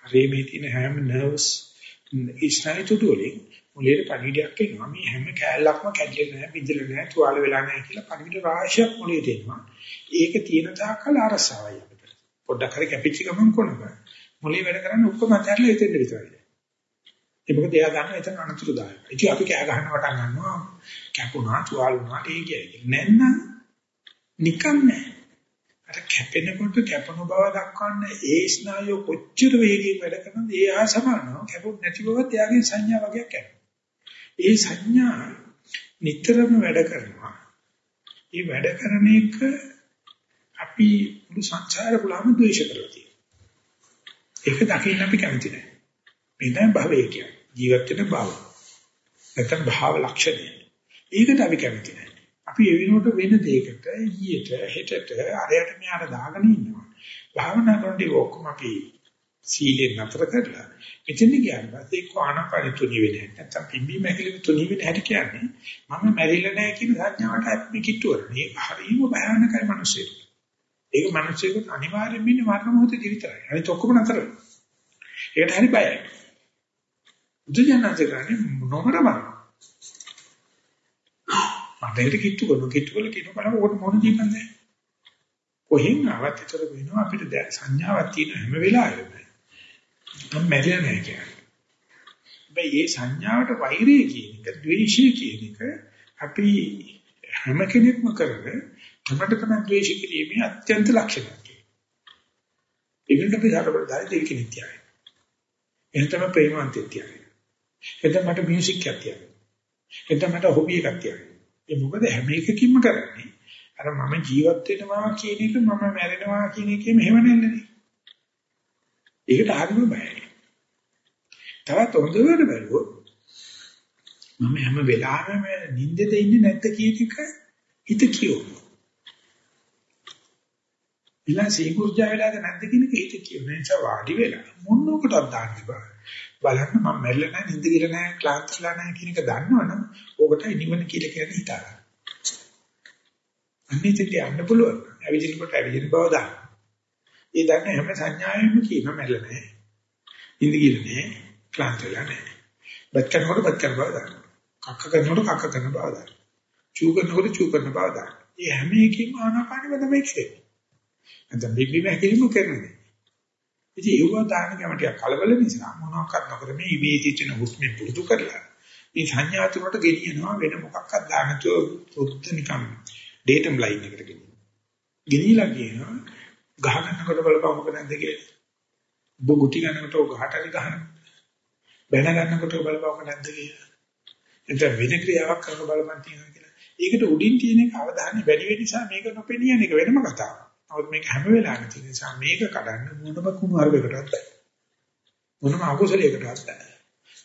හරේ මේ තියෙන හැම නර්වස් ඉස්නායි තුඩුවලින් මුලේ පණිවිඩයක් එනවා. මේ හැම කෑල්ලක්ම කැඩිලා නැහැ පිළිදෙල නැහැ තුවාල වෙලා නැහැ කියලා පණිවිඩ රාශියක් මුලේ දෙනවා. ඒක තියෙන තාක්කල් අරසාවයි අපිට. පොඩ්ඩක් හරි කැපිච්ච ගමන් කොනක. මුලේ වැඩ කරන්නේ ඔක්කොම අතහැරලා එතෙන්ද විතරයි. ඒ මොකද එයා දන්නවා එතන අනතුරුදායකයි. ඉතින් අපි කෑ ගහන්න පටන් ගන්නවා කැපුණා, තුවාල වුණා, ඒ කියයි. නැත්නම් නිකන් නෑ. අර කැපෙනකොට කැපුණු බව දක්වන්න ඒ ස්නායු කොච්චර වේගයෙන් වැඩ කරනද ඒ ආ සමානව කැපුත් නැති බවත් එයාගේ සංඥා වගේක් යනවා. ඒ සංඥා නිතරම වැඩ කරනවා. ඒ වැඩ කරන එක අපි මුළු සංසාර පුරාම ද්වේෂ කරලා තියෙනවා. ඒක දකින්න අපි කැමති නැහැ. මේ තමයි භවය කියන්නේ. ජීවත් වෙන බව. නැත්නම් භාව ලක්ෂණය. ඒකට අපි කැමති නැහැ. අපි ඒ වෙනුවට වෙන දෙයකට ඊයට හෙටට අරයට මෙහාට දාගෙන ඉන්නවා. භාවනා කරනකොට ඔක්කොම අපි සීලෙන් නතර කරලා මෙතන ගියාට පස්සේ කොහොනපරි තුනි වෙන්නේ නැත්නම් පිම්බි මැකිලි තුනි වෙන හැටි කියන්නේ මම මැරිලා නැහැ කියන සංඥාවට අපි කිට්ටුවර. මේ හරිම භයානකයි මිනිස්සුන්ට. ඒක මිනිස්සුන්ට අනිවාර්යෙන්ම ඉන්නේ මරණ මොහොතේ විතරයි. අනිත ඔක්කොම නතර වෙනවා. ඒකට හරි බයයි. බුදුජානක කරන්නේ නොමර බලන. මට කිට්ටු කරන කිට්ටු කළ කියන බලම උකට මොන දීපන්ද? කොහෙන් ආවත් ඒතර වෙනවා අපිට සංඥාවක් තියෙන හැම වෙලාවෙම. මම මැරිලා නැහැ කියන්නේ. හැබැයි මේ සංඥාවට වෛරය කියන එක, ද්වේෂය කියන එක අපි හැම කෙනෙක්ම කරන තමට තම ද්වේෂ කිරීමේ අත්‍යන්ත ලක්ෂණයක්. ඒකට අපි හතරවල් දායි දෙක කෙනෙක් තියයි. එහෙනම් තමයි ප්‍රේමවන්තයෙක් තියයි. එතන මට මියුසික් එකක් තියෙනවා. එතන මට හොබි එකක් තියෙනවා. ඒ මොකද හැම එකකින්ම කරන්නේ අර මම ජීවත් වෙනවා කියන එක මම මැරෙනවා කියන එකෙම හැම නෙන්නේ. ඒකට හරිම බයයි. තවත් හොඳට බැලුවොත් මම හැම වෙලාවෙම නිින්දෙද ඉන්නේ නැද්ද කියන එක හිත කියවනවා. ඊළඟ සීකුර්ජා වෙලාද නැද්ද කියන එක හිත කියවන නිසා වාඩි වෙලා මොනකටවත් දාන්න බෑ. බලන්න මම මැරිලා නැහැ නිින්ද ගිහලා නැහැ ක්ලාන්තිලා නැහැ කියන එක දන්නවනම් ඕකටයි නිවන කියලා කියන්නේ හිතා ගන්න. අනිත් ඉතින් යන්න පුළුවන්. ඇවිදිනකොට ඇවිදින බව දාන්න. ඒ දන්න හැම සංඥාවෙම කියනවා මැරිලා නැහැ. නිින්ද ගිහලා නැහැ ක්ලාන්ත වෙලා නැහැ. බත් කරනකොට බත් කරන බව දාන්න. කක්ක කරනකොට කක්ක කරන බව දාන්න. චූ කරනකොට චූ කරන බව දාන්න. මේ හැම එකකින්ම ආනාපානෙම තමයි කියන්නේ. නැත්නම් බිබ්බි මහකිලිම කරන්නේ. ඉතින් ඒව දාන කැමතිය කලබල නිසා මොනවාක්වත් නොකර මේ ඉබේ සිටින හුස්මේ පුරුදු කරලා මේ සංඥා තුනට ගෙනියනවා වෙන මොකක්වත් දාන්න නැතුව පොත් නිකම් ඩේටම් ලයින් එකට ගෙනියනවා. ගෙනිලා කියනවා ගහ ගන්නකොට බලපං මොකද නැද්ද කියලා. ඔබ ගුටි ගන්නකොට ඔය ගහට හරි ගහන. බැන ගන්නකොට බලපං මොකද නැද්ද කියලා. එතන වෙන ක්‍රියාවක් කරන බලපං තියෙනවා කියලා. ඒකට උඩින් තියෙන එක අවධානය වැඩි වෙන නිසා මේක නොපෙනියන එක වෙනම කතාවක්. නමුත් මේක හැම වෙලාවෙම තියෙන නිසා මේක කඩන්න මොනම කුණු අරබයකටවත් බෑ. මොනම අකුසලයකටවත් බෑ.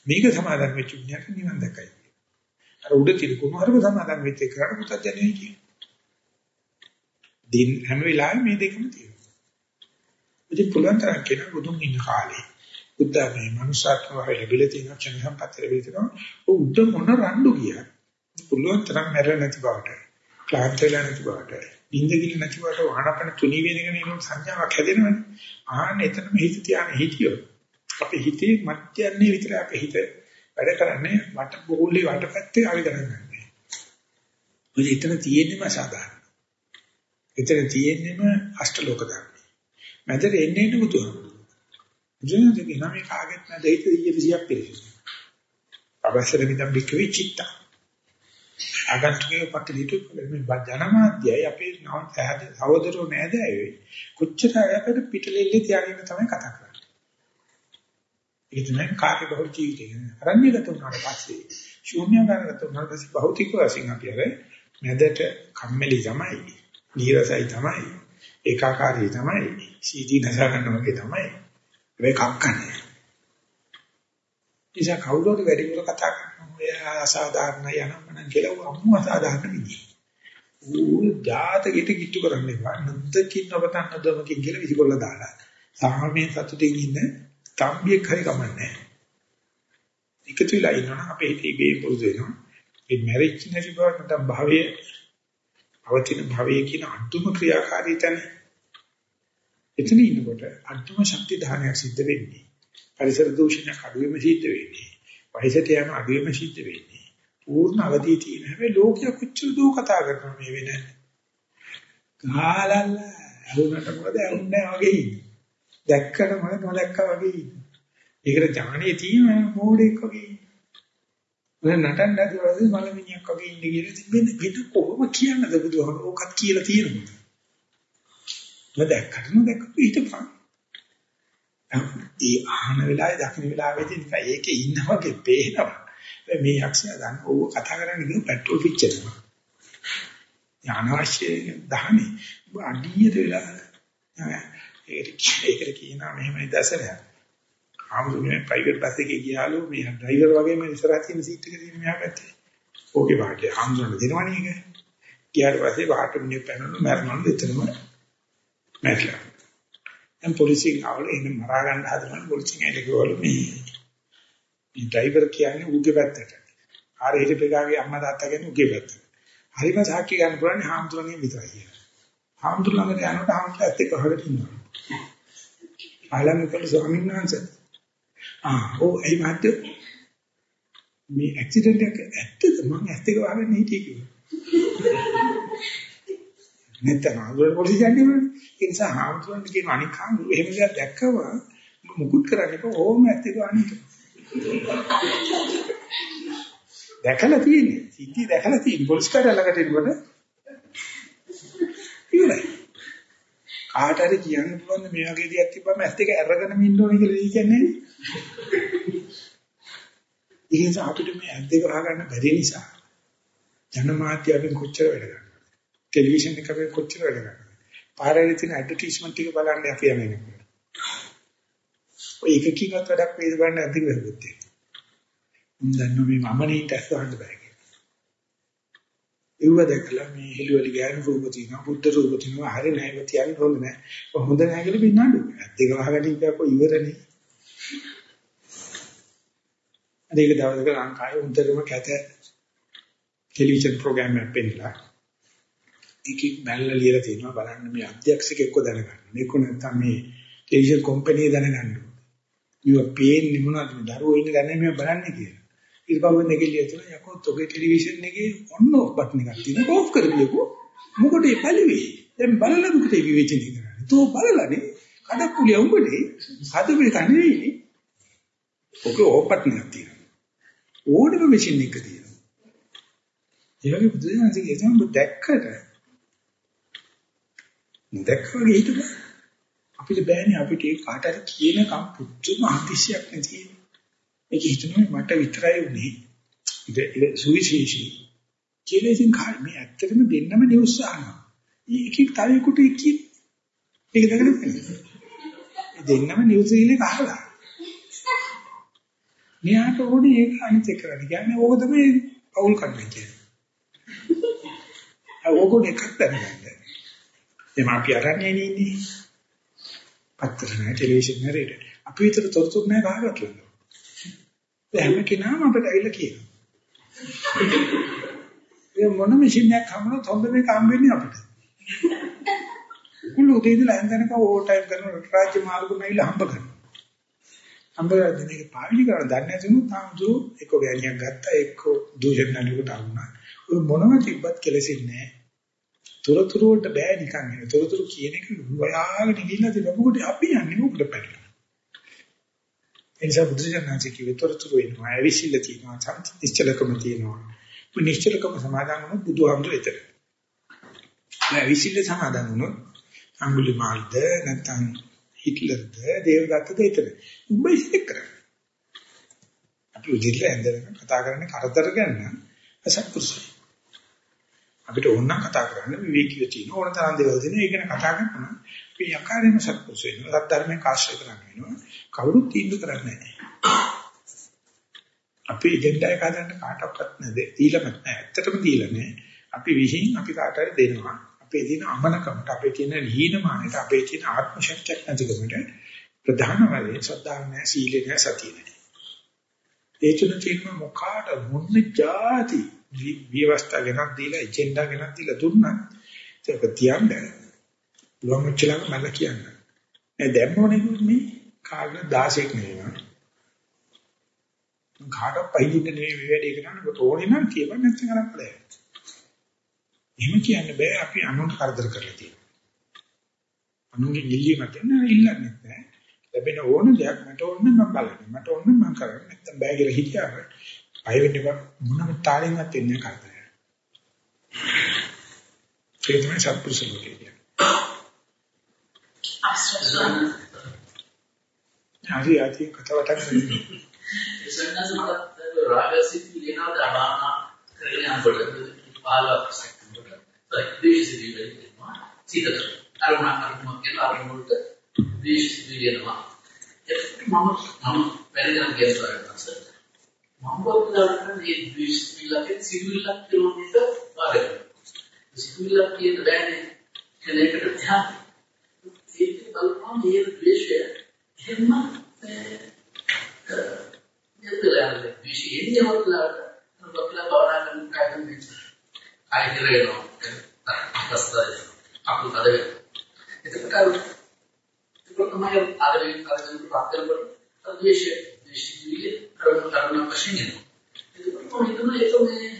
මේක සමාදන් වෙච්ච මිනිහට නිවන් දැකයි. අර උඩ තියෙන කුණු අරබ සමාදන් වෙච්ච එකට පුතත් දැනෙන්නේ කියන්නේ. දින් හැම වෙලාවෙම මේ දෙකම තියෙනවා. ඉතින් පුළුවන් තරම් කියන බුදුන් ඉන්න කාලේ බුද්ධ මේ මනුෂ්‍යත්ව වල ලැබිලා තියෙන ක්ෂණ සම්පත් ලැබිලා තියෙනවා. උඩ මොන රණ්ඩු ගියා. පුළුවන් තරම් මැරෙන්නේ නැති බවට, ක්ලාන්ත වෙලා නැති බවට, නිින්දකින් නැති බවට වහනපන තුනී වෙනගෙන ඉන්න සංඥාවක් හැදෙනවනේ. ආන්න එතනම හිත තියාගෙන හිටියොත් අපේ හිතේ මධ්‍යන්නේ විතර අපේ හිත වැඩ කරන්නේ වට බෝලේ වටපැත්තේ ආවි කරන්නේ. ඔය එතන තියෙන්නේම සාධාරණ. එතන තියෙන්නේම අෂ්ටලෝක ධර්ම. මැදට එන්නේ නේ බුදුහාමුදුරුවෝ. බුදුහාමුදුරුවෝ කියන මේ කාගෙත් නැද හිත ඊයේ 20ක් පිළිසෙ. අවසර විදම් බික්කවේ චිත්තා. ආගන්තුකේ පක්කලිතු මේ ජනමාධ්‍යය අපේ සහෝදරෝ නෑද ඇයි කොච්චර අයකට පිටලෙල්ලේ තියාගෙන තමයි කතා කරන්නේ. ඒ තමයි කාර්ය බහුල ජීවිතය. අරණ්‍යගත වුණාට පස්සේ ශූන්‍යකාරගත වුණාට පස්සේ භෞතික වශයෙන් අපි අර මැදට කම්මැලි තමයි, නීරසයි තමයි, ඒකාකාරී තමයි, සීදී නසා ගන්න වගේ තමයි. මේ කක්කන්නේ. ඉතින් කවුරුහරි වැඩිපුර කතා කරනවා ඔය අසාධාරණ යනම්මනම් කියලා අම්මු අසාධාරණ විදිහ. ඌ ජාතකෙට කිට්ටු කරන්න එපා. නද්දකින් ඔබතන් නදමකින් කියලා විසිකොල්ල දාලා. සාමයෙන් සතුටින් ඉන්න තම්බියෙක් හරි කමන්නේ. එකතු වෙලා ඉන්නවා අපේ හිතේ මේ පුරුදු වෙනවා. මේ මැරිච් නැති බව නැත්නම් භවයේ පවතින භවයේ කියන අන්තිම ක්‍රියාකාරී තැන. එතන ඉන්නකොට අන්තිම ශක්ති ධානයක් සිද්ධ වෙන්නේ. පරිසර දූෂණයක් අඩුවෙම සිද්ධ වෙන්නේ. වයසට යන අඩුවෙම සිද්ධ වෙන්නේ. පූර්ණ අවදී තියෙන හැබැයි ලෝකයේ කොච්චර දෝ කතා කරනවා මේ වෙන. ගාලල්ල අහුනට මොකද අහුන්නේ වගේ ඉන්නේ. දැක්කට මොකද නොදැක්කා වගේ ඉන්නේ. ඒකට ඥානෙ තියෙන මොඩෙක් වගේ ඉන්නේ. ඔය නටන්න හදුවාද මලමිණියක් වගේ ඉන්නේ කියලා තිබෙන්නේ පිට කොහොම කියන්නද බුදුහාම ඕකත් කියලා තියෙනවා. නොදැක්කට නොදැක්ක ඊටපස්සේ ඒ අහන වෙලාවේ දකින්න වෙලාවේදී නිකන් ඒකේ ඉන්න වගේ පේනවා. මේ යක්ෂයා දන්න ඕව කතා කරන්නේ කියන පෙට්‍රල් පිච්චෙනවා. යානවශ්‍ය දහනේ අඩියට වෙලා ඒකට ඒකට කියනවා මෙහෙමයි දැසරය. ආමුදුනේ ප්‍රයිවට් බස් එකේ ගියාලු මේ ඩ්‍රයිවර් වගේම ඉස්සරහ තියෙන සීට් එකේ තියෙන මෙහා පැත්තේ. ඕකේ වාගේ ආමුදුනේ දෙනවනේ ඒක. ගියාට පස්සේ වාට මිනිහ පැනනු මරනවලු එතනම මැරිලා. දැන් පොලිසිය ආවල එන්න මරා ගන්න හදනවා පොලිසිය ඇවිල්ලා මේ මේ ඩ්‍රයිවර් කියන්නේ ඌගේ පැත්තට. ආර හිටපෙකාගේ අම්මා තාත්තා කියන්නේ ඌගේ පැත්තට. හරිම සාක්ෂි ගන්න පුරන්නේ හාමුදුරන්ගේ විතරයි කියලා. හාමුදුර ළඟට යනකොට හාමුදුරුවෝ ඇත්ත කොහොමද ඉන්නවා. ආලම කළ ස්වාමීන් වහන්සේ. ආ ඕ ඒ මාත් මේ ඇක්සිඩන්ට් එක ඇත්තද මම ඇත්ත එක වහගෙන හිටියේ කිව්වා. නැත්නම් හාමුදුරන් පොලිසිය යන්නේ ඒ නිසා හාමුදුරන් කියන අනික් හාමුදුරු එහෙම දෙයක් දැක්කම මුකුත් කරන්නේ කො ඕම ඇත්ත එක අනික. දැකලා තියෙන්නේ. සිද්ධිය දැකලා තියෙන්නේ. පොලිස් කාර්ය ළඟට එනකොට ඉවරයි. කාට හරි කියන්න පුළුවන් මේ වගේ දෙයක් තිබ්බම ඇස් දෙක අරගෙනම ඉන්න ඕනේ කියලා කියන්නේ. ඒ නිසා අපිට මේ ඇස් දෙක වහගන්න බැරි නිසා ජනමාධ්‍යයෙන් කොච්චර වැඩ කරනවද? ටෙලිවිෂන් එකේ කොච්චර වැඩ කරනවද? පාරේ තියෙන ඇඩ්වර්ටයිස්මන්ට් ටික බලන්න අපි යන්නේ. ඔය එකකින්වත් වැඩක් වේද බලන්න ඇති වෙන්නේ. මම දන්නවා මේ මමනීට ඇස් වහන්න බෑ කියලා. ඒව දැකලා මේ හෙළුවලි ගෑනු රූප තියෙනවා බුද්ධ රූප තියෙනවා හරි නැහැ ඒක තියන්න හොඳ නැහැ. හොඳ නැහැ කියලා පින්නඩු. ඇත්ත එක වහගෙන ඉන්නකො ඉවරනේ. අදේක දවසක ලංකාවේ උන්ටම කැත ටෙලිවිෂන් ප්‍රෝග්‍රෑම් එකක් පෙන්නලා ඒකේ බැලලා ලියලා තියෙනවා බලන්න මේ අධ්‍යක්ෂකෙක්ව දැනගන්න. මේක නැත්තම් මේ ටෙලිවිෂන් කම්පැනි දැනගන්න. you are paying මොනවද දරුවෝ ඉන්නේ දැන මේ බලන්නේ කියලා. ඊට පස්සේ නෙගිලිය තුන යකෝ තොගේ ටෙලිවිෂන් එකේ ඔන්න ඔෆ් බටන් එකක් තියෙනවා. ඔෆ් කරගියකෝ. මොකටද ඒ පළිවේ? දැන් බලලා මොකටද විවේචනය කරන්නේ? තෝ බලලානේ. කඩප්පුලිය උඹනේ. හදපේ කන්නේ. ඔක ඔෆ් බටන් එකක් තියෙනවා. ඕනම මැෂින් එකක තියෙනවා. ඒ වගේ බුදුසසුනේ ඒ තමයි දැක්කට දැක්ක වගේ හිතපන්. අපිට බෑනේ අපිට ඒ කාට හරි කියනකම් පුදුම හදිසියක් නැති. ඒක හිතනවා මට විතරයි උනේ. ඒක සුවිශේෂී. කියලා ඉතින් කායි මේ ඇත්තටම දෙන්නම නිවුස් අහනවා. ඒකේ තවෙකුට එක්කී. ඒක දැකලා තියෙනවා. දෙන්නම නිවුස් එකේ අහලා. මෙයාට ඕනේ ඒක අනිත් එක කරන්න. කියන්නේ ඕක තමයි පෞල් කන්නේ කියන්නේ. ඕක එකක් දැනගන්න. එහම අපි අරන්නේ ඉන්නේ. පත්තර නැහැ, ටෙලිවිෂන් නැහැ, රේඩියෝ. අපි විතර තොරතුරු නැහැ කාටවත් ළඟ. හැම කෙනාම අපිට ඇවිල්ලා කියනවා. ඒ මොන මැෂින් එකක් හම්බුනොත් හොඳ මේක හම්බෙන්නේ අපිට. කුළු උදේ ඉඳලා හන්දනක ඕවර් ටයිම් කරන රාජ්‍ය මාර්ග නැවිලා හම්බ කරනවා. හම්බ කරගෙන ඒක පාවිච්චි කරන දන්නේ නැතිනම් තාමතු එක්ක ගෑණියක් ගත්තා එක්ක දූෂණ නැලුවට අරුණා. ඔය මොනම තිබ්බත් කෙලෙසින්නේ නැහැ. තොරතුරු වලට බෑ නිකන් එන. තොරතුරු කියන එක හොයාගෙන ගිහිල්ලා තියෙන මොකද අපි යන්නේ මොකද පැටලෙන්නේ. එනිසා බුදුසසුනාචි කිව්වේ තොරතුරු වෙනවා. ඇවිසිල්ල තියෙනවා. නිශ්චලකම තියෙනවා. මේ නිශ්චලකම සමාදන් වුණොත් බුදුහාමුදුර එතන. ඇවිසිල්ල සමාදන් වුණොත් අඟුලිමාල්ද නැත්නම් හිට්ලර්ද දේවදත්තද එතන. උඹ ඉස්සෙක් කරන්නේ. අපි උදිල්ල ඇඳගෙන කතා කරන්නේ කරදර ගන්න අසත්පුරුෂයි. අපිට ඕන නම් කතා කරන්න විවේකීව තියෙන ඕන තරම් දේවල් දෙන ඒක ගැන කතා කරනවා. අපි යකාරෙම සත්පුරුෂ වෙනවා. සත්‍යධර්මයෙන් කාශ්‍රය කරන්න වෙනවා. කවුරුත් තීන්දුව කරන්නේ නැහැ. අපි එජෙන්ඩා එක හදන්න කාටවත් නැද. දීලම නැහැ. ඇත්තටම දීලා නැහැ. අපි විහිං අපි කාට හරි දෙනවා. අපේ තියෙන අමනකමට, අපේ තියෙන හීනමානයට, අපේ තියෙන ආත්ම ශක්තියක් නැතිකමට ප්‍රධාන වශයෙන් ශ්‍රද්ධාව නැහැ, සීලය නැහැ, සතිය නැහැ. ඒ තුන තියෙන මොකාට මොන්නේ જાති විවස්ථා ගෙනත් දීලා එජෙන්ඩා ගෙනත් දීලා දුන්නා. ඒක තියන්න. ලොම්චලම මම කියන්න. ඒ දැම්මෝනේ මේ කාර්ය 16ක් නෙවෙයි. කාට පයින්න නෙවෙයි මේ වැඩේ කරන්නේ. ඕනේ නම් කියපන් නැත්නම් කරන්න බෑ. එහෙම කියන්න බෑ අපි අනුන්ට කරදර කරලා තියෙනවා. අනුන්ගේ ඉල්ලීමක් නෑ ඉල්ලන්නේ නැහැ. ලැබෙන ඕන දෙයක් මට ඕන නම් මම බලන්න. මට ඕන නම් මම කරන්නේ. නැත්නම් බෑ කියලා හිතියාම අය වෙන්න මොනම තාලෙන්වත් වෙන්නේ කරදරය. ඒක තමයි සත්පුරුෂ ලෝකය කියන්නේ. ආශ්‍රය. හරි ආදී කතාවට කරන්නේ. එසන්නස් මට රාගසිත කියනවා දබානා කරගෙන යනකොට පාලක් සැකකට දේශිතී වෙනවා. සීතල අරුණ අරුණ කියන අරුණට දේශිතී වෙනවා. ඒක මම මම වැරදිනම් කියනවා මම බලන්න මේ ද්වේෂිතලකේ සිවිලක් කිලෝමීටර් වගේ. සිවිලක් කියන බෑනේ කෙනෙකුට ධ්‍යාන. ඒක බලපුවම මේ ද්වේෂය එහෙම යතුලන්නේ ද්වේෂය එන්නේ හොත්ලාට බක්ලා බවනා කරන කායන මේ ආයෙ කියනවා. අස්තය අපු කඩේ. එතකොට ඒක තමයි අර වෙන කරගෙන පක්කරපට ද්වේෂය ද්වේෂිතී කරුණු කරුණු වශයෙන් එනවා. ඒක මම හිතනවා ඒක මේ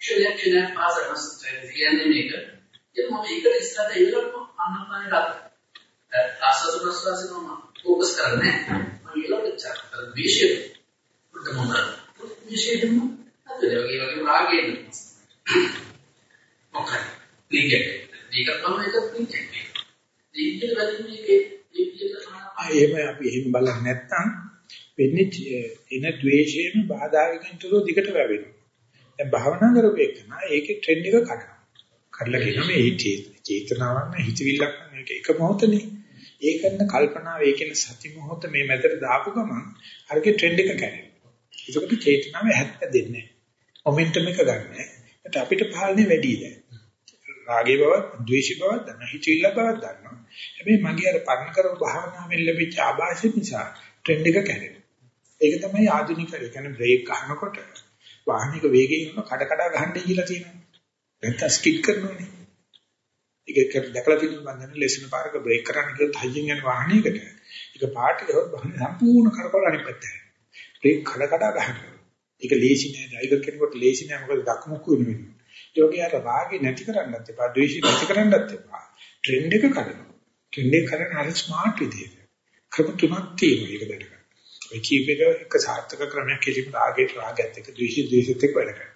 ක්ෂණයක් ක්ෂණයක් පාස කරන කියන්නේ මේක. ඒක මම ඒකට ඉස්සරහට එල්ලම අන්නපානේ ගත්තා. ආස්වාද ප්‍රසවාසෙම ફોકસ කරන්නේ මම ඊළඟට චක්‍ර ද්වේෂය උත්තම කරා. ද්වේෂයෙන්ම අතේ වගේ වගේ රාගයෙන් මොකක්ද? දීගට. දීග තමයි ඒක දීගට. දීගට වැඩි මේකේ දීගට තමයි එහෙම අපි එහෙම බලන්නේ නැත්නම් වෙන්නේ එන ද්වේෂයෙන් බාධාකින් තුරෝ දිගට වැවෙනවා. දැන් භාවනා කරපු එකන ඒකේ ට්‍රෙන්ඩ් එක කඩනවා. කඩලා කියන මේ චේතනාවක් නේ හිතවිල්ලක් මේක එක මොහොතනේ. ඒ කරන කල්පනාව ඒකෙන සති මොහොත මේ මැදට දාපු ගමන් අරගේ ට්‍රෙන්ඩ් එක කැඩෙනවා. ඒකට චේතනාව හැත්ත දෙන්නේ. මොමන්ටම් එක ගන්න. ඒත් අපිට පාලනේ වැඩි දැන්. රාගේ බවත්, ද්වේෂී බවත් දන්න, හිතවිල්ල බවත් දන්නවා. හැබැයි මගේ අර පරණ කරපු භාවනාවෙන් ලැබිච්ච ආభాෂය නිසා ට්‍රෙන්ඩ් එක කැඩෙනවා. ඒක තමයි ආධුනික ඒ කියන්නේ බ්‍රේක් ගන්නකොට වාහනික වේගයෙන් යන කඩ කඩ ගහන්න කියලා තියෙනවා. නැත්නම් ස්කිඩ් කරනෝනේ. ඒක කර දැකලා තියෙනවා මම දැන් ලෙසන පාරක බ්‍රේක් කරන්න කියලා හයියෙන් යන වාහනයකට ඒක පාට ගහුවොත් වාහනේ සම්පූර්ණ කරකවල අනිත් පැත්තට. බ්‍රේක් කඩ කඩ ගහනවා. ඒක ලේසි නෑ ඩ්‍රයිවර් කෙනෙකුට ලේසි නෑ මොකද දකුමුක්කු වෙන වෙනවා. ඒ වගේ අර රාගේ නැති කරන්නත් එපා, ද්වේෂي නැති කරන්නත් එපා. ට්‍රෙන්ඩ් එක කරනවා. ට්‍රෙන්ඩ් එක කරන හරි ස්මාර්ට් විදියට. ක්‍රම තුනක් තියෙනවා ඒක දැනගන්න. ඒ කීප එක එක සාර්ථක ක්‍රමයක් කිසිම රාගයට රාගයත් එක්ක ද්වේෂය ද්වේෂෙත් එක්ක වැඩ කරනවා.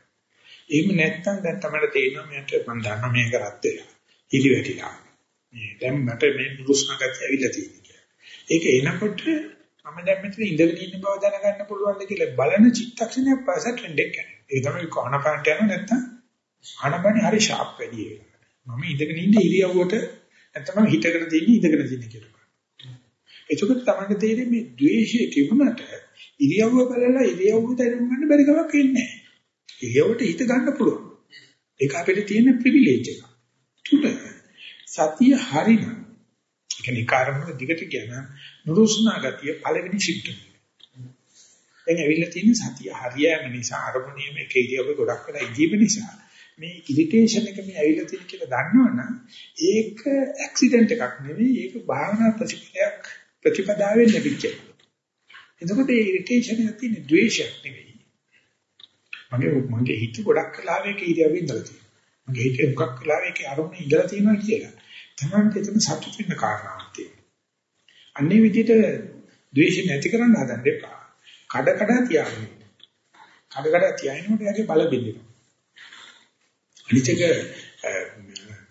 එහෙම නැත්නම් දැන් තමයි තේරෙනවා මට මම දන්නවා මේක රත් වෙලා. ඉලි වැටිලා. මේ දැන් මට මේ නුරුස්නාගත ඇවිල්ලා තියෙන්නේ කියලා. ඒක එනකොට මම දැන් මෙතන ඉඳගෙන ඉන්න බව දැනගන්න පුළුවන්ද කියලා බලන චිත්තක්ෂණයක් පාසා ට්‍රෙන්ඩ් එක කරනවා. ඒ තමයි කහනපාන්ට යන නැත්නම් ආනපනේ හරි ෂාප් වැඩි ඒක. මම ඉඳගෙන ඉන්න ඉරියව්වට නැත්නම් හිතගෙන තියෙන ඉඳගෙන තියෙන කියලා. එතකොට තමයි තේරෙන්නේ මේ ද්වේෂය තිබුණට ඉරියව්ව බලලා ඉරියව්ව තේරුම් ගන්න බැරි කමක් ඉන්නේ නැහැ. ඉරියව්වට හිත ගන්න පුළුවන්. ඒක අපිට තියෙන ප්‍රිවිලේජ් එක. තුන සතිය හරිනම් ඒ කියන්නේ කාර්යම දිගට කියන නුරුස්නා ගතිය පළවෙනි ශික්ෂණ. දැන් ඇවිල්ලා තියෙන සතිය හරියම නිසා අරමුණේ මේක ඉරියව්ව ගොඩක් වෙලා ඉදීම නිසා මේ ඉරිටේෂන් එක මේ ඇවිල්ලා තියෙන කියලා දන්නවනම් ඒක ඇක්සිඩන්ට් එකක් නෙවෙයි ඒක භාවනා ප්‍රතිපලයක් ප්‍රතිපදාවෙන් ලැබිච්ච එක. එතකොට මේ ඉරිටේෂන් එක තියෙන ද්වේෂයක් නෙවෙයි. මගේ මගේ හිත ගොඩක් වෙලාවෙක ඉරියව්වෙ ඉඳලා තියෙනවා. මගේ හිත ගොඩක් වෙලාවෙක අරමුණේ ඉඳලා තියෙනවා කියලා. තමයි එතන සතුට වෙන්න කාරණාවක් තියෙනවා. අන්නේ විදිහට ද්වේෂ නැති කරන්න හදන්න එපා. කඩ කඩ තියාගන්න. කඩ කඩ තියාිනකොට යගේ බල බින්දිනවා. අනිත් එක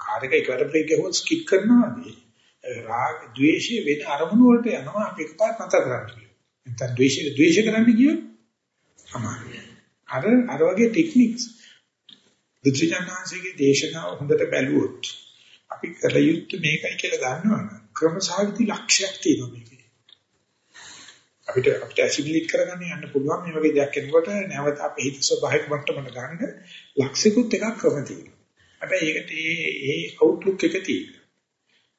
කාර් එක එකවර බ්‍රේක් ගහුවොත් ස්කිප් කරනවා වගේ රාග ද්වේෂය වෙන අරමුණු වලට යනවා අපි එකපාරට නැතර කරන්නේ. නැත්නම් ද්වේෂය ද්වේෂ කරන්න කියොත් අමාරුයි. අර අර වගේ ටෙක්නික්ස් බුද්ධජනනාංශයේ දේශනාව හොඳට බැලුවොත් අපි කල යුත්තේ මේකයි කියලා දන්නවනම් ක්‍රමසාවිති ලක්ෂයක් තියෙනවා මේකේ. අපිට අපිට ඇසිබිලිට් කරගන්න යන්න පුළුවන් මේ වගේ දෙයක් කෙනකොට නැවත අපේ හිත ස්වභාවික මට්ටමට ගන්න ලක්ෂිකුත් එකක් ක්‍රම තියෙනවා. හැබැයි ඒකට ඒ ඒ අවුට්ලුක් එක තියෙනවා.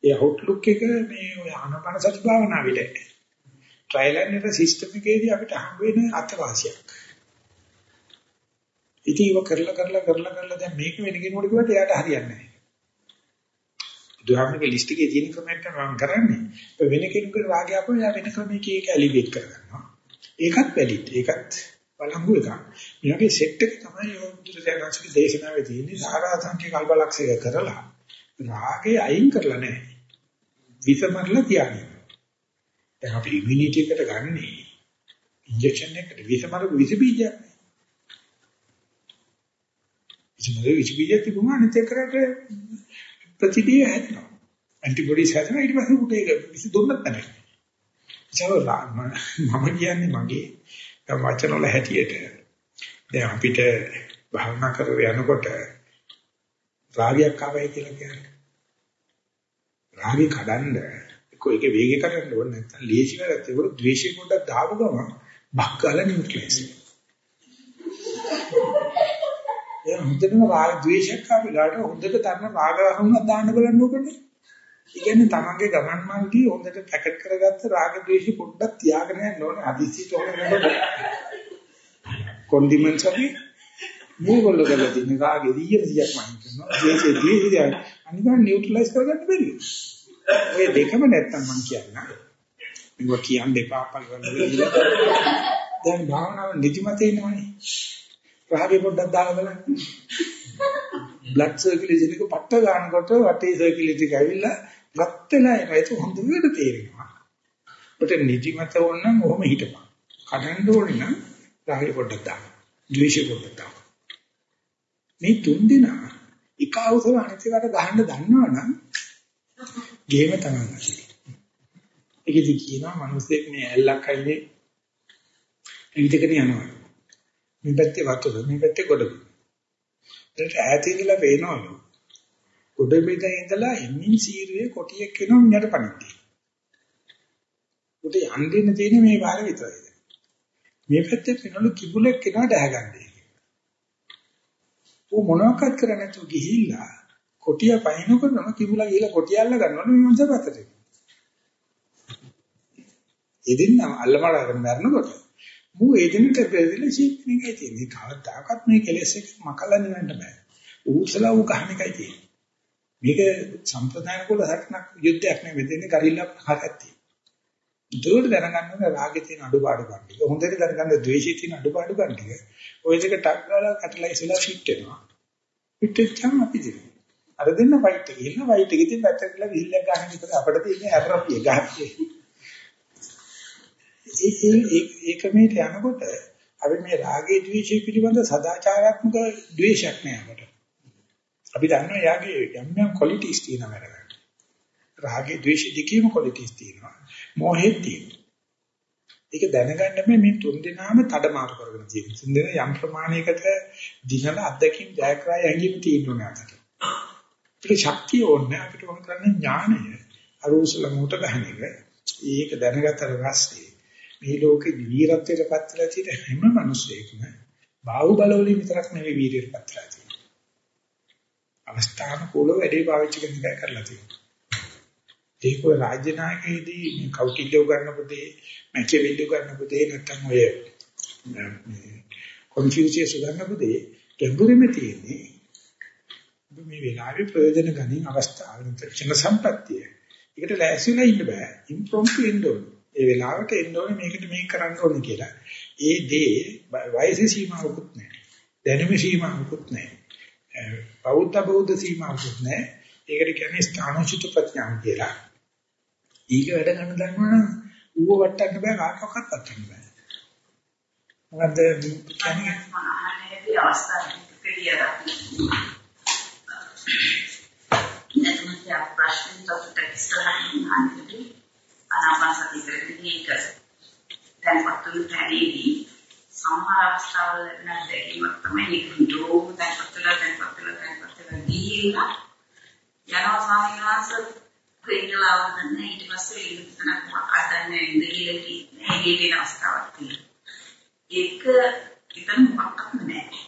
ඒ අවුට්ලුක් එක මේ ඔය ආනපන සති භාවනාවේ ට්‍රයිල් ඇන්ඩ් එරර් සිස්ටම් එකේදී අපිට හම්බ වෙන අත්වාසියක්. ඉතින් ඒක කරලා කරලා කරලා කරලා දැන් මේක වෙන කෙනෙකුට කිව්වට එයාට හරියන්නේ නැහැ. බුදුහාමගේ ලිස්ට් එකේ තියෙන ක්‍රමයක් තමයි මම කරන්නේ. වෙන කෙනෙකුට රාගය අපෝ එයා වෙන ක්‍රමයකින් ඒක ඇලිබේට් කරගන්නවා. ඒකත් වැලිඩ්. ඒකත් බලංගු එකක්. මේ වගේ සෙට් එක තමයි බුදුරජාණන්සේගේ දේශනාවේ තියෙන්නේ සාරාංශික කල්පලක්ෂය කරලා රාගය අයින් කරලා නැහැ. විසමරලා තියාගෙන. දැන් අපි ඉමුනිටි එකට ගන්නෙ ඉන්ජෙක්ෂන් එකකට විසමර විස බීජයක් නේ. විසමර විස බීජයක් තිබුණා අනිත් එකකට ප්‍රතිබිය හැදෙනවා. ඇන්ටිබොඩිස් හැදෙනවා ඊට පස්සේ උට ඒක විස දුන්නත් නැහැ. මම කියන්නේ මගේ වචන වල හැටියට දැන් අපිට භාවනා කරගෙන යනකොට රාගයක් ආවයි කියලා කියන්නේ. රාගය කඩන්න එක්කෝ ඒකේ වේගය කඩන්න ඕනේ නැත්නම් ලේසි වැඩක් ඒක ද්වේෂය පොඩ්ඩක් දාපු ගමන් බක්කල නියුට්‍රලයිස් ඒ හොඳටම රාග ද්වේෂයක් ආවිලාට හොඳට තරන රාග වහුණක් දාන්න බලන්න ඕකනේ. ඒ කියන්නේ තමන්ගේ ගමන් මල්ටි හොඳට පැකට් කරගත්ත රාග ද්වේෂي පොඩ්ඩක් තියාගෙන යන්න ඕනේ. අදිසියට ඕනේ නේද? කොන්ඩිමන්ට්ස් අපි මේගොල්ලෝ කරලා තියෙන රාගේ 100ක් මම කරනවා. ද්වේෂේ ද්වේෂය අනිවාර්යෙන් නියුට්‍රලයිස් කරගන්න බැරි. ඔය දෙකම නැත්තම් මම කියන්න. මේක කියන්න එපා අපල්වල. දැන් භාවනාව නිදිමත ඉන්නවනේ. රාගේ පොඩ්ඩක් දාලා බලන්න. බ්ලඩ් සර්කියුලේෂන් එක පට්ට ගන්නකොට වටේ සර්කියුලේටර් එක ඇවිල්ලා ගත් වෙලා එනවා. ඒක හොඳට තේරෙනවා. ඔතන නිදිමත ඕන නම් ඔහොම හිටපන්. කඩන්න ඕනේ නම් රාගේ පොඩ්ඩක් දාන්න. ද්වේෂය පොඩ්ඩක් දාන්න. මේ තුන් දෙනා එක අවසර අනිත් එකට ගහන්න දන්නවනම් ගේම තමයි. ඒකෙදි කියනවා මිනිස්සෙක් මේ ඇල්ලක් අයිනේ එවිදකට යනවා. මේ පැත්තේ වතුර මේ පැත්තේ ගොඩ. ඒකට ඈත ඉඳලා පේනවලු. ගොඩ බෙද ඉඳලා එමින් සීරුවේ කොටියක් එනවා මිනිහට පණිද්දී. උට යන්න තියෙන මේ පාර විතරයි. මේ පැත්තේ පේනවලු කිඹුලෙක් එනවා දැහගන්නේ. ඌ මොනවාක්වත් කරන්නේ නැතුව ගිහිල්ලා කොටිය පයින්නකොටම කිඹුලා ගිහිල්ලා කොටිය අල්ල ගන්නවලු මේ මනස පැත්තට. එදින්න අල්ලමඩ කරන මරනකොට මූ එදිනට බෙදලා ජීවිතේ තියෙන්නේ. කවදාකවත් මේ කෙලෙස් එක මකලා නිවන්න බෑ. ඌසලා ඌ ගහන එකයි තියෙන්නේ. මේක සම්ප්‍රදාන කුල හටනක් යුද්ධයක් නෙවෙයි දෙන්නේ ගරිල්ලා හරක් තියෙන්නේ. දුර දැනගන්න ඕනේ රාගේ තියෙන අඩුපාඩු ගන්න ටික. හොඳට දැනගන්න ද්වේෂයේ තියෙන අඩුපාඩු ගන්න ටික. ඔය දෙක ටක් ගාලා කැටලයිස් වෙලා ෆිට වෙනවා. ෆිට වෙච්චාම අපි දිනන. අර දෙන්න ෆයිට් එක ගිහින් ෆයිට් එකේ තියෙන පැත්තට ගිහලා විහිල්ලක් ගන්න විතර අපිට තියෙන්නේ හැරපිය ගහන්නේ. ඒ ඒක මේට යනකොට අපි මේ රාගයේ ද්වේෂය පිළිබඳ සදාචාරාත්මක ද්වේෂයක් නෑ අපට. අපි දන්නවා යාගේ යම් යම් ක්වොලිටිස් තියෙනවා වැඩ රාගයේ ද්වේෂයේ දෙකේම ක්වොලිටිස් තියෙනවා. මොහෙත් තියෙනවා. ඒක දැනගන්න මේ මේ තුන් දෙනාම මාරු කරගෙන තියෙනවා. තුන් දෙනා යම් ප්‍රමාණයකට දිනන අත්දැකීම් ජයග්‍රහය හැංගීම තියෙනවා අපිට. අපිට ශක්තිය ඕනේ අපිට ඕන කරන්නේ ඥානය. අරුසල මොහොත ගහන එක. ඒක දැනගත්තට පස්සේ මේ ලෝකේ වීරත්වයට පත් වෙලා තියෙන හැම මිනිසෙකම බාහුවල වලින් විතරක් නෙවෙයි වීරියට පත් වෙලා තියෙන්නේ. අවස්ථාන කුල වැඩි පාවිච්චි කරන එක කරලා තියෙනවා. ඒක රාජ්‍ය නායකයේදී මේ කෞටිල්‍ය ගන්න පුතේ මැකියවෙලි ගන්න පුතේ නැත්තම් ඔය කොන්ෆියුසියස් ගන්න පුතේ ගැඹුරෙම තියෙන්නේ මේ වෙලාවේ ප්‍රයෝජන ගනින් අවස්ථාව චන සම්පත්තිය. ඒකට ලෑස්තිලා ඉන්න බෑ. ඉම්ප්‍රොම්ප්ටු එන්න ඕනේ. ඒ වෙලාවට එන්න ඕනේ මේකට මේක කරන්න ඕනේ කියලා. ඒ දේ වයසේ සීමාවකුත් නැහැ. දැනුමේ සීමාවකුත් නැහැ. බෞද්ධ බෞද්ධ සීමාවකුත් නැහැ. ඒකට කියන්නේ ස්ථානෝචිත ප්‍රඥාව කියලා. ඊක වැඩ ගන්න දන්නවනම් ඌව වටන්න බෑ කාටවත් වටන්න බෑ. මොකද කියන්නේ මනහනේදී අවස්ථාවක් කියලා. නැත්නම් ප්‍රශ්න තොට ඉස්සරහින් අහන්නේ අනාපානසති කරන්නේ ඒක. දැන් පතුල් පැනේදී සමහර අවස්ථාවල ලැබෙන දැකීමක් තමයි ඒක හුදෝ දැන් පතුල දැන් පතුල දැන් පතුල ගිහිල්ලා යනවා ස්වාමීන් වහන්සේ ක්‍රිකලාව ගන්න ඊට පස්සේ ඉන්නතනක් මොකක්ද නැහැ ඉඳගිල තියෙන්නේ. ඒකේ අවස්ථාවක් තියෙනවා. ඒක ඉතින් මොකක්වත් නැහැ.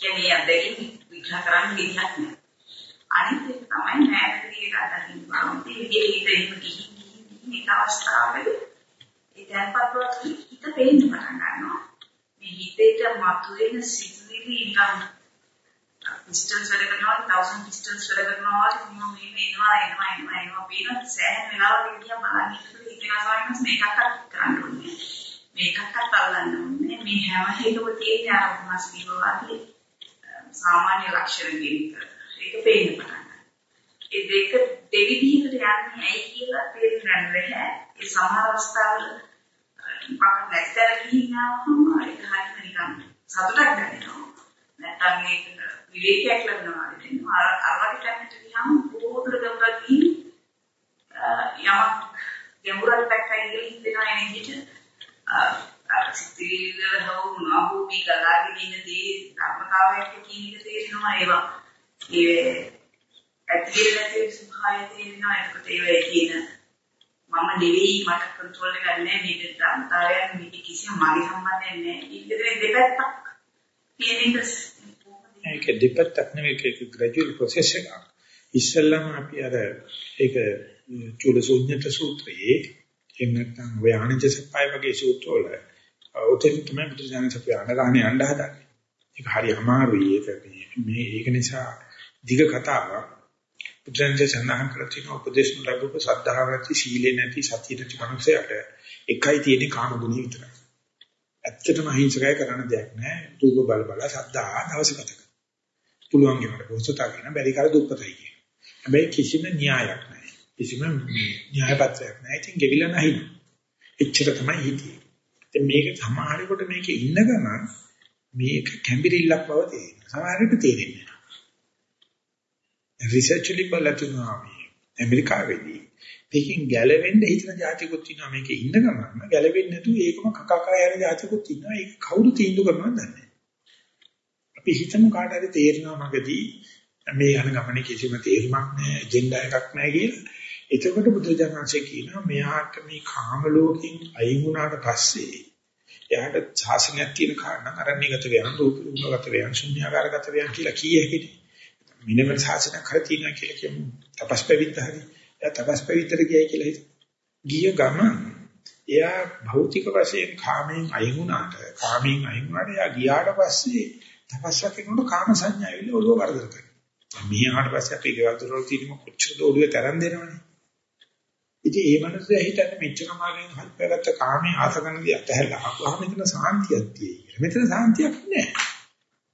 කියන්නේ අදකින් විග්‍රහ කරන්න විදිහක් නැහැ. අනිත් එක තමයි නෑදදී අදකින් බලන්න ඉතින් හිතේම ගිහින් ගිහින් මේක අවස්ථාවකදී ඒ දැන්පත්වත් හිත පේන්න පටන් ගන්නවා. මේ හිතේට මතුවෙන සිතුවිලි නිකන් පිස්ටල්ස් වැඩ කරනවා 1000 පිස්ටල්ස් වැඩ කරනවා වගේ මේ මේනවා එනවා එනවා එනවා පේන සෑහෙන වෙලාවක ගියා බලන්න ඉන්නකොට හිතෙනවා සායනස් මේකක්වත් කරන්න ඕනේ. මේකක්වත් අල්ලන්න ඕනේ. මේ හැම එකම තියෙන අර මාස් වගේ සාමාන්‍ය ලක්ෂණ දෙක. ඒක පේන්න පටන් ඒ දෙක දෙවිදිහකට යන්නේ ඇයි කියලා තේරුම් ගන්න බැහැ. ඒ සමහර අවස්ථාවල මොකක් නැත්තර ගිහින් ආවම ඒක හරියට නිකන් සතුටක් දැනෙනවා. නැත්නම් මේක විවේකයක් ලැබෙනවා දෙන්නවා. අර අරවගේ තැනට ගියාම බොහෝතර ගමකට ගිහින් යමක් ගැඹුරට පැත්තයි ගිහින් දෙනවා එන විදිහට අර සිතිවිල්ල හවු නහු මේ ගලාගෙන ඉන්න දේ ධර්මතාවයට කියන එක තේරෙනවා ඒවා. ඒ ඇතිරෙන නැති සුඛාය තේරෙනවා එතකොට ඒවා කියන මම නෙවෙයි මට කන්ට්‍රෝල් එක ගන්න නැහැ මේක ධර්මතාවයන් මේක කිසිම මගේ සම්බන්ධයක් නැහැ. ඉතින් දෙපැත්තක් කියන එක ඒක දෙපැත්තක් නෙවෙයි ඒක ග්‍රැජුවල් ප්‍රොසෙස් එකක්. ඉස්සෙල්ලාම අපි අර ඒක චුලසුඤ්ඤත සූත්‍රයේ එහෙම නැත්නම් ව්‍යාණජ සප්පයි වගේ සූත්‍රවල උතෙන් තමයි බුදුසසුන සප්පයි අනගහනේ යන්න හදන්නේ. ඒක හරි අමාරුයි ඒක මේ ඒක නිසා දිග කතාවක්. බුදුන්සේ සඳහන් කර තියෙන උපදේශන ලැබුව සද්ධාව නැති සීලේ නැති සතිය නැති මනුස්සයට එකයි තියෙන්නේ කාම ගුණ විතරයි. ඇත්තටම අහිංසකය කරන්න දෙයක් නැහැ. රූප බල බල සද්ධා දවස ගත කරනවා. පුළුවන් ගෙවට පොසතා කියන බැරි කර දුප්පතයි කියන. හැබැයි කිසිම න්‍යායක් නැහැ. කිසිම න්‍යාය පත්‍රයක් නැහැ. ඉතින් ගෙවිලා නැහැ. එච්චර තමයි හිතේ. ඉතින් මේක සමහරෙකුට මේකේ ඉන්න ගමන් මේක කැම්බිරිල්ලක් බව තේරෙනවා. සමහරෙකුට තේරෙන්නේ නැහැ. රිසර්ච් වලින් බලලා තුනවා මේ ඇමරිකාවේදී මේකෙන් ගැලවෙන්න හිතන જાතිකුත් ඉන්නවා මේකේ ඉන්න ගමන් ගැලවෙන්නේ නැතුව ඒකම කකකා යන જાතිකුත් ඉන්නවා ඒක කවුරු තීන්දුව කරනවද දන්නේ නැහැ. අපි හිතමු කාට හරි තේරෙනවා මගදී මේ යන ගමනේ කිසිම තේරුමක් නැහැ, එජෙන්ඩා එකක් නැහැ කියලා. එතකොට බුදුජානන්සේ කියනවා මෙයාට මේ කාම ලෝකෙන් අයින් වුණාට පස්සේ එයාට ශාසනයක් තියෙන කාරණා අරණ්‍යගත වේයන්, රූපගත වේයන්, ශුන්‍යාකාරගත වේයන් කියලා කිය හැකියි. මිනිම ශාසනයක් හරි තියෙනවා කියලා කියමු. තපස් පැවිද්ද හරි. එයා තපස් පැවිද්දට ගියයි කියලා හිත. ගිය ගමන් එයා භෞතික වශයෙන් කාමයෙන් අයින් වුණාට, කාමයෙන් අයින් වුණාට එයා ගියාට පස්සේ තපස්වක් කරනකොට කාම සංඥා ඇවිල්ලා ඔළුව වර්ධන කරනවා. මේ ආවට පස්සේ අපි ගෙවල් දොරවල් තියෙනම කොච්චරද ඔළුවේ තරන් දෙනවනේ. ඉතින් ඒ මනසේ හිතන්නේ මෙච්චර මාගෙන් හල්පෑගත්ත කාමයේ ආසකනදී අතහැරලා ආපුවාම මෙතන සාන්තියක් තියෙයි. මෙතන සාන්තියක් නැහැ.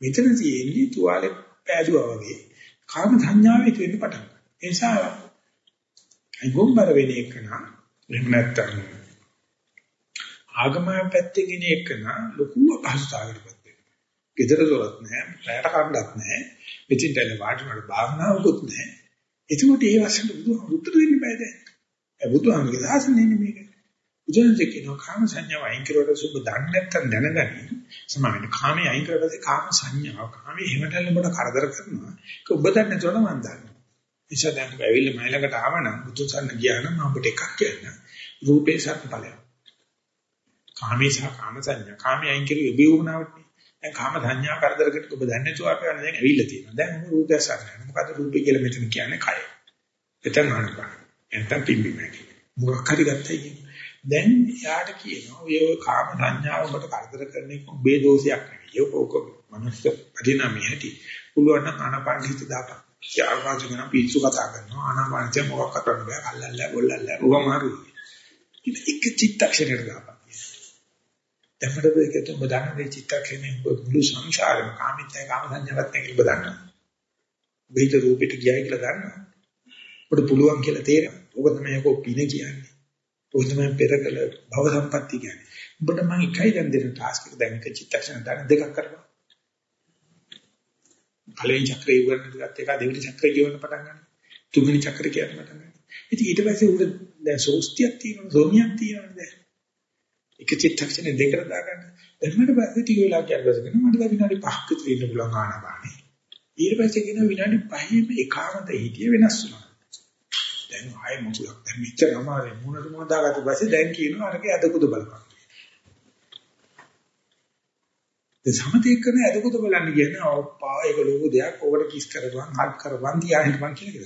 මෙතන තියෙන්නේ තුවාලේ පෑදුවා වගේ කාම සංඥාවේ තියෙන පටන් ගන්න. ඒ නිසා අයි ගොම්බර වෙන එක නා එහෙම නැත්තම් ආගම පැත්තෙන් ඉන්නේ එකන ලොකු අපහසුතාවයකටපත් වෙනවා. gedara දොරක් නැහැ, රැයට කණ්ඩක් නැහැ. මෙතින් දැන් වාඩිවට භාවනාවකුත් නැහැ. එතකොට ඒ වශයෙන් බුදුහාමුදුරු උත්තර දෙන්න බෑ දැන්. ඒ බුදුහාමුදුරුගේ දාසනේ මේක. බුදුන්සේ කියනවා කාම සංඥාව අයින් කරුවට සුබ දන්නේ නැත්තම් දැනගනි. සමාවෙන්න කාමයේ අයින් කරුවට පස්සේ කාම සංඥාව කාමයේ හැමතැනම ඔබට කරදර කරනවා. ඒක ඔබ දන්නේ නැතුව මම දන්නවා. නිසා දැන් ඔබ ඇවිල්ලා මයිලකට ආවනම් බුදුසන්න ගියා නම් මම ඔබට එකක් කියන්න. රූපේ සත්පලයක්. කාමේ සහ කාම සංඥා. කාමයේ අයින් කරුවේ ඔබේ වුණාවටනේ. දැන් කාම සංඥා කරදර කරට ඔබ දන්නේ නැතුව අපි දැන් ඇවිල්ලා තියෙනවා. දැන් ඔබ රූපය සත්‍යන. මොකද රූපය කියලා මෙතන කියන්නේ කය. එතන ආනපන. එතන පිම්බි මේක. මොකක් හරි ගත්තයි කියන්නේ. දැන් එයාට කියනවා ඔය කාම සංඥාව ඔබට කරදර කරන එක ඔබේ දෝෂයක් නෙවෙයි. ඒක ඔක මනුස්ස පරිණාමය ඇති. පුළුවන් නම් ආනපන හිත දාපන්. යාවාචකන පිස්සු කතා කරනවා. ආනාපානච මොකක් කරන්න බෑ. කල්ලල්ලා බොල්ලල්ලා උවමාරු ඒක චිත්තක්ෂණයට දාපන්. දැම්මට මේකට ඔබ දන්න මේ චිත්තක්ෂණය මුළු සංසාරෙම කාමිතය කාම සංඥාවක් නැහැ කියලා දන්නවා බෙහෙත රූපෙට ගියයි කියලා දන්නවා. ඔබට පුළුවන් කියලා තේරෙනවා. ඔබ තමයි යකෝ පින කියන්නේ. ඔබ තමයි පෙරකල භව සම්පatti කියන්නේ ඔබට මම එකයි දැන් දෙන ටාස්ක් එක දැන් එක චිත්තක්ෂණ දාන දෙකක් කරපන් පළවෙනි චක්‍රය ඉවරනට ගත්ත එක දෙවෙනි චක්‍රය කියවන්න පටන් ගන්නවා. තුන්වෙනි චක්‍රය කියන්න පටන් ගන්නවා. ඉතින් ඊට පස්සේ උඩ දැන් සෝස්තියක් තියෙනවා, සෝමියක් තියෙනවා දැන්. එක චිත්තක්ෂණේ දෙකට දාගන්න. දැන් මට පස්සේ ටික වෙලා කියන්නද මට දැන් විනාඩි 5ක විතර ඉන්න පුළුවන් ආනාපානෙ. ඊට පස්සේ කියන විනාඩි 5ෙම එකාමත හිටිය වෙනස් වුණා. දැන් ආයෙ මොකක්ද දැන් මෙච්චර අමාරු මොනට මොනද දාගත්ත පස්සේ දැන් කියනවා අරගේ අදකුද බලපන්. ඒ සමතේ කරන අදකුත බලන්න කියන්නේ ඔප්පා ඒක ලොකු දෙයක්. ඔකට කිස් කරපන්, හක් කරපන්, තියා හිටපන් කියන එක.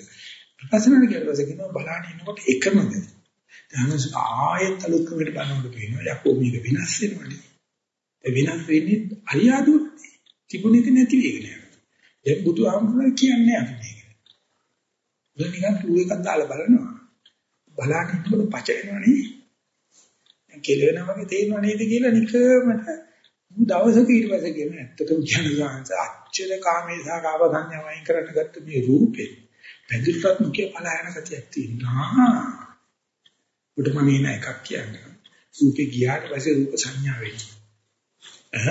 විපස්සනා කියනවා කියනවා බලන්න ඉන්නකොට එකම දේ. දැන් ආයෙත් අලුත් ක්‍රමයකට බලනකොට පේනවා යකෝ මේක වෙනස් වෙනවනේ. ඒ වෙනස් වෙන්නේ අරියාදුවනේ. තිබුණේක නැති වෙගෙන යනවා. දැන් බුදුහාමුදුරුවෝ කියන්නේ අපි මේක. දැන් නිකන් ටූ එකක් දාලා බලනවා. බලන්න ඉන්නකොට පච වෙනවනේ. කෙලවෙනා වගේ තේරෙනව නේද කියලා නිකමට මු දවසක ඊට පස්සේ කියන ඇත්තටම කියන ගානස අච්චර කාමේසා කාව සංඥා වයින් කරන්න ගත්ත මේ රූපේ පැදුරටත් මුඛය පලායන ගතියක් තියෙනවා. උඩ මම එන එකක් කියන්නේ. රූපේ ගියාට පස්සේ රූප සංඥා වෙන්නේ. අහ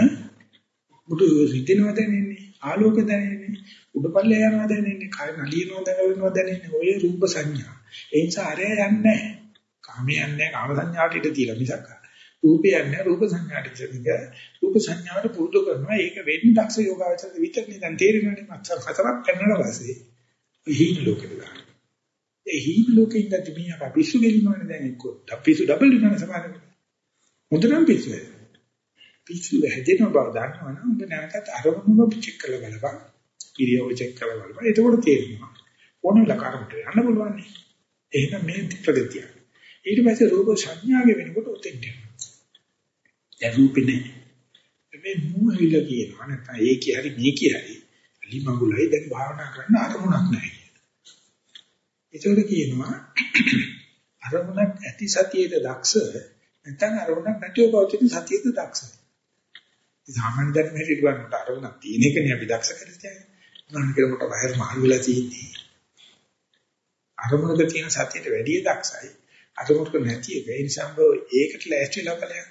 උඩ රිදෙනවා දැනෙන්නේ ආලෝක දැනෙන්නේ උඩ පල්ලේ යනවා දැනෙන්නේ කය නලියනවා දැනෙනවා දැනෙන්නේ ඔය රූප සංඥා. ඒ නිසා අරය යන්නේ නැහැ. කාමයේ යන්නේ කාම සංඥාට ඉඳ තියලා මිසක් රූපය යන්නේ රූප සංඥාට ඉඳික රූප සංඥාවට පුරුදු කරනවා. ඒක වෙන්නේ දක්ෂ යෝගාවචර විතරනේ. දැන් තේරෙන්නේ මච්චර හතරක් කරනවා පස්සේ හිින ලෝකෙට දාන්න ඒ හිින ලෝකෙ ඉඳන් මේ අප පිස්සු ගෙලිනවනේ දැන් එක්ක. පිස්සු ඩබල් වෙනවා සමහරවිට මුදනම් පිස්සු. පිස්සු හැදෙන බව දන්නවනම් ඔබ නැවතත් අරමුණම චෙක් කරලා බලපන්. ඉරියව්ව චෙක් කරලා බලපන් එතකොට තේරෙනවා ඕන වෙලාවකට යන්න පුළුවන් නේ එහෙනම් මේ ප්‍රගතිය ඊට පස්සේ රූප සංඥාගේ වෙනකොට උතෙන්ට යනවා දැන් රූපේ නැහැ. මේ මූහිල කියනවා නැත්නම් ඒකේ හරි මේකේ හරි අලිමඟුලයි දැන් භාවනා කරන්න අරමුණක් නැහැ කියන. ඒකට කියනවා අරමුණක් ඇති සතියේද දක්ෂ නැත්නම් අරමුණක් නැතිව පවතින සතියේද දක්ෂ. සාමාන්‍ය දැන් මේ හිත ගන්නට අරමුණක් තියෙන එකනේ අපි දක්ෂ කරන්නේ. මම කියනකොට වයර් මහලු වෙලා තියෙන්නේ. අරමුණක තියෙන සතියට වැඩිය දක්ෂයි. අරමුණක නැති එක ඒ නිසා ඒකට ලෑස්තිලා බලන්න.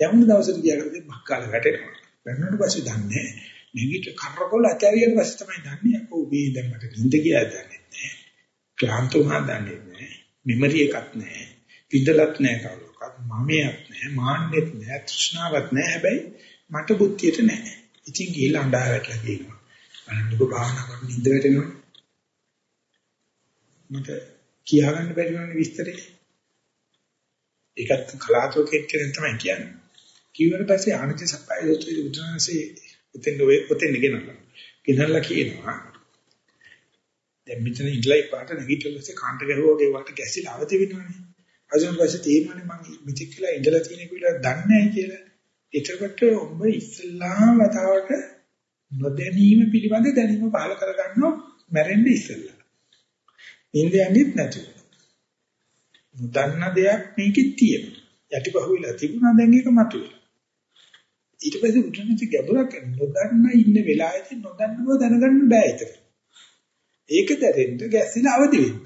යම් දවසක ගියාට බක්කාල වැටෙනවා. වැටෙනකොට පස්සේ දන්නේ නැගිට කරකොල ඇතරියට පස්සේ තමයි දන්නේ අපෝ මේ දැන් මට නිින්ද කියලා දන්නේ නැහැ. ක්ලාන්ත වුණා දන්නේ නැහැ. මෙමරි එකක් නැහැ. පිටලත් නැහැ කවුරක්වත්. මමයක් නැහැ. මාන්නෙත් නැහැ. තෘෂ්ණාවක් නැහැ. හැබැයි මට බුද්ධියට නැහැ. ඉතින් ගිහලා අඬා වැටලා කියනවා. අනන්තක භාවනා කරන නිින්ද වැටෙනවා. මට කියා ගන්න බැරි වුණා විස්තරේ. ඒකත් කලාතුරකින් කියන තමයි කියන්නේ. කිව්වට පස්සේ ආනන්ද සප්පයි දොස්තරේ බුදුනාසේ උතෙන් ඔය උතෙන් ගෙනල්ලා. ගෙනල්ලා කියනවා දැන් මෙතන ඉඳලා පාට නැගිටලා පස්සේ කාන්ට ගැහුවාගේ වට ගැසිලා අවදි වෙනවනේ. අජන් පස්සේ තේමානේ මම මෙතෙක් කියලා ඉඳලා තියෙන කියලා දන්නේ නැහැ කියලා. එතකොට ඔබ ඉස්ලාම වතාවට නොදැනීම පිළිබඳ දැනීම පහල කරගන්නවා මැරෙන්න ඉස්සෙල්ලා. නින්ද යන්නේත් නැතුව. නොදන්න දෙයක් මේකෙත් තියෙනවා. යටිපහුවිලා තිබුණා දැන් ඒක මතුවේ. ඊට පස්සේ බුදුන්සේ ගැඹුරක් නොදන්න ඉන්න වෙලාවෙදී නොදන්න බව දැනගන්න බෑ ඒක. ඒක දැරෙන්න ගැසිලා අවදි වෙන්න.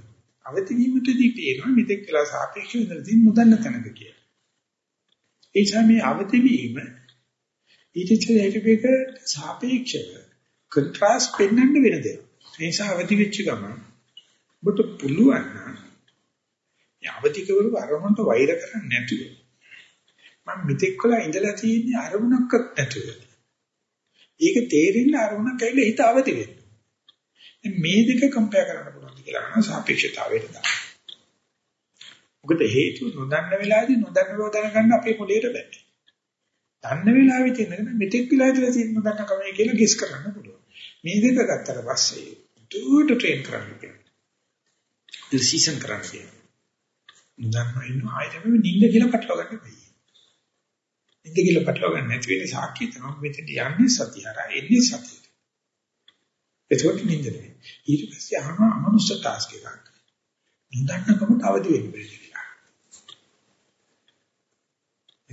අවදි වීමටදී පේනවා මෙතෙක් කියලා සාපේක්ෂව ඉඳලා තියෙන නොදන්න තැනක කියලා. ඒ නිසා මේ අවදි වීම ඊට චේකපේක සාපේක්ෂව කොන්ට්‍රාස්ට් පෙන්වන්න වෙන දෙයක්. ඒ නිසා අවදි වෙච්ච ගමන් ඔබට පුළුවන් නම් යවතිකවල අරමුණට වෛර කරන්නේ නැතුව මම මෙතෙක් කළා ඉඳලා තියෙන්නේ අරමුණක්වත් නැතුව. ඒක තේරෙන්න අරමුණක් ඇවිල්ලා හිත අවදි වෙන්න. මේ දෙක කම්පයර් කරන්න පුළුවන් කියලා නම් සාපේක්ෂතාවයට දාන්න. මොකද හේතුව නොදන්න වෙලාවේදී නොදන්න බව දැනගන්න අපේ මොළයට බෑ. දන්න වෙලාවෙ තියෙන මෙතෙක් වෙලා ඉඳලා තියෙන නොදන්න කමයි කියලා ගෙස් කරන්න පුළුවන් මේ දෙක ගත්තට පස්සේ දුරට ට්‍රේන් කරන්න කියනවා ඩිසිෂන් කරන්න කියනවා නොදන්නා ඉන්න ආයෙත් මේ නිින්ද කියලා පටලවා ගන්න බෑ. නිින්ද කියලා පටලවා ගන්න නැති වෙන්නේ සාක්ෂි තමයි මෙතන යන්නේ සතිය හරහා එන්නේ සතියට. ඒකට නිින්ද නෑ. ඊට පස්සේ අහන අමනුෂ්‍ය ටාස්ක් එකක්. නොදන්නකම අවදි වෙන්න බෑ කියලා.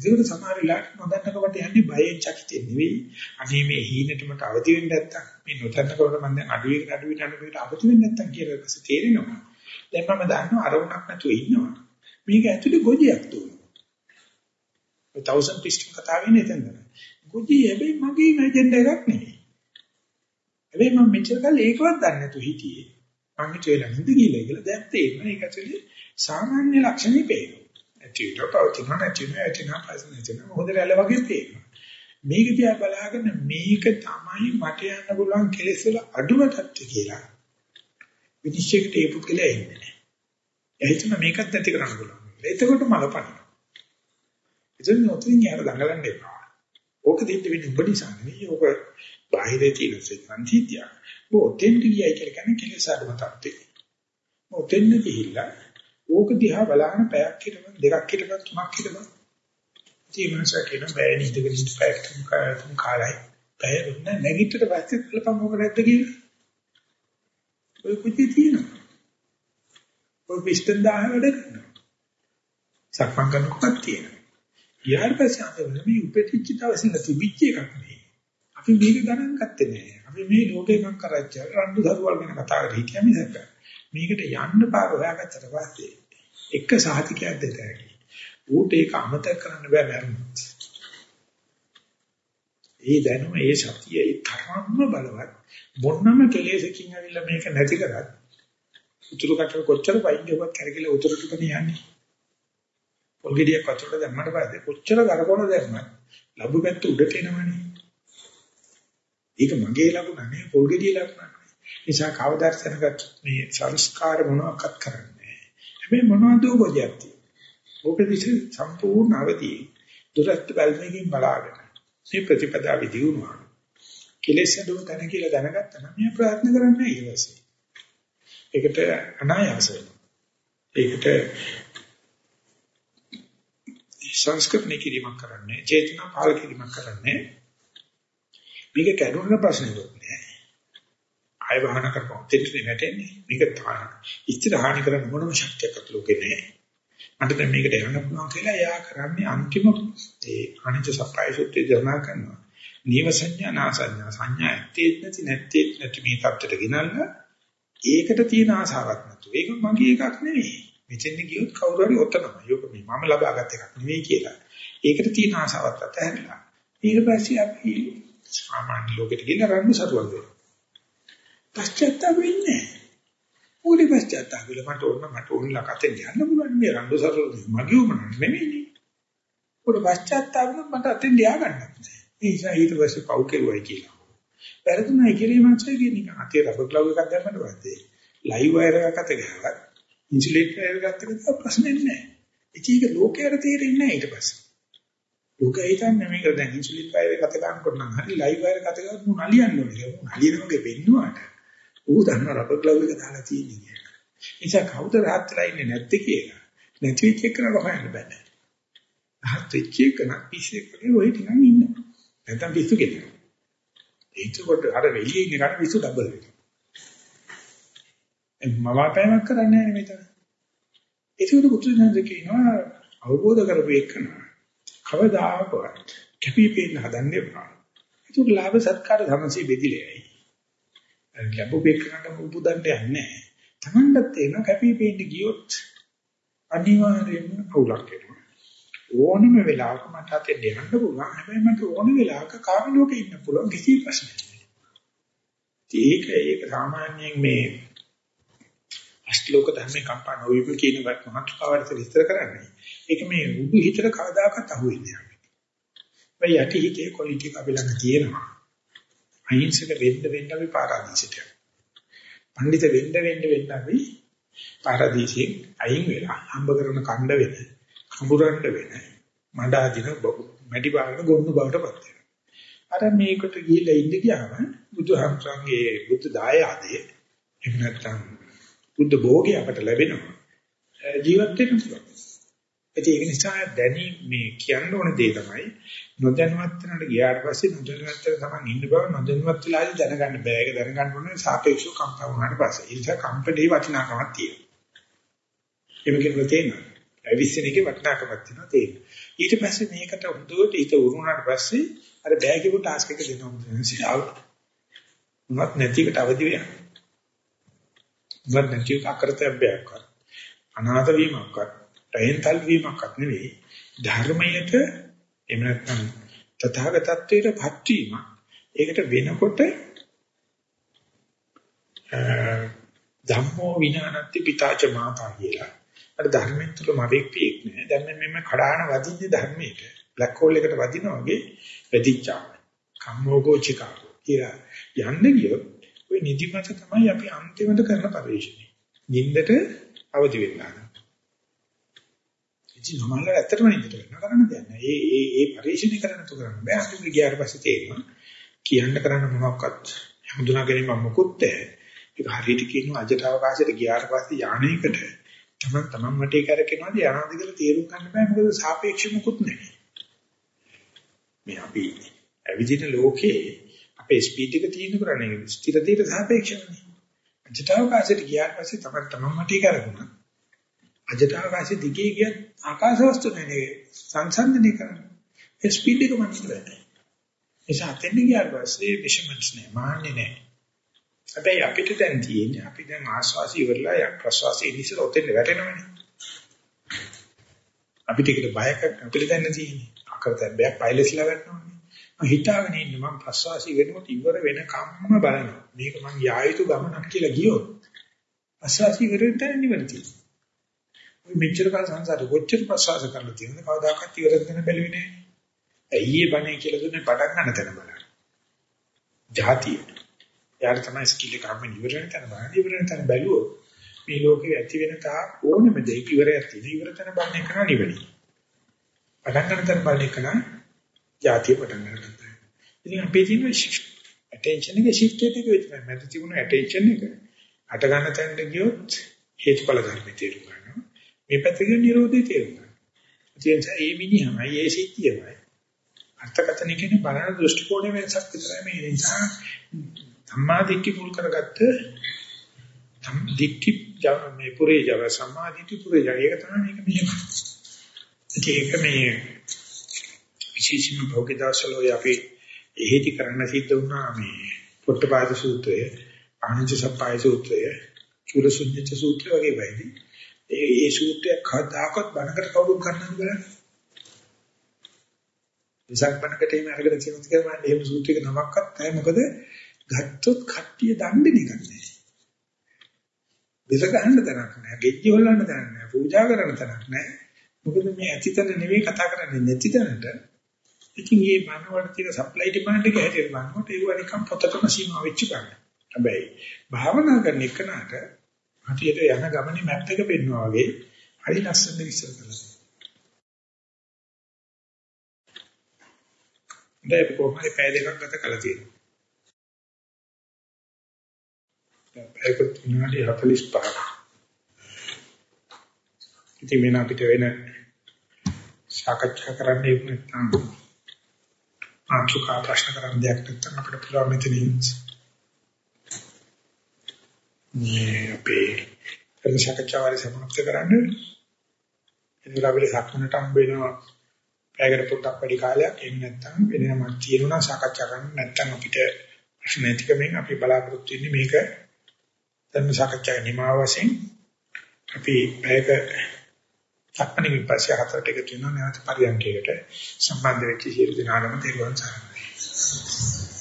ඒකට සමහර වෙලාවට නොදන්නකමට යන්නේ බයෙන් චකිතේ නෙවෙයි. අනේ මේ හීනෙට මට අවදි වෙන්න නැත්තම් මේ නොදන්නකමට මම දැන් අඩුවේකට අඩුවට අඩුවට අවදි වෙන්න නැත්තම් කියලා පස්සේ තේරෙනවා. දැන් මම දන්නවා අරමුණක් නැතුව ඉන්නවා. මේක ඇතුලේ ගොජියක් දුවනවා. ඒ 1000 පිස්ටන් කතාව වෙන්නේ එතන තමයි. ගොජිය හැබැයි මගේ ඇජෙන්ඩා එකක් නෙවෙයි. හැබැයි මම මෙච්චර කල් ඒකවත් දන්නේ නැතු හිටියේ. මම හිතුවේ නිදි ගිහලා කියලා දැන් තේරෙනවා ඒක ඇතුලේ සාමාන්‍ය ලක්ෂණේ පේනවා. ඇටියට පවතින නැතින ඇටින පස්සේ නැතින හොඳට ඇල වගේ පේනවා. මේක දිහා බලාගෙන මේක තමයි මට යන්න පුළුවන් කෙලෙස් වල අඩුම තත්ත්වය කියලා. විනිශ්චයකට ඒපු කියලා එන්නේ නැහැ. එහෙනම් මේකත් නැති කරන්න පුළුවන්. එතකොට මලපණ. එතන නොතින් යාර දඟලන්න එපා. ඕක දෙන්න වෙන්නේ ඔබ නිසා නෙවෙයි. ඕක බාහිරේ තියෙන සංසිද්ධිය. ඔතෙන්ට ගියයි කියලා කියන්නේ කෙලෙස් අඩුම තත්ත්වේ. ඔතෙන්ද ගිහිල්ලා ඕක දිහා බලන පැයක් හිටපන් දෙකක් හිටපන් තුනක් හිටපන්. ඉතින් මනසට කියන බෑ නීති කිසිත් පැයක් තුන් කාලයි. පැය වෙන්න නැගිටට පස්සේ බලපන් ඕක නැද්ද කියලා. ඔය කුටි තියෙනවා. ඔය පිස්ටන් දාන වැඩ කරනවා. සක්මන් කරනකොටත් තියෙනවා. ඊට පස්සේ අතවල මේ උපෙතිච්ච දවසින් තිබිච්ච එකක් නෙවෙයි. අපි මේක ගණන් ගත්තේ නෑ. අපි මේ ලෝකේ එකක් කරච්චා රණ්ඩු දරුවල් ගැන කතා කරලා හිටියා මිසක් මේකට යන්න පාර හොයාගත්තට පස්සේ එක සාහිතිකයක් දෙත හැකි. ඌට ඒක අමතක කරන්න බෑ මරුණොත්. ඒ දැනුම ඒ ශක්තිය ඒ තරම්ම බලවත් මොන්නම කෙලෙසකින් ඇවිල්ලා මේක නැති කරත් උතුරු කටට කොච්චර පයින් ගියවත් කරකිලා උතුරට කනේ යන්නේ. පොල් ගෙඩියක් වතුරට දැම්මට පස්සේ කොච්චර කරකවන දැම්මත් ලැබු පැත්ත උඩට එනවනේ. ඒක මගේ ලකුණ නෙවෙයි පොල් ගෙඩිය ලකුණ. නිසා කවදාද දැනගත් මේ සංස්කාර මොනවාක්වත් කරන්නේ නැහැ. හැබැයි මොනවද ගොජයක් තියෙන්නේ. ඕක දිහා සම්පූර්ණ අවදී දුරස්ත බැල්මකින් බලාගෙන මේ ප්‍රතිපදාව විදිනුවා. කෙලෙස් අඩුව තැන කියලා දැනගත්තා නම් මේ ප්‍රයත්න කරන්නේ ඊවසේ. ඒකට අනායාස වෙනවා. ඒකට සංස්කරණය කිරීමක් කරන්නේ, චේතනා පාල කිරීමක් කරන්නේ. මේක කැඩුන ප්‍රශ්නයක් නෑ. ආය වහන කරපුවා දෙන්නේ නැටෙන්නේ. මේක තාන. ඉස්තර හානි කරන්න මොනම ශක්තියක්වත් ලෝකේ නෑ. මට දැන් මේකට යන්න පුළුවන් කියලා එයා කරන්නේ අන්තිම ඒ අනිච්ච සප්පයි සුත්‍රය දරනා කරනවා. නීව සංඥා නාසඤ්ඤා සංඥා ඇත්තේ නැති නැත්තේ නැති මේ தත්තට ගෙනල්ලා ඒකට තියෙන ආසාවක් නැතු. ඒක මගේ එකක් නෙවෙයි. මෙතෙන් ගියොත් කවුරු හරි ඔතනමයි. යෝක මේ මම ලබාගත් එකක් නෙවෙයි කියලා. ඒකට තියෙන ආසාවත් අතහැරලා. ඊට පස්සේ අපි සාමාන්‍ය ලෝකෙට ගිහින් රණ්ඩු සතුවක් වෙනවා. පශ්චාත්තාප වෙන්නේ නැහැ. ඕනේ පශ්චාත්තාප වෙලා මට ඕන මට ඕන ලකතෙන් යන්න පුළුවන් මේ රණ්ඩු සතුව මගේ උමන නෙමෙයිනේ. පොර පශ්චාත්තාප මට අතෙන් ලියා ගන්නත් නැහැ. ඒ නිසා ඊට පස්සේ පව් කෙරුවයි කියලා. වැරදුනයි කියලා මංසයි කියන්නේ අතේ රබර් ග්ලව් එකක් දැම්මට පස්සේ ලයිව් වයර් එකක් අත ගහලා ඉන්සුලේටර් වයර් එකක් අත ප්‍රශ්නේ නැහැ. ඒක ලෝකයට තේරෙන්නේ නැහැ ඊට පස්සේ. ලෝකය හිතන්නේ මේක දැන් ඉන්සුලින් වයර් එක අත ගන්නකොට නම් හරි ලයිව් වයර් එක අත ගන්නකොට මු නලියන්න ඕනේ කියලා. මු නලියන වගේ වෙන්නවාට. ඌ දන්න රබර් ග්ලව් එක දාලා තියෙන්නේ කියලා. නිසා කවුද rahat වෙලා ඉන්නේ නැත්තේ කියලා. නැති වෙච්ච එක නම හොයන්න බෑ. rahat වෙච්ච එක නම් පිස්සෙක් වගේ ඔය ටිකන් ඉන්නවා. නැත්තම් පිස්සු කෙනෙක්. ඒකකොට අර වෙලියේ ඉන්න කට පිස්සු ඩබල් වෙනවා. මවාපෑමක් කරන්නේ නැහැ මෙතන. ඒකට බුදුසසුන කියනවා අවබෝධ කරපු එකන කවදාකවත් කැපිපේන්න හදන්න එපා. ඒක ලාභ සත්කාර ධර්මසේ බෙදිලෙයි. ලැබුපේ කරන්න උපුදන්න යන්නේ නැහැ. Tamanටත් එන කැපිපේන්න ගියොත් අනිවාර්යයෙන්ම අවුලක් එනවා. ඕනම වෙලාවක මට අතෙන් යන්න පුළුවන්. හැබැයි මට ඕන වෙලාවක කාම ලෝකේ ඉන්න පුළුවන් කිසි ප්‍රශ්නයක් නැහැ. ඒක ඒක සාමාන්‍යයෙන් මේ අෂ්ටලෝක ධර්මේ කම්පා නොවීම කියන වත් මහත්කාවට විස්තර කරන්නේ. ඒක මේ උඩු හිතට කවදාකවත් අහුවෙන්නේ නැහැ. මේ යටි හිතේ කොලිටික අපි ළඟ තියෙනවා. අහිංසක වෙන්න වෙන්න අපි පාරාදීසයට. පඬිත වෙන්න වෙන්න වෙන්න අපි පාරාදීසයෙන් අයින් වෙලා හම්බ කරන කණ්ඩ වෙන කඹරන්න වෙන මඩ අදින මැටි බාගෙන ගොන්නු බවට පත් වෙනවා. අර මේකට ගිහිල්ලා ඉඳ ගියාම බුදුහාමුදුරන්ගේ බුද්ධ දායාදයේ එහෙම නැත්නම් බුද්ධ භෝගය අපට ලැබෙනවා ජීවත් වෙන්න පුළුවන්. ඒක නිසා දැනි මේ කියන්න ඕන දේ තමයි නොදැනුවත් වෙනට ගියාට පස්සේ නොදැනුවත් වෙන තමයි ඉන්න බව නොදැනුවත් වෙලාදී දැනගන්න බෑ. ඒක දැනගන්න ඕනේ සාපේක්ෂව කම්පා වුණාට පස්සේ. ඒ නිසා කම්පණේ වටිනාකමක් තියෙනවා. ඒක කියන තේනවා. අවිස්සන එකේ වටිනාකමක් තියෙනවා තේරෙනවා. ඊට පස්සේ මේකට හොඳට හිත උරුණාට පස්සේ අර බෑ කියපු ටාස්ක් එක දෙනවා මොකද උනත් නැතිකට අවදි වෙනවා. උනත් නැති අකරතැබ්බයක්වත් අනාථ වීමක්වත් රහෙන්තල් වීමක්වත් නෙවෙයි ධර්මයට එහෙම නැත්නම් තථාගතත්වයට පත් වීම ඒකට වෙනකොට ධම්මෝ විනානත්ති පිතාච මාතා කියලා අර ධර්මයෙන් තුල මවෙක් පියෙක් නෑ. දැන් මෙන්න කඩාන වදින්නේ ධර්මයට. බ්ලැක් හෝල් එකට වදිනා වගේ වැදිච්චා. කම්මෝගෝ චිකා කියලා යන්නේ ගියොත් ওই නිදිමත තමයි අපි අන්තිමට කරන පරිශ්‍රණය. නින්දට අවදි වෙන්න. ඉතින් නමල ඇත්තටම නින්දට වෙන්න කරන්න දෙයක් නෑ. ඒ ඒ ඒ පරිශ්‍රණය කරන්න තු කරන්න බෑ. අන්තිමට ගියාට පස්සේ තේරෙනවා කියන්න කරන්න මොනවක්වත් හඳුනා ගැනීම මොකුත් නැහැ. ඒක හරියට කියනවා අජට අවකාශයට ගියාට පස්සේ යානයකට තමන් තමන් වටේ කරකිනවාද යනවාද කියලා තේරුම් ගන්න බෑ මොකද සාපේක්ෂ මුකුත් නැහැ. මේ අපි අවිජින ලෝකේ අපේ ස්පීඩ් එක තීන්දුව කරන්නේ ස්ථිරතියට සාපේක්ෂවනේ. අජටවකාශයට ගියාට පස්සේ තමන් තමන් වටේ කරකිනවා. අජටවකාශයේ දිගේ ගියත් ආකාශ වස්තු නෙනේ සංසන්දනය කරන්නේ. ඒ ස්පීඩ් එක මනින්න බෑ. ඒ සාතෙන් ගියාට පස්සේ විෂමන්ස් නෑ මාන්නේ නෑ. හැබැයි අපිට දැන් තියෙන්නේ අපි දැන් ආස්වාසි ඉවරලා යක් ප්‍රසවාසි ඉනිසල ඔතෙන් වැටෙනවනේ. අපිට ඒකට බයක් අපිට දැන් තියෙන්නේ. අකරතැබ්බයක් පයිලස්ලා වැටෙනවනේ. මම හිතාගෙන ඉන්නේ මම ප්‍රසවාසි වෙනකොට ඉවර වෙන කම්ම බලනවා. මේක මං යා යුතු ගමනක් කියලා ගියොත් ප්‍රසවාසි ඉවරෙන්ට නිවන තියෙනවා. ඔය මෙච්චර කාල සංසාරේ කොච්චර ප්‍රසවාස කරලා තියෙනවද කවදාකවත් ඉවර වෙන බැලුවේ නෑ. ඇයි ඒ බණේ කියලා දුන්නේ පටන් ගන්න තැන බලන්න. ජාතියේ එයාට තමයි ස්කිල් එක හම්බෙන්නේ ඉවර වෙන තැන බලන්න ඉවර වෙන තැන බැලුවොත් මේ ලෝකේ ඇති වෙන තා ඕනෙම දෙයක ඉවරයක් තියෙන ඉවර තැන බලන එක නා නිවැරදි. පටන් ගන්න තැන බලන එක නා જાතිය පටන් ගන්නවා. ඉතින් අපේ තියෙන attention එක shift එක විතරයි. මැද තිබුණ attention එක අට ගන්න තැනට ගියොත් හේතුඵල ධර්ම තේරුම් ගන්නවා. මේ පැත්තේ නිරෝධය තේරුම් ගන්නවා. ඉතින් ඒ මිනිහමයි ඒ සිද්ධියමයි අර්ථකථන කියන්නේ බලන දෘෂ්ටි කෝණය වෙනසක් විතරයි මේ නිසා සම්මා දිට්ඨි මුල් කරගත්ත දිට්ඨි මේ පුරේ ජව සම්මා දිට්ඨි පුරේ ජව ඒක තමයි මේක මෙහෙම. ඒක මේ විශේෂම භෞතිකදාසලෝ අපි එහෙටි කරන්න සිද්ධ වුණා මේ පොට්ටපාද සූත්‍රය, ආනන්ද සප්පාය සූත්‍රය, චූලසුඤ්ඤත සූත්‍රය වගේ වෙයිදි. ඒ ඒ සූත්‍රය කවදාකවත් බණකට කවුරුත් කරන්නද බලන්න. විසක් බණකට එහෙම අරගෙන තියෙනවා කියලා මම එහෙම සූත්‍රයක නමක්වත් නැහැ මොකද ගත්තොත් කට්ටිය දන්නේ නැහැ. විස ගන්න තරක් නැහැ. ගෙජ්ජි හොල්ලන්න තරක් නැහැ. පූජා කරන්න තරක් නැහැ. මොකද මේ ඇතිතන නෙවෙයි කතා කරන්නේ නැතිතනට. ඉතින් මේ මනවල තියෙන සප්ලයි ඩිමාන්ඩ් එක හැටියට බලනකොට ඒව නිකන් පොතකම සීමා වෙච්ච ගන්න. හැබැයි භාවනා කරන එකනට හටියට යන ගමනේ මැප් එක පෙන්වනවා වගේ හරි ලස්සනට විස්තර කරලා. දැන් කොහොමද පැය දෙකක් ගත කළා තියෙන්නේ. ඒක විනාඩි 45ක්. ඉතින් මෙන්න අපිට වෙන සාකච්ඡා කරන්න නැත්නම් ආචුකා ප්‍රශ්න කරන්න දෙයක් නැත්නම් අපිට පුළුවන් මෙතනින් මේ අපේ වෙන සාකච්ඡා වල සමාප්ත කරන්න. එදින අපිට සක්මනට හම්බ වෙනවා පැයකට පොඩ්ඩක් වැඩි කාලයක්. එහෙම නැත්නම් වෙනම තියෙනවා සාකච්ඡා කරන්න නැත්නම් අපිට ප්‍රශ්න ඇතිකමෙන් අපි බලාපොරොත්තු වෙන්නේ මේක ධර්ම සාකච්ඡාවේ නිමාව වශයෙන් අපි පැයක සක්මණේ විපස්සේ හතරට එකතු වෙනවා නැවත පරියන්කයකට සම්බන්ධ වෙච්ච සියලු දෙනාටම තෙරුවන් සරණයි